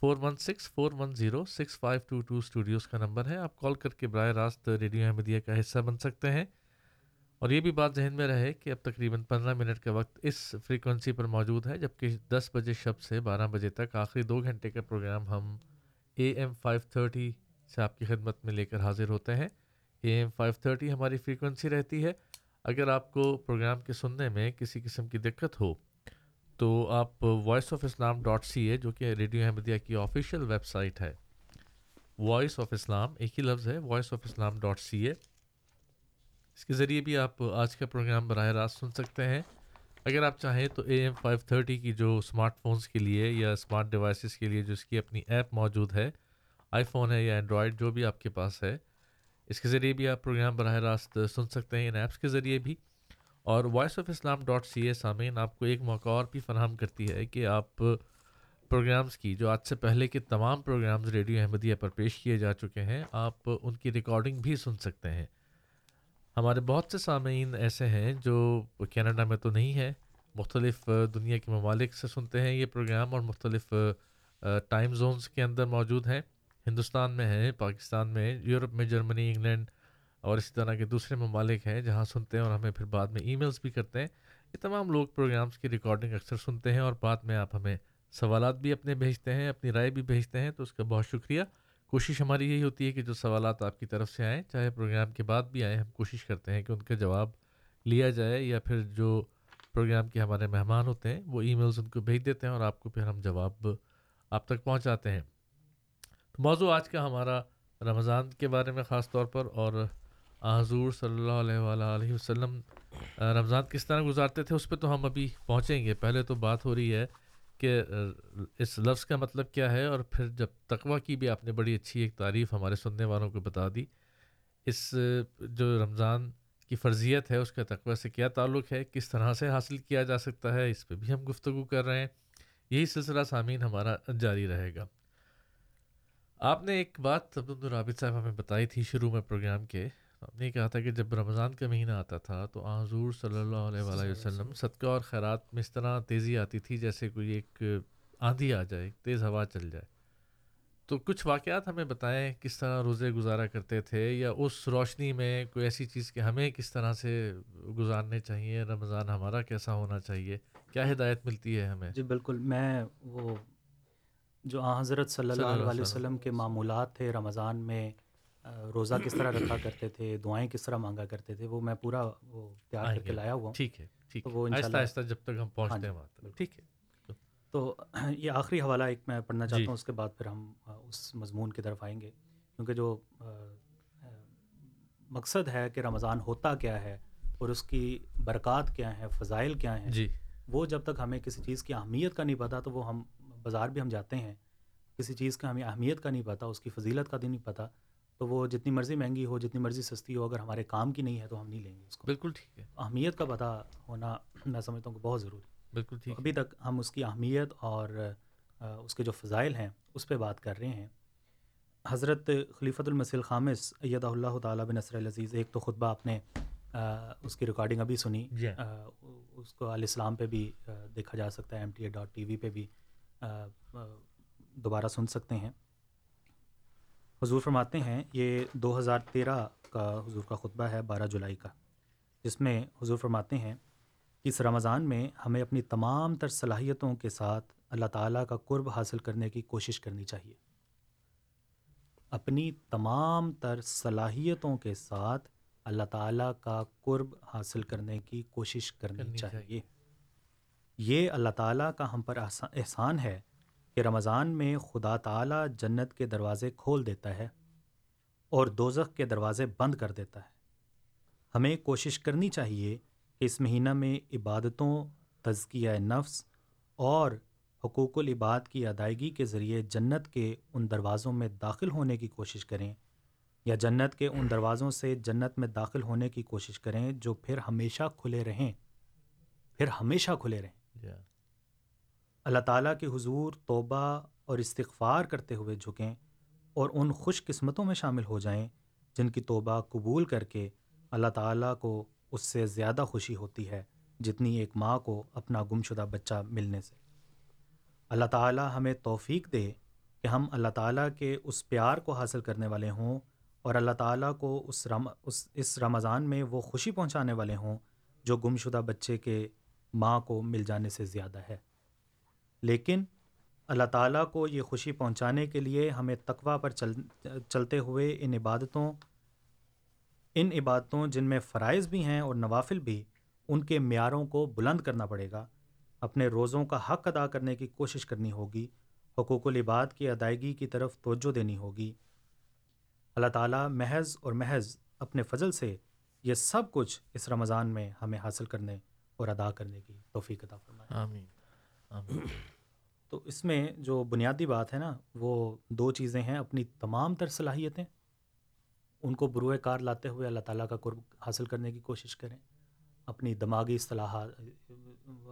four one six four one zero six five two two studios کا نمبر ہے۔ آپ کال کر کے براہ راست ریڈیو احمدیہ کا حصہ بن سکتے ہیں۔ اور یہ بھی بات ذہن میں رہے کہ اب تقریباً پندرہ منٹ کا وقت اس فریکوینسی پر موجود ہے، جبکہ دس بجے شب سے بارہ بجے تک آخری دو گھنٹے کا پروگرام ہم اے ایم فائیو تھرٹی سے آپ کی خدمت میں لے کر حاضر ہوتے ہیں۔ اے ایم فائیو تھرٹی ہماری فریکوینسی رہتی ہے۔ اگر آپ کو پروگرام کے سننے میں کسی قسم کی دقت ہو، تو آپ voice of Islam dot C A جو کہ ریڈیو احمدیہ کی آفیشیل ویب سائٹ ہے وائس آف اسلام ایک ہی لفظ ہے voice of Islam dot C A اس کے ذریعے بھی آپ آج کا پروگرام براہ راست سن سکتے ہیں۔ اگر آپ چاہیں تو اے ایم فائیو تھرٹی کی جو اسمارٹ فونس کے لیے یا اسمارٹ ڈیوائسیز کے لیے جو اس کی اپنی ایپ موجود ہے آئی فون ہے یا اینڈرائڈ جو بھی آپ کے پاس ہے اس کے ذریعے بھی آپ پروگرام براہ راست سن سکتے ہیں ان ایپس کے ذریعے بھی اور voice of Islam dot C A سامعین آپ کو ایک موقع اور بھی فراہم کرتی ہے کہ آپ پروگرامز کی جو آج سے پہلے کے تمام پروگرامز ریڈیو احمدیہ پر پیش کیے جا چکے ہیں، آپ ان کی ریکارڈنگ بھی سن سکتے ہیں۔ ہمارے بہت سے سامعین ایسے ہیں جو کینیڈا میں تو نہیں ہے مختلف دنیا کے ممالک سے سنتے ہیں یہ پروگرام اور مختلف ٹائم زونز کے اندر موجود ہیں۔ ہندوستان میں ہیں، پاکستان میں یورپ میں، جرمنی، انگلینڈ اور اسی طرح کے دوسرے ممالک ہیں جہاں سنتے ہیں اور ہمیں پھر بعد میں ای میلز بھی کرتے ہیں۔ یہ تمام لوگ پروگرامز کی ریکارڈنگ اکثر سنتے ہیں اور بعد میں آپ ہمیں سوالات بھی اپنے بھیجتے ہیں، اپنی رائے بھی بھیجتے ہیں، تو اس کا بہت شکریہ۔ کوشش ہماری یہی ہوتی ہے کہ جو سوالات آپ کی طرف سے آئیں، چاہے پروگرام کے بعد بھی آئیں، ہم کوشش کرتے ہیں کہ ان کا جواب لیا جائے یا پھر جو پروگرام کے ہمارے مہمان ہوتے ہیں، وہ ای میلز ان کو بھیج دیتے ہیں اور آپ کو پھر ہم جواب آپ تک پہنچاتے ہیں۔ تو موضوع آج کا ہمارا رمضان کے بارے میں خاص طور پر اور حضور صلی اللہ علیہ علیہ وسلم رمضان کس طرح گزارتے تھے، اس پہ تو ہم ابھی پہنچیں گے۔ پہلے تو بات ہو رہی ہے کہ اس لفظ کا مطلب کیا ہے اور پھر جب تقوی کی بھی آپ نے بڑی اچھی ایک تعریف ہمارے سننے والوں کو بتا دی، اس جو رمضان کی فرضیت ہے، اس کا تقوی سے کیا تعلق ہے؟ کس طرح سے حاصل کیا جا سکتا ہے؟ اس پہ بھی ہم گفتگو کر رہے ہیں۔ یہی سلسلہ سامعین ہمارا جاری رہے گا۔ آپ نے ایک بات عبد صاحب ہمیں بتائی تھی شروع میں پروگرام کے۔ آپ نے کہا تھا کہ جب رمضان کا مہینہ آتا تھا تو حضور صلی اللہ علیہ وآلہ وسلم صدقہ اور خیرات میں اس طرح تیزی آتی تھی جیسے کوئی ایک آندھی آ جائے تیز ہوا چل جائے۔ تو کچھ واقعات ہمیں بتائیں کس طرح روزے گزارا کرتے تھے یا اس روشنی میں کوئی ایسی چیز کہ ہمیں کس طرح سے گزارنے چاہیے، رمضان ہمارا کیسا ہونا چاہیے، کیا ہدایت ملتی ہے ہمیں؟ جی بالکل، میں وہ جو حضرت صلی اللہ علیہ وسلم. کے معمولات تھے رمضان میں روزہ کس طرح رکھا کرتے تھے دعائیں کس طرح مانگا کرتے تھے وہ میں پورا وہ تیار کر کے لایا ہوا ٹھیک ہے ٹھیک ہے وہ آہستہ آہستہ جب تک ہم پہنچتے ہاں ہیں ٹھیک ہے۔ تو یہ آخری حوالہ ایک میں پڑھنا چاہتا ہوں اس کے بعد پھر ہم اس مضمون کی طرف آئیں گے۔ کیونکہ جو مقصد ہے کہ رمضان ہوتا کیا ہے اور اس کی برکات کیا ہیں فضائل کیا ہیں جی۔ وہ جب تک ہمیں کسی چیز کی اہمیت کا نہیں پتہ تو وہ ہم بازار بھی ہم جاتے ہیں کسی چیز کا ہمیں اہمیت کا نہیں پتہ اس کی فضیلت کا بھی نہیں پتہ تو وہ جتنی مرضی مہنگی ہو جتنی مرضی سستی ہو اگر ہمارے کام کی نہیں ہے تو ہم نہیں لیں گے اس کو۔ بالکل ٹھیک ہے۔ اہمیت کا پتہ ہونا میں سمجھتا ہوں کہ بہت ضروری بالکل ٹھیک ابھی تک ہم اس کی اہمیت اور اس کے جو فضائل ہیں اس پہ بات کر رہے ہیں۔ حضرت خلیفۃ المسیل خامس اید اللہ تعالیٰ بن نصر العزیز ایک تو خطبہ آپ نے اس کی ریکارڈنگ ابھی سنی۔ جی اس کو علیہ السلام پہ بھی دیکھا جا سکتا ہے M T A dot T V پہ بھی۔ دوبارہ سن سکتے ہیں۔ حضور فرماتے ہیں یہ دو ہزار تیرہ کا حضور کا خطبہ ہے بارہ جولائی کا جس میں حضور فرماتے ہیں کہ اس رمضان میں ہمیں اپنی تمام تر صلاحیتوں کے ساتھ اللہ تعالیٰ کا قرب حاصل کرنے کی کوشش کرنی چاہیے۔ اپنی تمام تر صلاحیتوں کے ساتھ اللہ تعالیٰ کا قرب حاصل کرنے کی کوشش کرنی چاہیے۔ یہ اللہ تعالیٰ کا ہم پر احسان ہے کہ رمضان میں خدا تعالیٰ جنت کے دروازے کھول دیتا ہے اور دوزخ کے دروازے بند کر دیتا ہے۔ ہمیں کوشش کرنی چاہیے کہ اس مہینہ میں عبادتوں، تزکیہ نفس اور حقوق العباد کی ادائیگی کے ذریعے جنت کے ان دروازوں میں داخل ہونے کی کوشش کریں یا جنت کے ان دروازوں سے جنت میں داخل ہونے کی کوشش کریں جو پھر ہمیشہ کھلے رہیں۔ پھر ہمیشہ کھلے رہیں۔ اللہ تعالیٰ کے حضور توبہ اور استغفار کرتے ہوئے جھکیں اور ان خوش قسمتوں میں شامل ہو جائیں جن کی توبہ قبول کر کے اللہ تعالیٰ کو اس سے زیادہ خوشی ہوتی ہے جتنی ایک ماں کو اپنا گم شدہ بچہ ملنے سے۔ اللہ تعالیٰ ہمیں توفیق دے کہ ہم اللہ تعالیٰ کے اس پیار کو حاصل کرنے والے ہوں اور اللہ تعالیٰ کو اس رم، اس اس رمضان میں وہ خوشی پہنچانے والے ہوں جو گم شدہ بچے کے ماں کو مل جانے سے زیادہ ہے۔ لیکن اللہ تعالیٰ کو یہ خوشی پہنچانے کے لیے ہمیں تقوا پر چل، چلتے ہوئے ان عبادتوں ان عبادتوں جن میں فرائض بھی ہیں اور نوافل بھی، ان کے معیاروں کو بلند کرنا پڑے گا۔ اپنے روزوں کا حق ادا کرنے کی کوشش کرنی ہوگی۔ حقوق العباد کی ادائیگی کی طرف توجہ دینی ہوگی۔ اللہ تعالیٰ محض اور محض اپنے فضل سے یہ سب کچھ اس رمضان میں ہمیں حاصل کرنے اور ادا کرنے کی توفیق عطا فرمائے۔ آمین۔ آمین۔ تو اس میں جو بنیادی بات ہے نا وہ دو چیزیں ہیں اپنی تمام تر صلاحیتیں ان کو بروئے کار لاتے ہوئے اللہ تعالیٰ کا قرب حاصل کرنے کی کوشش کریں اپنی دماغی اصطلاحات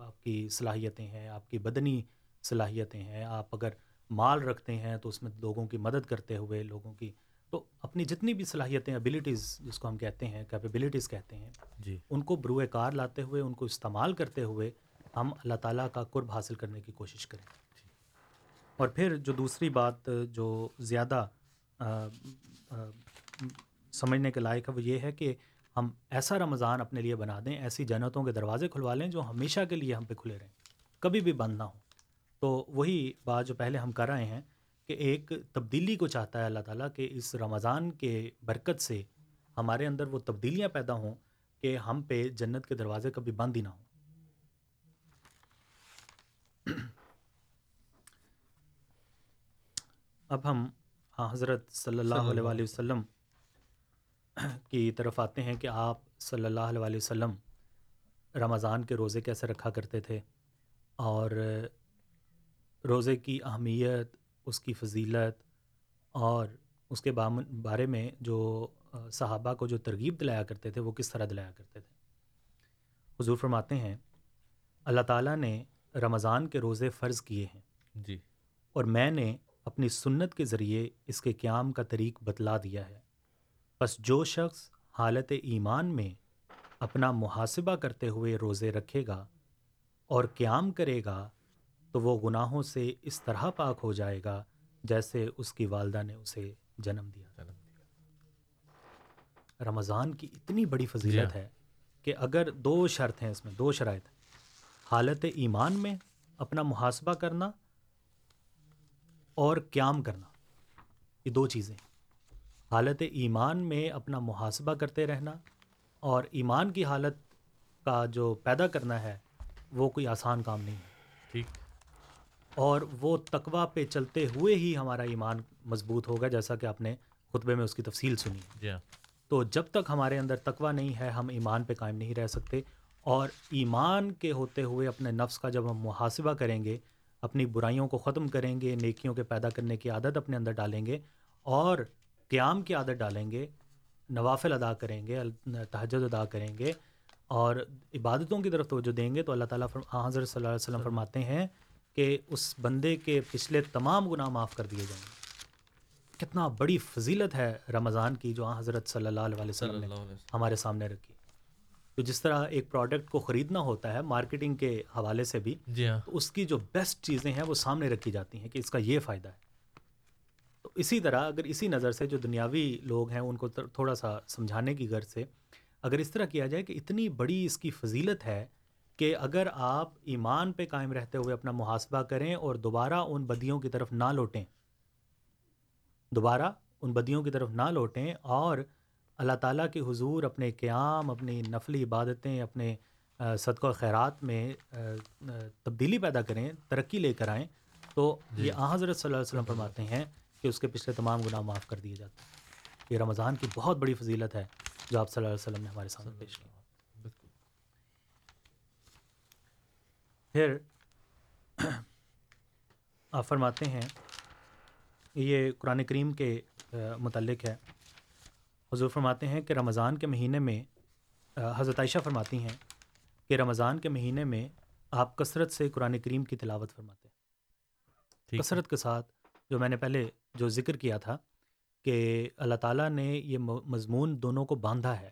آپ کی صلاحیتیں ہیں آپ کی بدنی صلاحیتیں ہیں آپ اگر مال رکھتے ہیں تو اس میں لوگوں کی مدد کرتے ہوئے لوگوں کی تو اپنی جتنی بھی صلاحیتیں ابیلیٹیز جس کو ہم کہتے ہیں کیپیبلٹیز کہتے ہیں جی۔ ان کو بروئے کار لاتے ہوئے ان کو استعمال کرتے ہوئے ہم اللہ تعالیٰ کا قرب حاصل کرنے کی کوشش کریں۔ اور پھر جو دوسری بات جو زیادہ سمجھنے کے لائق ہے وہ یہ ہے کہ ہم ایسا رمضان اپنے لیے بنا دیں ایسی جنتوں کے دروازے کھلوا لیں جو ہمیشہ کے لیے ہم پہ کھلے رہیں کبھی بھی بند نہ ہوں۔ تو وہی بات جو پہلے ہم کر رہے ہیں کہ ایک تبدیلی کو چاہتا ہے اللہ تعالیٰ کہ اس رمضان کے برکت سے ہمارے اندر وہ تبدیلیاں پیدا ہوں کہ ہم پہ جنت کے دروازے کبھی بند ہی نہ ہوں۔ اب ہم حضرت صلی اللہ علیہ وسلم کی طرف آتے ہیں کہ آپ صلی اللہ علیہ وسلم رمضان کے روزے کیسے رکھا کرتے تھے اور روزے کی اہمیت اس کی فضیلت اور اس کے بارے میں جو صحابہ کو جو ترغیب دلایا کرتے تھے وہ کس طرح دلایا کرتے تھے؟ حضور فرماتے ہیں اللہ تعالیٰ نے رمضان کے روزے فرض کیے ہیں۔ جی۔ اور میں نے اپنی سنت کے ذریعے اس کے قیام کا طریق بتلا دیا ہے۔ بس جو شخص حالت ایمان میں اپنا محاسبہ کرتے ہوئے روزے رکھے گا اور قیام کرے گا تو وہ گناہوں سے اس طرح پاک ہو جائے گا جیسے اس کی والدہ نے اسے جنم دیا۔ رمضان کی اتنی بڑی فضیلت جی۔ ہے کہ اگر دو شرط ہیں اس میں دو شرائط۔ حالت ایمان میں اپنا محاسبہ کرنا اور قیام کرنا یہ دو چیزیں۔ حالت ایمان میں اپنا محاسبہ کرتے رہنا اور ایمان کی حالت کا جو پیدا کرنا ہے وہ کوئی آسان کام نہیں ہے۔ ٹھیک۔ اور وہ تقوا پہ چلتے ہوئے ہی ہمارا ایمان مضبوط ہوگا جیسا کہ آپ نے خطبے میں اس کی تفصیل سنی۔ جی ہاں۔ تو جب تک ہمارے اندر تقوا نہیں ہے ہم ایمان پہ قائم نہیں رہ سکتے۔ اور ایمان کے ہوتے ہوئے اپنے نفس کا جب ہم محاسبہ کریں گے اپنی برائیوں کو ختم کریں گے نیکیوں کے پیدا کرنے کی عادت اپنے اندر ڈالیں گے اور قیام کی عادت ڈالیں گے نوافل ادا کریں گے تہجد ادا کریں گے اور عبادتوں کی طرف توجہ دیں گے تو اللہ تعالیٰ حضرت صلی اللہ علیہ وسلم۔ فرماتے ہیں کہ اس بندے کے پچھلے تمام گناہ معاف کر دیے جائیں۔ گے کتنا بڑی فضیلت ہے رمضان کی جو حضرت صلی اللہ علیہ وسلم نے ہمارے سامنے رکھی۔ تو جس طرح ایک پروڈکٹ کو خریدنا ہوتا ہے مارکیٹنگ کے حوالے سے بھی جی ہاں۔ اس کی جو بیسٹ چیزیں ہیں وہ سامنے رکھی جاتی ہیں کہ اس کا یہ فائدہ ہے۔ تو اسی طرح اگر اسی نظر سے جو دنیاوی لوگ ہیں ان کو تھوڑا سا سمجھانے کی غرض سے اگر اس طرح کیا جائے کہ اتنی بڑی اس کی فضیلت ہے کہ اگر آپ ایمان پہ قائم رہتے ہوئے اپنا محاسبہ کریں اور دوبارہ ان بدیوں کی طرف نہ لوٹیں دوبارہ ان بدیوں کی طرف نہ لوٹیں اور اللہ تعالیٰ کے حضور اپنے قیام اپنی نفلی عبادتیں اپنے صدقہ و خیرات میں تبدیلی پیدا کریں ترقی لے کر آئیں تو جی۔ یہ حضرت صلی اللہ علیہ وسلم فرماتے ہیں کہ اس کے پچھلے تمام گناہ معاف کر دیے جاتے ہیں۔ یہ رمضان کی بہت بڑی فضیلت ہے جو آپ صلی اللہ علیہ وسلم نے ہمارے سامنے پیش کی۔ پھر آپ فرماتے ہیں یہ قرآن کریم کے متعلق ہے۔ حضور فرماتے ہیں کہ رمضان کے مہینے میں حضرت عائشہ فرماتی ہیں کہ رمضان کے مہینے میں آپ کثرت سے قرآن کریم کی تلاوت فرماتے ہیں۔ کثرت کے ساتھ جو میں نے پہلے جو ذکر کیا تھا کہ اللہ تعالیٰ نے یہ مضمون دونوں کو باندھا ہے۔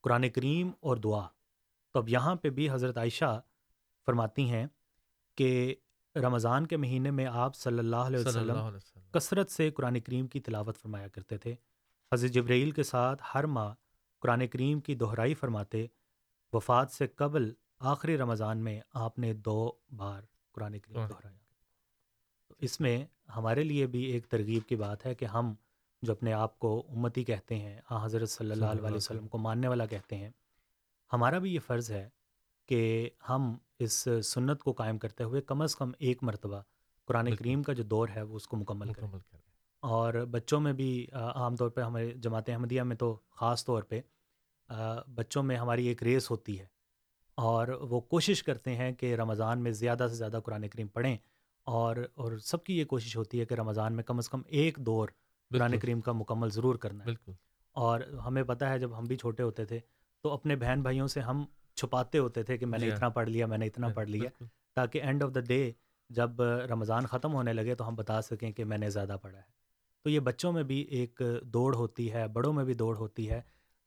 قرآن کریم اور دعا۔ تو اب یہاں پہ بھی حضرت عائشہ فرماتی ہیں کہ رمضان کے مہینے میں آپ صلی اللہ علیہ وسلم کثرت سے قرآن کریم کی تلاوت فرمایا کرتے تھے۔ حضرت جبرائیل کے ساتھ ہر ماہ قرآن کریم کی دہرائی فرماتے وفات سے قبل آخری رمضان میں آپ نے دو بار قرآن کریم۔ دہرایا۔ تو اس میں ہمارے لیے بھی ایک ترغیب کی بات ہے کہ ہم جو اپنے آپ کو امتی کہتے ہیں حضرت صلی اللہ علیہ وسلم کو ماننے والا کہتے ہیں ہمارا بھی یہ فرض ہے کہ ہم اس سنت کو قائم کرتے ہوئے کم از کم ایک مرتبہ قرآن کریم کا جو دور ہے وہ اس کو مکمل کریں۔ اور بچوں میں بھی عام طور پہ ہمارے جماعت احمدیہ میں تو خاص طور پہ بچوں میں ہماری ایک ریس ہوتی ہے۔ اور وہ کوشش کرتے ہیں کہ رمضان میں زیادہ سے زیادہ قرآن کریم پڑھیں۔ اور اور سب کی یہ کوشش ہوتی ہے کہ رمضان میں کم از کم ایک دور قرآن کریم کا مکمل ضرور کرنا ہے۔ بالکل۔ اور ہمیں پتہ ہے جب ہم بھی چھوٹے ہوتے تھے تو اپنے بہن بھائیوں سے ہم چھپاتے ہوتے تھے کہ میں نے۔ اتنا پڑھ لیا میں نے اتنا پڑھ لیا۔ تاکہ اینڈ آف دا ڈے جب رمضان ختم ہونے لگے تو ہم بتا سکیں کہ میں نے زیادہ پڑھا ہے۔ تو یہ بچوں میں بھی ایک دوڑ ہوتی ہے بڑوں میں بھی دوڑ ہوتی ہے۔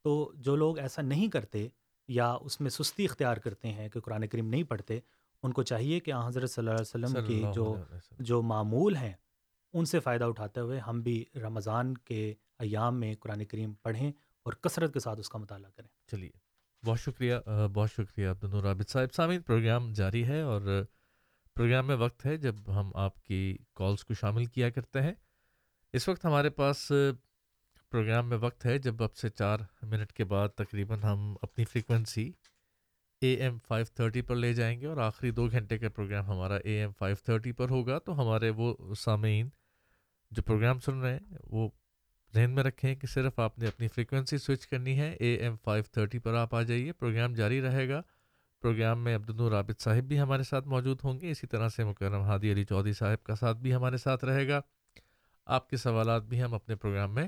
تو جو لوگ ایسا نہیں کرتے یا اس میں سستی اختیار کرتے ہیں کہ قرآن کریم نہیں پڑھتے ان کو چاہیے کہ حضرت صلی اللہ علیہ وسلم کی جو جو معمول ہیں ان سے فائدہ اٹھاتے ہوئے ہم بھی رمضان کے ایام میں قرآن کریم پڑھیں اور کثرت کے ساتھ اس کا مطالعہ کریں۔ چلیے۔ بہت شکریہ بہت شکریہ عبد رابط صاحب۔ سامعین، پروگرام جاری ہے اور پروگرام میں وقت ہے جب ہم آپ کی کالز کو شامل کیا کرتے ہیں۔ اس وقت ہمارے پاس پروگرام میں وقت ہے جب اب سے چار منٹ کے بعد تقریباً ہم اپنی frequency A M five thirty پر لے جائیں گے اور آخری دو گھنٹے کا پروگرام ہمارا اے ایم فائیو تھرٹی پر ہوگا۔ تو ہمارے وہ سامعین جو پروگرام سن رہے ہیں، وہ ذہن میں رکھیں کہ صرف آپ نے اپنی فریکوینسی سوئچ کرنی ہے۔ اے ایم فائیو تھرٹی پر آپ آ جائیے پروگرام جاری رہے گا۔ پروگرام میں عبد رابط صاحب بھی ہمارے ساتھ موجود ہوں گے۔ اسی طرح سے مکرم ہادی علی چودھری صاحب کا ساتھ بھی ہمارے ساتھ رہے گا۔ آپ کے سوالات بھی ہم اپنے پروگرام میں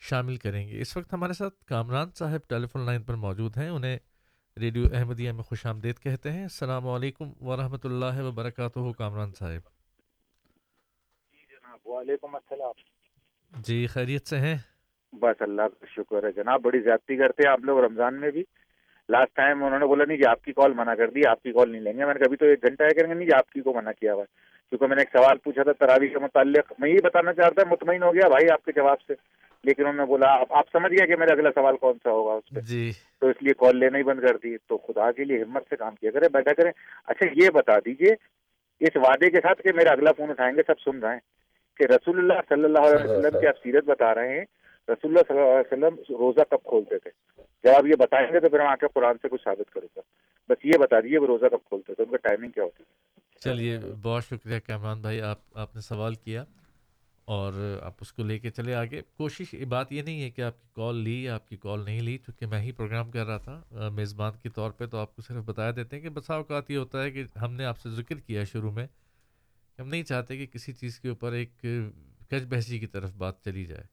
شامل کریں گے۔ اس وقت ہمارے ساتھ کامران صاحب ٹیلی فون لائن پر موجود ہیں۔ انہیں ریڈیو احمدیہ میں خوش آمدید کہتے ہیں۔ السلام علیکم ورحمۃ اللہ وبرکاتہ، کامران صاحب۔ جی جناب، وعلیکم السلام۔ جی خیریت سے ہیں؟ بس اللہ کا شکر ہے جناب بڑی زیادتی کرتے ہیں آپ لوگ رمضان میں بھی۔ لاسٹ ٹائم انہوں نے بولا نہیں جی آپ کی کال منع کر دی آپ کی کال نہیں لیں گے۔ میں نے کبھی تو ایک گھنٹہ ہے کریں گے نہیں جی آپ کی کو منع کیا ہوا کیونکہ میں نے ایک سوال پوچھا تھا تراوی کے متعلق۔ میں یہ بتانا چاہتا مطمئن ہو گیا بھائی آپ کے جواب سے۔ لیکن انہوں نے بولا آپ سمجھ گیا کہ میرا اگلا سوال کون سا ہوگا اس پہ؟ جی۔ تو اس لیے کال لینا ہی بند کر دی۔ تو خدا کے لیے ہمت سے کام کیا کرے بیٹھا کریں۔ اچھا یہ بتا دیجیے اس وعدے کے ساتھ کہ میرا اگلا فون اٹھائیں گے سب سن رہے ہیں کہ رسول اللہ صلی اللہ علیہ وسلم کی آپ سیرت بتا رہے ہیں رسول اللہ صلی اللہ علیہ وسلم روزہ کب کھولتے تھے؟ جب آپ یہ بتائیں گے تو پھر ہم آ کے قرآن سے کچھ ثابت کروں گا۔ بس یہ بتا دیجیے وہ روزہ کب کھولتے تھے ان کا ٹائمنگ کیا ہوتی ہے؟ چلیے بہت شکریہ کامران بھائی آپ آپ نے سوال کیا اور آپ اس کو لے کے چلے آگے۔ کوشش بات یہ نہیں ہے کہ آپ کی کال لی یا آپ کی کال نہیں لی چونکہ میں ہی پروگرام کر رہا تھا۔ میزبان کے طور پہ تو آپ کو صرف بتایا دیتے ہیں کہ بسا اوقات یہ ہوتا ہے کہ ہم نے آپ سے ذکر کیا شروع میں۔ ہم نہیں چاہتے کہ کسی چیز کے اوپر ایک کچ بحثی کی طرف بات چلی جائے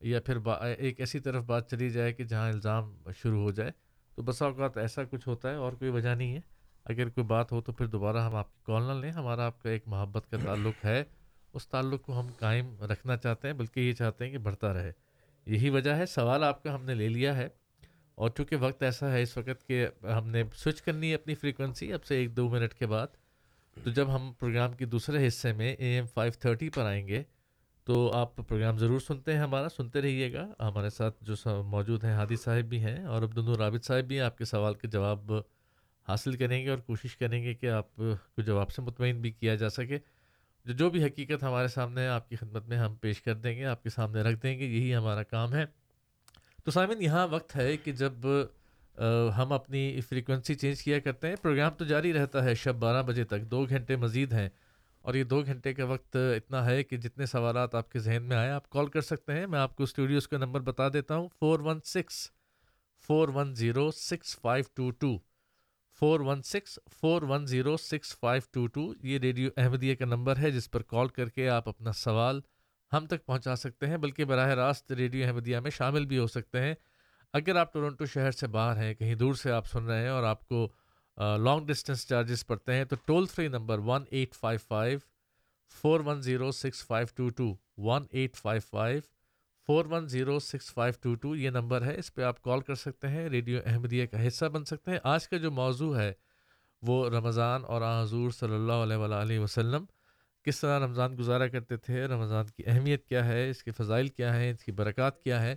یا پھر ایک ایسی طرف بات چلی جائے کہ جہاں الزام شروع ہو جائے تو بسا اوقات ایسا کچھ ہوتا ہے اور کوئی وجہ نہیں ہے۔ اگر کوئی بات ہو تو پھر دوبارہ ہم آپ کی کال نہ لیں۔ ہمارا آپ کا ایک محبت کا تعلق ہے۔ اس تعلق کو ہم قائم رکھنا چاہتے ہیں، بلکہ یہ چاہتے ہیں کہ بڑھتا رہے۔ یہی وجہ ہے، سوال آپ کا ہم نے لے لیا ہے۔ اور چونکہ وقت ایسا ہے اس وقت کہ ہم نے سوئچ کرنی ہے اپنی فریکوینسی، اب سے ایک دو منٹ کے بعد تو جب ہم پروگرام کے دوسرے حصے میں اے ایم فائیو تھرٹی پر آئیں گے، تو آپ پروگرام ضرور سنتے ہیں ہمارا، سنتے رہیے گا۔ ہمارے ساتھ جو موجود ہیں، ہادی صاحب بھی ہیں اور عبد رابط صاحب بھی ہیں آپ کے سوال کے جواب حاصل کریں گے اور کوشش کریں گے کہ آپ کو جواب سے مطمئن بھی کیا جا سکے۔ جو جو بھی حقیقت ہمارے سامنے ہے آپ کی خدمت میں ہم پیش کر دیں گے، آپ کے سامنے رکھ دیں گے، یہی ہمارا کام ہے۔ تو سامن یہاں وقت ہے کہ جب ہم اپنی فریکوینسی چینج کیا کرتے ہیں۔ پروگرام تو جاری رہتا ہے شب بارہ بجے تک، دو گھنٹے مزید ہیں۔ اور یہ دو گھنٹے کا وقت اتنا ہے کہ جتنے سوالات آپ کے ذہن میں آئے آپ کال کر سکتے ہیں۔ میں آپ کو اسٹوڈیوز کا نمبر بتا دیتا ہوں۔ Four one six four one zero six five two two four one six four one zero six five two two یہ ریڈیو احمدیہ کا نمبر ہے جس پر کال کر کے آپ اپنا سوال ہم تک پہنچا سکتے ہیں، بلکہ براہ راست ریڈیو احمدیہ میں شامل بھی ہو سکتے ہیں۔ اگر آپ ٹورنٹو شہر سے باہر ہیں، کہیں دور سے آپ سن رہے ہیں اور آپ کو لانگ ڈسٹینس چارجز پڑتے ہیں، تو toll free number one eight five five four one zero six five two two one eight five five four one zero six five two two یہ نمبر ہے۔ اس پہ آپ کال کر سکتے ہیں، ریڈیو احمدیہ کا حصہ بن سکتے ہیں۔ آج کا جو موضوع ہے، وہ رمضان اور حضور صلی اللہ علیہ وآلہ وسلم کس طرح رمضان گزارا کرتے تھے، رمضان کی اہمیت کیا ہے، اس کے فضائل کیا ہیں، اس کی برکات کیا ہے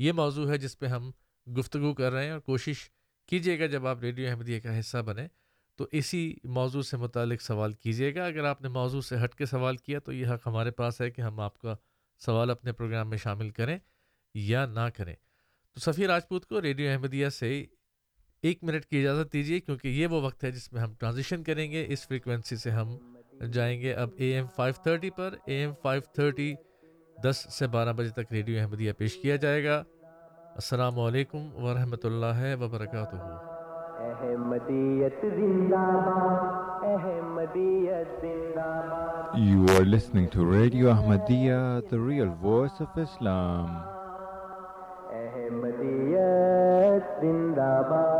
یہ موضوع ہے جس پہ ہم گفتگو کر رہے ہیں اور کوشش کیجیے گا جب آپ ریڈیو احمدیہ کا حصہ بنیں۔ تو اسی موضوع سے متعلق سوال کیجیے گا۔ اگر آپ نے موضوع سے ہٹ کے سوال کیا تو یہ حق ہمارے پاس ہے کہ ہم آپ کا سوال اپنے پروگرام میں شامل کریں یا نہ کریں۔ تو سفیر راجپوت کو ریڈیو احمدیہ سے ایک منٹ کی اجازت دیجیے کیونکہ یہ وہ وقت ہے جس میں ہم ٹرانزیشن کریں گے۔ اس فریکوینسی سے ہم جائیں گے اب اے ایم فائیو تھرٹی پر۔ اے ایم فائیو تھرٹی دس سے بارہ بجے تک ریڈیو احمدیہ پیش کیا جائے گا۔ السلام علیکم ورحمۃ اللہ وبرکاتہ۔ احمدیت زندہ باد احمدیت زندہ باد۔ Are listening to Radio Ahmadiyya, the real voice of Islam. احمدیت زندہ باد۔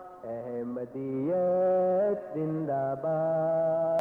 احمدیت زندہ باد